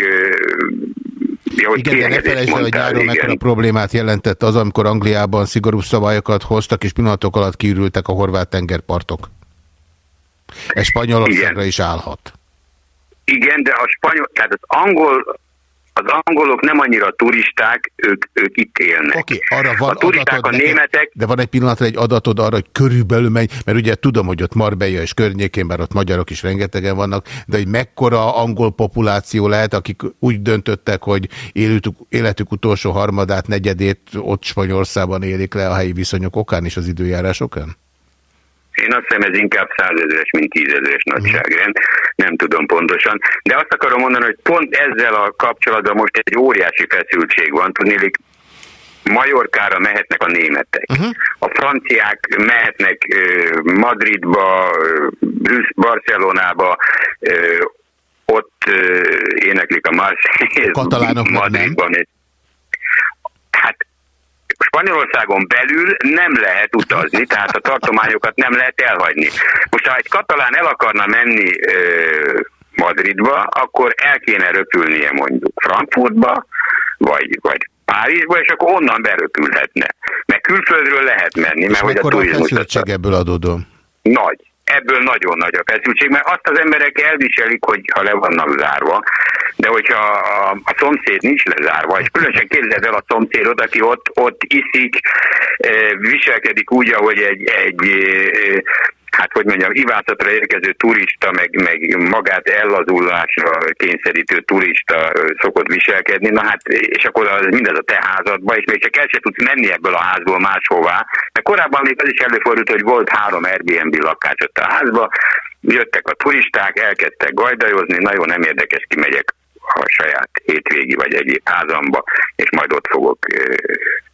Ja, Igen, de ne felejtsd el, hogy nyáron mekkora problémát jelentett az, amikor Angliában szigorú szabályokat hoztak, és pillanatok alatt kiürültek a horvát tengerpartok. Ez Spanyolországra is állhat. Igen, de a spanyol, tehát az angol, az angolok nem annyira turisták, ők, ők itt élnek. Oké, arra van a turisták, adatod a németek, De van egy pillanatra egy adatod arra, hogy körülbelül menj, mert ugye tudom, hogy ott Marbella és környékén, bár ott magyarok is rengetegen vannak, de hogy mekkora angol populáció lehet, akik úgy döntöttek, hogy életük, életük utolsó harmadát, negyedét ott Spanyolországban élik le a helyi viszonyok okán és az időjárás okán? Én azt hiszem ez inkább százezeres, mint tízezeres nagyságrend, nem tudom pontosan. De azt akarom mondani, hogy pont ezzel a kapcsolatban most egy óriási feszültség van. Tudnélik, Majorkára mehetnek a németek. Uh-huh. A franciák mehetnek Madridba, Barcelonába, ott éneklik a Marseillaise Katalánok meg nem? Madridban. Hát Spanyolországon belül nem lehet utazni, tehát a tartományokat nem lehet elhagyni. Most ha egy katalán el akarna menni Madridba, akkor el kéne röpülnie mondjuk Frankfurtba, vagy, vagy Párizsba, és akkor onnan beröpülhetne. Mert külföldről lehet menni, És mert hogy a turizmus ebből adódó? nagy. Ebből nagyon nagy a feszültség, mert azt az emberek elviselik, hogy ha le vannak zárva, de hogyha a, a szomszéd nincs lezárva, és különösen képzeld el a szomszédot, aki ott, ott iszik, eh, viselkedik úgy, ahogy egy, egy eh, hát hogy mondjam, ivászatra érkező turista, meg, meg magát ellazulásra kényszerítő turista szokott viselkedni, na hát, és akkor az mindez a te házadba, és még csak el se tudsz menni ebből a házból máshová, mert korábban még az is előfordult, hogy volt három Airbnb lakás ott a házba, jöttek a turisták, elkezdtek gajdajozni, na jó, nem érdekes, kimegyek a saját hétvégi vagy egyéb házamba, és majd ott fogok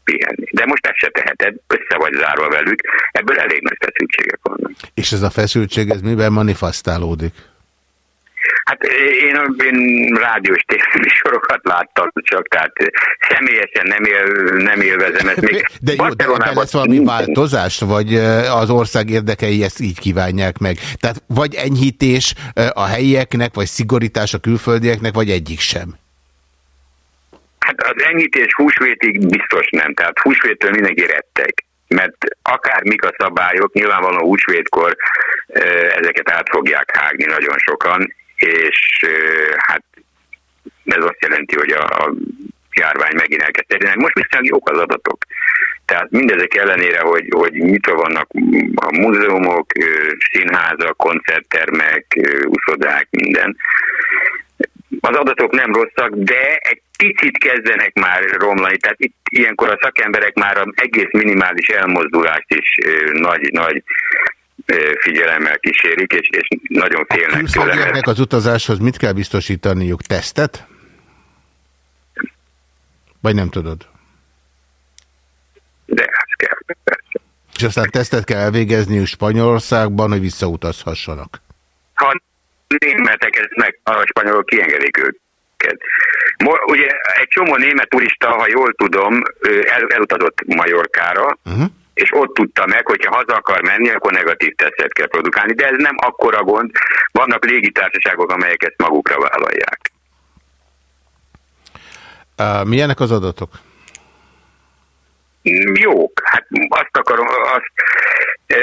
pihenni. De most ezt se teheted, össze vagy zárva velük, ebből elég nagy feszültségek vannak. És ez a feszültség, ez miben manifestálódik? Hát én, én rádiós tévéműsorokat láttam csak, tehát személyesen nem, él, nem élvezem ezt. Még De jó, de ebben lesz valami változás, vagy eh, az ország érdekei ezt így kívánják meg? Tehát vagy enyhítés eh, a helyieknek, vagy szigorítás a külföldieknek, vagy egyik sem? Hát az enyhítés húsvétig biztos nem, tehát húsvéttől mindenki rettek mert akár mik a szabályok, nyilvánvalóan húsvétkor ezeket át fogják hágni nagyon sokan, és hát ez azt jelenti, hogy a, járvány megint elkezd terjedni. Most viszonylag jók az adatok. Tehát mindezek ellenére, hogy, hogy nyitva vannak a múzeumok, színházak, koncerttermek, uszodák, minden. Az adatok nem rosszak, de egy picit kezdenek már romlani. Tehát itt ilyenkor a szakemberek már az egész minimális elmozdulást is ö, nagy, nagy ö, figyelemmel kísérik, és, és nagyon félnek tőle. az utazáshoz mit kell biztosítaniuk? Tesztet? Vagy nem tudod? De ez kell, persze. És aztán tesztet kell elvégezniük Spanyolországban, hogy visszautazhassanak. ha németek ezt meg, a spanyolok kiengedik őket. Ugye egy csomó német turista, ha jól tudom, el, elutazott Majorkára, Uh-huh. és ott tudta meg, hogyha haza akar menni, akkor negatív tesztet kell produkálni. De ez nem akkora gond. Vannak légitársaságok, amelyek ezt magukra vállalják. Uh, milyenek az adatok? Jók. Hát azt akarom, azt, e,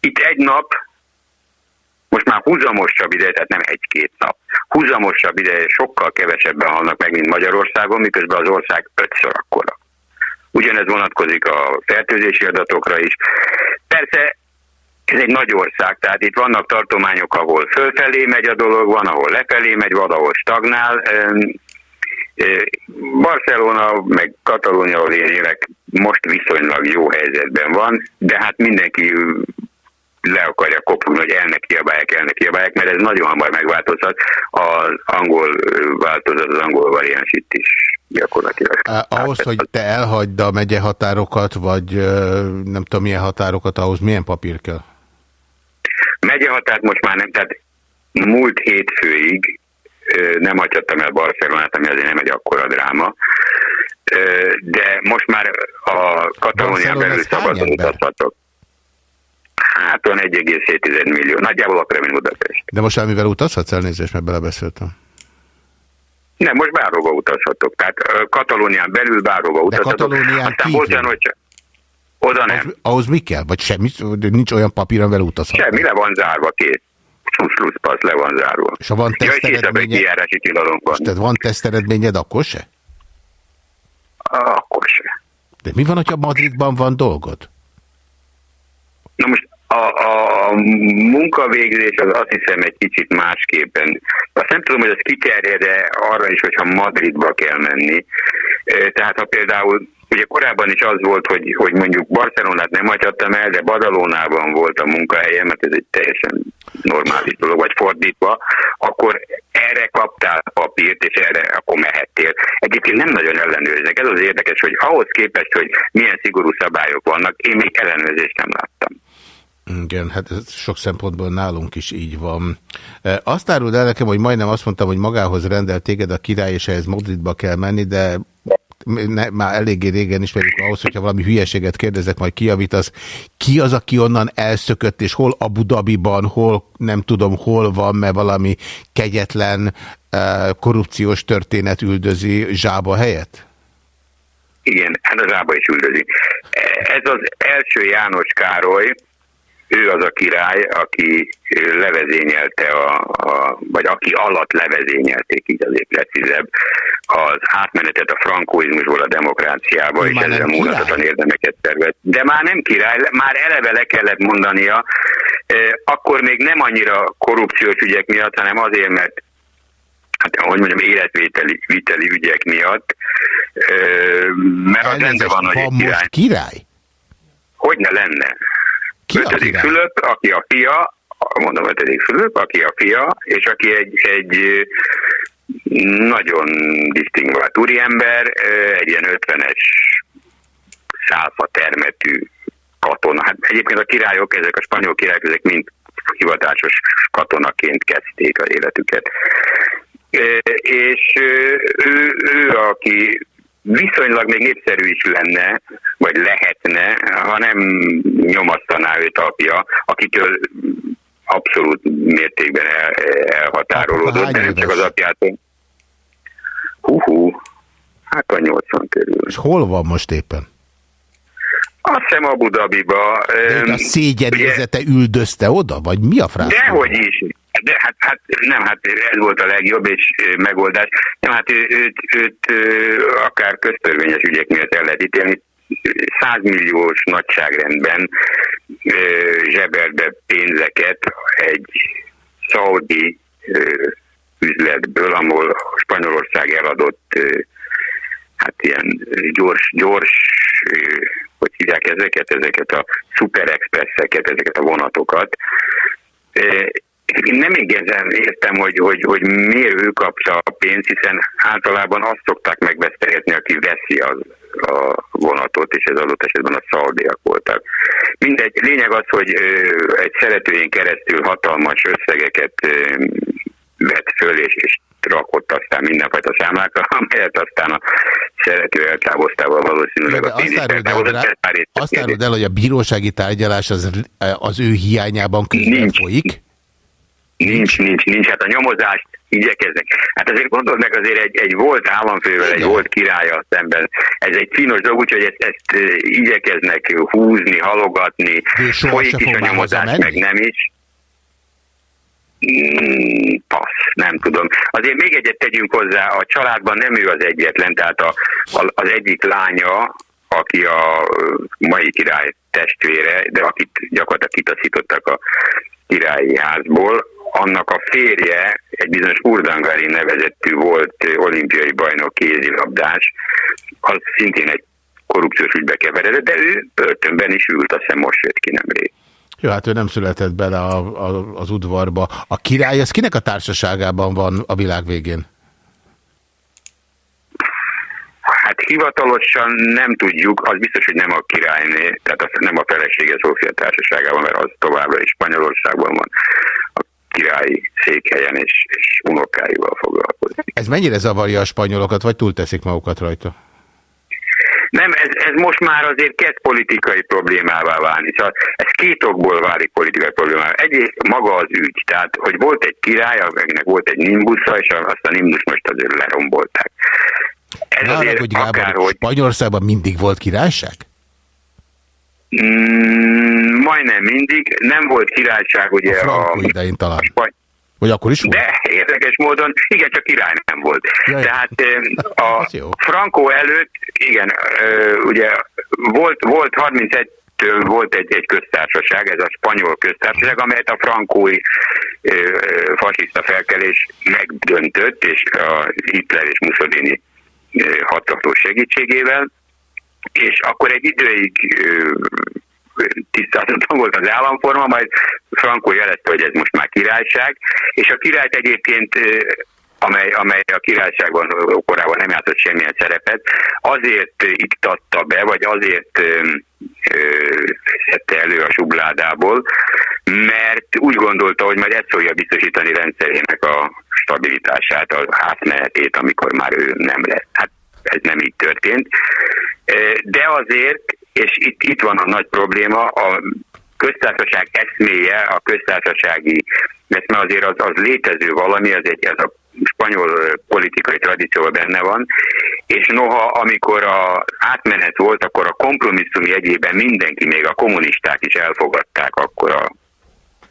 itt egy nap, most már húzamosabb ideje, tehát nem egy-két nap, húzamosabb ideje sokkal kevesebben halnak meg, mint Magyarországon, miközben az ország ötször akkora. Ugyanez vonatkozik a fertőzési adatokra is. Persze ez egy nagy ország, tehát itt vannak tartományok, ahol fölfelé megy a dolog, van, ahol lefelé megy, van, stagnál. Barcelona, meg Katalónia, ahol én élek, most viszonylag jó helyzetben van, de hát mindenki le akarja kopulni, hogy elnek kiabálják, elnek kiabálják, mert ez nagyon hamar megváltozhat. Az angol változat, az angol variáns itt is gyakorlatilag. Ahhoz, hogy te elhagyd a megye határokat, vagy nem tudom milyen határokat, ahhoz milyen papír kell? Megyehatárt most már nem, tehát múlt hétfőig nem hagyhattam el Barcelonát, ami azért nem egy akkora dráma, de most már a Katalónián belül szabadon utazhatok. Hát olyan 1,7 millió, nagyjából akkor, mint Budapest. De most mivel utazhatsz elnézést, mert belebeszéltem. Nem, most bárhova utazhatok. Tehát Katalónián belül bárhova utazhatok. Katalónián Aztán volt olyan, hogy oda nem. Ahhoz, ahhoz mi kell? Vagy semmi? Nincs olyan papír, amivel utazhat? Semmi, le van zárva, kész. Plusz, le van zárva. És ha van Ja, teszteredményed, kijárási tilalom van. tehát van teszteredményed, akkor se? Akkor se. De mi van, hogyha Madridban van dolgod? Na most a, a munkavégzés az azt hiszem egy kicsit másképpen. Azt nem tudom, hogy ez kiterjed-e arra is, hogyha Madridba kell menni. Tehát ha például, ugye korábban is az volt, hogy, hogy mondjuk Barcelonát nem hagyhattam el, de Badalonában volt a munkahelyem, mert ez egy teljesen normális dolog, vagy fordítva, akkor erre kaptál papírt, és erre akkor mehettél. Egyébként nem nagyon ellenőriznek. Ez az érdekes, hogy ahhoz képest, hogy milyen szigorú szabályok vannak, én még ellenőrzést nem láttam. Igen, hát ez sok szempontból nálunk is így van. E, Azt áruld el nekem, hogy majdnem azt mondtam, hogy magához rendelt téged a király, és ehhez Madridba kell menni, de ne, már eléggé régen ismerjük ahhoz, hogyha valami hülyeséget kérdezek, majd kiavítasz. Ki az, aki onnan elszökött, és hol Abu Dhabiban, hol nem tudom, hol van, mert valami kegyetlen e, korrupciós történet üldözi zsába helyett? Igen, hát az ába is üldözi. Ez az első János Károly, ő az a király, aki levezényelte, a, a, vagy aki alatt levezényelték, így azért precízebb, az átmenetet a frankóizmusból a demokráciába, Ő és már ezzel király? múlhatatlan érdemeket tervez. De már nem király, már eleve le kellett mondania, akkor még nem annyira korrupciós ügyek miatt, hanem azért, mert hát ahogy mondjam, életvételi viteli ügyek miatt, mert az rendben van, hogy van egy most király. király? Hogy ne lenne? Ki a ötödik király? Fülöp, aki a fia, mondom ötödik Fülöp, aki a fia, és aki egy, egy ö, nagyon disztingvált úriember, egy ilyen 50-es szálfa termetű katona. Hát egyébként a királyok, ezek a spanyol királyok, ezek mind hivatásos katonaként kezdték az életüket. És ö, ő, ő, aki viszonylag még népszerű is lenne, vagy lehetne, ha nem nyomasztaná őt apja, akitől abszolút mértékben el, elhatárolódott, de nem csak az apjától. Hú, hát a 80 körül. És hol van most éppen? Azt hiszem Abu Dhabiba. De a szégyenézete üldözte oda? Vagy mi a frász? Dehogy is. De hát, hát nem, hát ez volt a legjobb és megoldás. Nem, hát őt, őt ö, akár köztörvényes ügyek miatt el lehet ítélni. 100 milliós nagyságrendben zsebelbe pénzeket egy szaudi üzletből, ahol Spanyolország eladott hát ilyen gyors, gyors, hogy hívják ezeket, ezeket a super expresszeket, ezeket a vonatokat. Én nem igazán értem, hogy, hogy, hogy miért ő kapta a pénzt, hiszen általában azt szokták megvesztegetni, aki veszi az, a vonatot, és ez adott esetben a szaudiak voltak. Mindegy, lényeg az, hogy egy szeretőjén keresztül hatalmas összegeket vett föl, és, és rakott aztán mindenfajta számlákra, amelyet aztán a szerető eltávoztával valószínűleg De a azt pénz is áruld el, eltávozott, azt áruld el, hogy a bírósági tárgyalás az, az ő hiányában közben folyik. Nincs, nincs, nincs. Hát a nyomozást igyekeznek. Hát azért gondold meg azért egy, egy volt államfővel, egy volt királya szemben. Ez egy finos dolog, úgyhogy ezt, ezt ö, igyekeznek húzni, halogatni. Folyik is a nyomozás, meg nem is. Mm, passz, nem tudom. Azért még egyet tegyünk hozzá, a családban nem ő az egyetlen, tehát a, a, az egyik lánya, aki a ö, mai király testvére, de akit gyakorlatilag kitaszítottak a királyi házból, annak a férje, egy bizonyos Urdangari nevezettű volt olimpiai bajnok kézilabdás, az szintén egy korrupciós ügybe keveredett, de ő börtönben is ült, azt hiszem most jött ki nemrég. Jó, hát ő nem született bele a, a, az udvarba. A király, az kinek a társaságában van a világ végén? Hát hivatalosan nem tudjuk, az biztos, hogy nem a királyné, tehát az nem a felesége Szófia társaságában, mert az továbbra is Spanyolországban van királyi székhelyen, és, és unokáival foglalkozik. Ez mennyire zavarja a spanyolokat, vagy túlteszik magukat rajta? Nem, ez, ez most már azért kezd politikai problémává válni. Szóval ez két okból válik politikai problémává. Egyrészt maga az ügy, tehát hogy volt egy király, akinek volt egy nimbusza, és azt a nimbus most azért lerombolták. Ez arra, azért hogy Gábor, akárhogy... Spanyolországban mindig volt királyság? Mm, majdnem mindig. Nem volt királyság, ugye A a, Franco idején talán. Spany- Vagy akkor is volt? de érdekes módon, igen, csak király nem volt. Jaj. Tehát ö, a. Franco előtt, igen, ö, ugye volt, volt 31 től volt egy, egy köztársaság, ez a spanyol köztársaság, amelyet a frankói ö, ö, fasiszta felkelés megdöntött, és a Hitler és Mussolini hatható segítségével, és akkor egy időig tisztázatlan volt az államforma, majd Franco jelezte, hogy ez most már királyság, és a királyt egyébként amely, amely a királyságban korábban nem játszott semmilyen szerepet, azért iktatta be, vagy azért szedte elő a subládából, mert úgy gondolta, hogy majd ez fogja biztosítani rendszerének a stabilitását, a átmenetét, amikor már ő nem lesz. Hát ez nem így történt. De azért, és itt, itt van a nagy probléma, a köztársaság eszméje, a köztársasági eszme azért az, az létező valami, az egy, ez a spanyol politikai tradícióban benne van, és noha amikor a átmenet volt, akkor a kompromisszum jegyében mindenki, még a kommunisták is elfogadták akkor a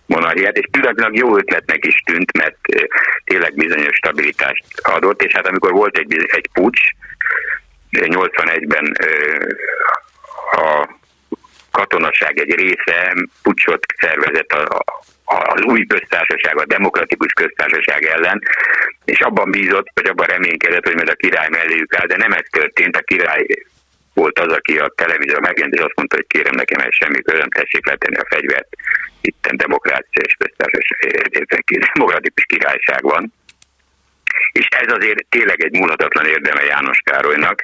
monarchiát, és pillanatnyilag jó ötletnek is tűnt, mert tényleg bizonyos stabilitást adott, és hát amikor volt egy, egy pucs, 81-ben ö, a katonaság egy része pucsot szervezett a, az új köztársaság, a demokratikus köztársaság ellen, és abban bízott, vagy abban reménykedett, hogy majd a király melléjük áll, de nem ez történt, a király volt az, aki a televízió megjelent, és azt mondta, hogy kérem nekem ez semmi közöm, tessék letenni a fegyvert, itt demokrácia és köztársaság, demokratikus királyság van. És ez azért tényleg egy múlhatatlan érdeme János Károlynak,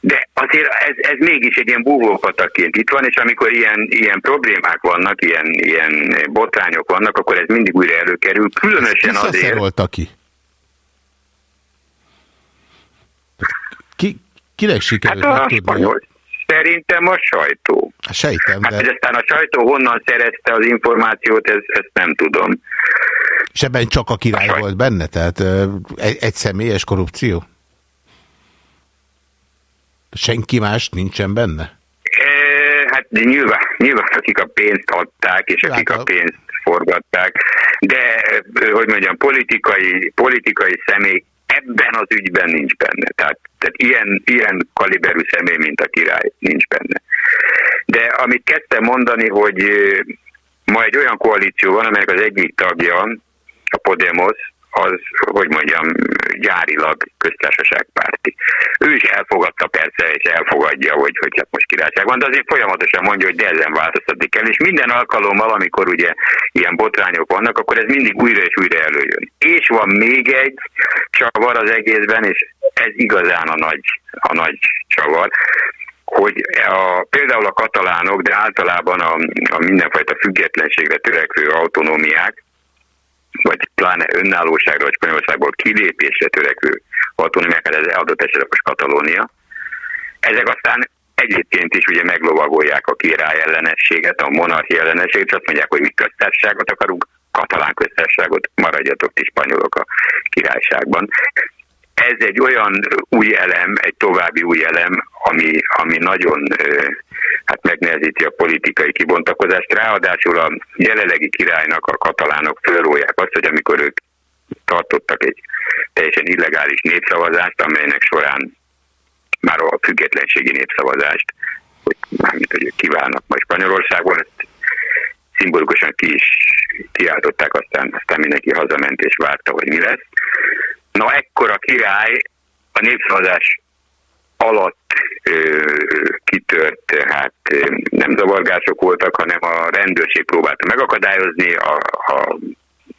de azért ez, ez mégis egy ilyen búvópatakként itt van, és amikor ilyen, ilyen problémák vannak, ilyen, ilyen botrányok vannak, akkor ez mindig újra előkerül, különösen azért... Visszaszerolta ki? Ki, kinek sikerült Hát a spanyol. Szerintem a sajtó. Sejtem, Hát, de aztán a sajtó honnan szerezte az információt, ez, ezt nem tudom. És ebben csak a király volt benne? Tehát egy, egy személyes korrupció? Senki más nincsen benne? E, hát nyilván, nyilván akik a pénzt adták, és akik a pénzt forgatták, de hogy mondjam, politikai, politikai személy ebben az ügyben nincs benne. Tehát, tehát ilyen, ilyen kaliberű személy, mint a király, nincs benne. De amit kezdtem mondani, hogy ma egy olyan koalíció van, amelynek az egyik tagja, a Podemos, az, hogy mondjam, gyárilag köztársaságpárti. Ő is elfogadta persze, és elfogadja, hogy, hogy hát most királyság van, de azért folyamatosan mondja, hogy de ezen változtatni kell, és minden alkalommal, amikor ugye ilyen botrányok vannak, akkor ez mindig újra és újra előjön. És van még egy csavar az egészben, és ez igazán a nagy, a nagy csavar, hogy a, például a katalánok, de általában a, a mindenfajta függetlenségre törekvő autonómiák, vagy pláne önállóságra, vagy Spanyolországból kilépésre törekvő autonómiák, hát ez adott esetben most Katalónia. Ezek aztán egyébként is ugye meglovagolják a király ellenességet, a monarchia ellenességet, és azt mondják, hogy mi köztársaságot akarunk, katalán köztársaságot, maradjatok ti spanyolok a királyságban. Ez egy olyan új elem, egy további új elem, ami, ami nagyon hát megnehezíti a politikai kibontakozást. Ráadásul a jelenlegi királynak a katalánok fölrólják azt, hogy amikor ők tartottak egy teljesen illegális népszavazást, amelynek során már a függetlenségi népszavazást, hogy mármint, hogy ők kiválnak majd Spanyolországból, ezt szimbolikusan ki is kiáltották, aztán, aztán mindenki hazament és várta, hogy mi lesz. Na ekkor a király a népszavazás alatt ö, kitört, hát nem zavargások voltak, hanem a rendőrség próbálta megakadályozni, a, a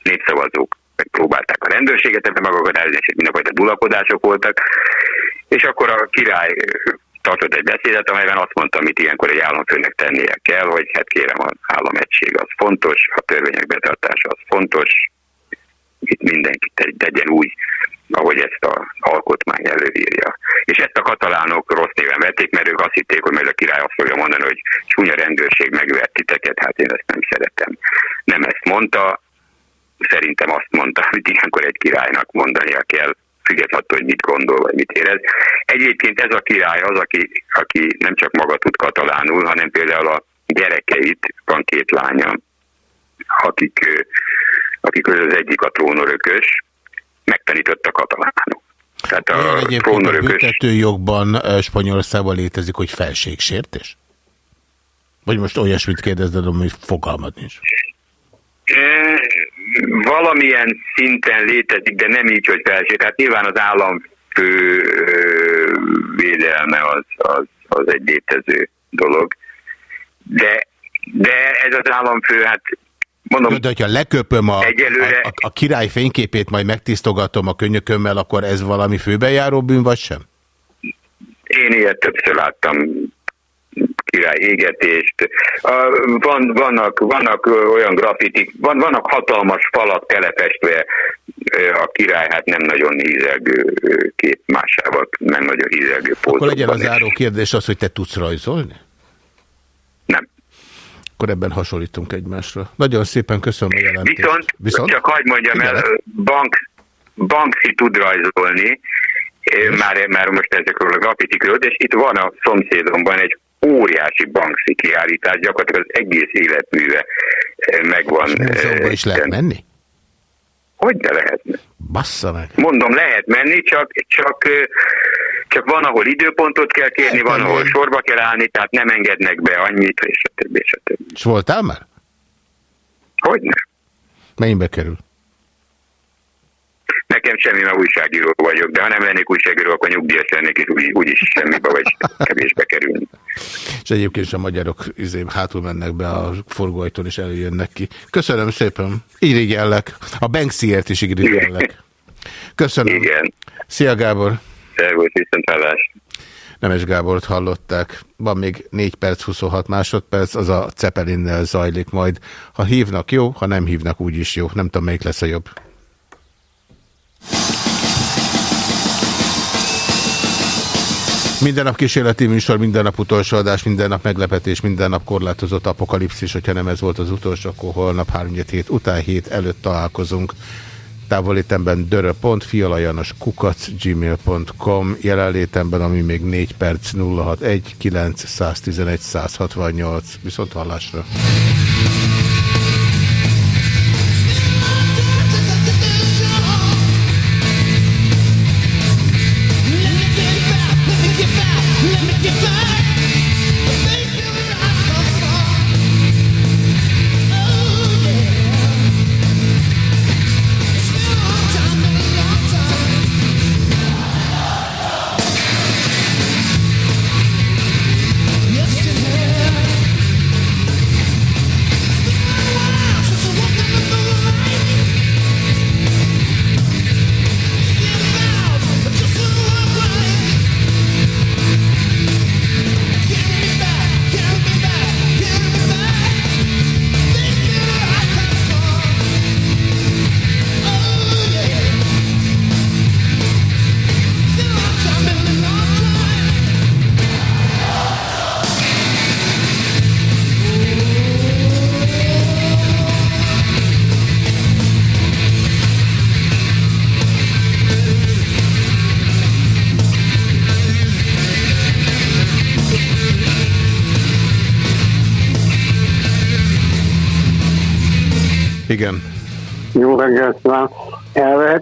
népszavazók megpróbálták a rendőrséget ebben megakadályozni, és mindenfajta dulakodások voltak, és akkor a király tartott egy beszédet, amelyben azt mondta, amit ilyenkor egy államfőnek tennie kell, hogy hát kérem, az államegység az fontos, a törvények betartása az fontos, itt mindenki tegy- tegyen úgy, ahogy ezt a alkotmány előírja. És ezt a katalánok rossz néven vették, mert ők azt hitték, hogy majd a király azt fogja mondani, hogy csúnya rendőrség megvert titeket, hát én ezt nem szeretem. Nem ezt mondta, szerintem azt mondta, hogy ilyenkor egy királynak mondania kell, függetlenül hogy mit gondol, vagy mit érez. Egyébként ez a király az, aki, aki nem csak maga tud katalánul, hanem például a gyerekeit, van két lánya, akik, akik közül az egyik a trónörökös, megtanította katalánul. Tehát Olyan a a trónörökös... büntetőjogban ö, Spanyolországban létezik, hogy felségsértés? Vagy most olyasmit kérdezed, ami fogalmad nincs. E, valamilyen szinten létezik, de nem így, hogy felség. Tehát nyilván az államfő védelme az, az, az egy létező dolog. De, de ez az államfő, hát mondom, De hogyha leköpöm a, Egyelőre- a, a király fényképét, majd megtisztogatom a könyökömmel, akkor ez valami főbejáró bűn, vagy sem? Én ilyet többször láttam király égetést. A, van, vannak, vannak olyan grafitik, van, vannak hatalmas falak telepestve, a király hát nem nagyon hízelgő kép másával, nem nagyon hízelgő Akkor legyen pózokban. az záró kérdés az, hogy te tudsz rajzolni? Akkor ebben hasonlítunk egymásra. Nagyon szépen köszönöm a jelentést. Viszont, Viszont, csak hagyd mondjam el, Figyelek. bank, Banksy tud rajzolni, eh, már, már most ezekről a grafitikről, és itt van a szomszédomban egy óriási Banksy kiállítás, gyakorlatilag az egész életműve eh, megvan. És eh, is lehet menni? Hogy ne lehetne? Bassza meg. Mondom, lehet menni, csak, csak, csak van, ahol időpontot kell kérni, van, Értem ahol sorba kell állni, tehát nem engednek be annyit, és a többi, és a többi. És voltál már? Hogy ne? Mennyibe kerül? Nekem semmi, mert újságíró vagyok, de ha nem lennék újságíró, akkor nyugdíjas lennék, és úgy, úgyis semmibe vagy kevésbe kerülni. És egyébként is a magyarok izé, hátul mennek be a forgóajtón, és előjönnek ki. Köszönöm szépen. Irigyellek. A Banksyért is irigyellek. Köszönöm. Igen. Szia Gábor. Szervusz, viszontlátás. Nemes Gábort hallották. Van még 4 perc, 26 másodperc, az a Cepelinnel zajlik majd. Ha hívnak, jó, ha nem hívnak, úgyis jó. Nem tudom, melyik lesz a jobb. Minden nap kísérleti műsor, minden nap utolsó adás, minden nap meglepetés, minden nap korlátozott apokalipszis. Hogyha nem ez volt az utolsó, akkor holnap 3 hét után hét előtt találkozunk. Távolétemben dörö.fialajanos kukac gmail.com jelenlétemben, ami még 4 perc 061 911 168 viszont hallásra.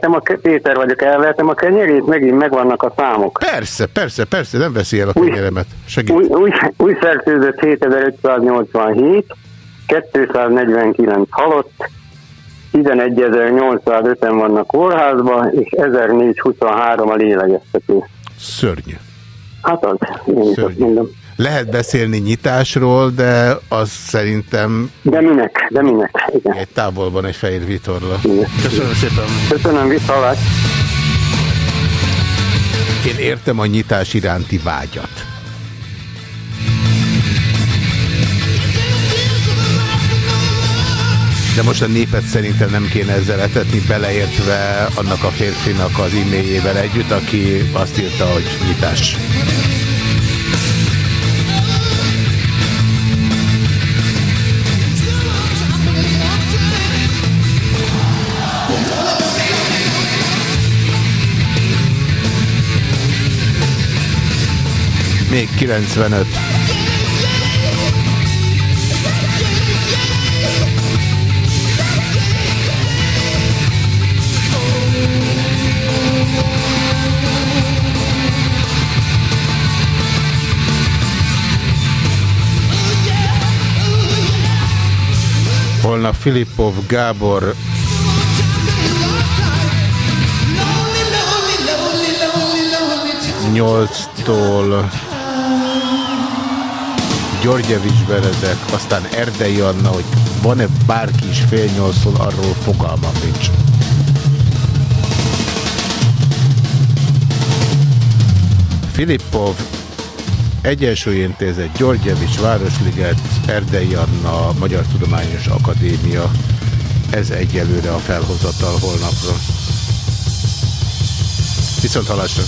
Elvehetem a, Péter vagyok, elvehetem a kenyerét, megint megvannak a számok. Persze, persze, persze, nem veszi el a kenyeremet. Segít. Új, új, új fertőzött 7587, 249 halott, 11.805-en vannak kórházban, és 1423 a lélegeztető. Szörnyű. Hát az, én Szörnyű. mondom. Lehet beszélni nyitásról, de az szerintem De minek, de minek, igen. egy távolban egy fehér vitorla. Igen. Köszönöm szépen. Köszönöm, visszalát. Én értem a nyitás iránti vágyat. De most a népet szerintem nem kéne ezzel etetni, beleértve annak a férfinak az e-mailjével együtt, aki azt írta, hogy nyitás. Még 95. Holnap Filippov Gábor nyolctól Györgyevics Benedek, aztán Erdei Anna, hogy van-e bárki is fél nyolctól, arról fogalmam nincs. Filippov, Egyensúly Intézet, Györgyevics, Városliget, Erdei Anna, Magyar Tudományos Akadémia. Ez egyelőre a felhozatal holnapra. Viszont halásra!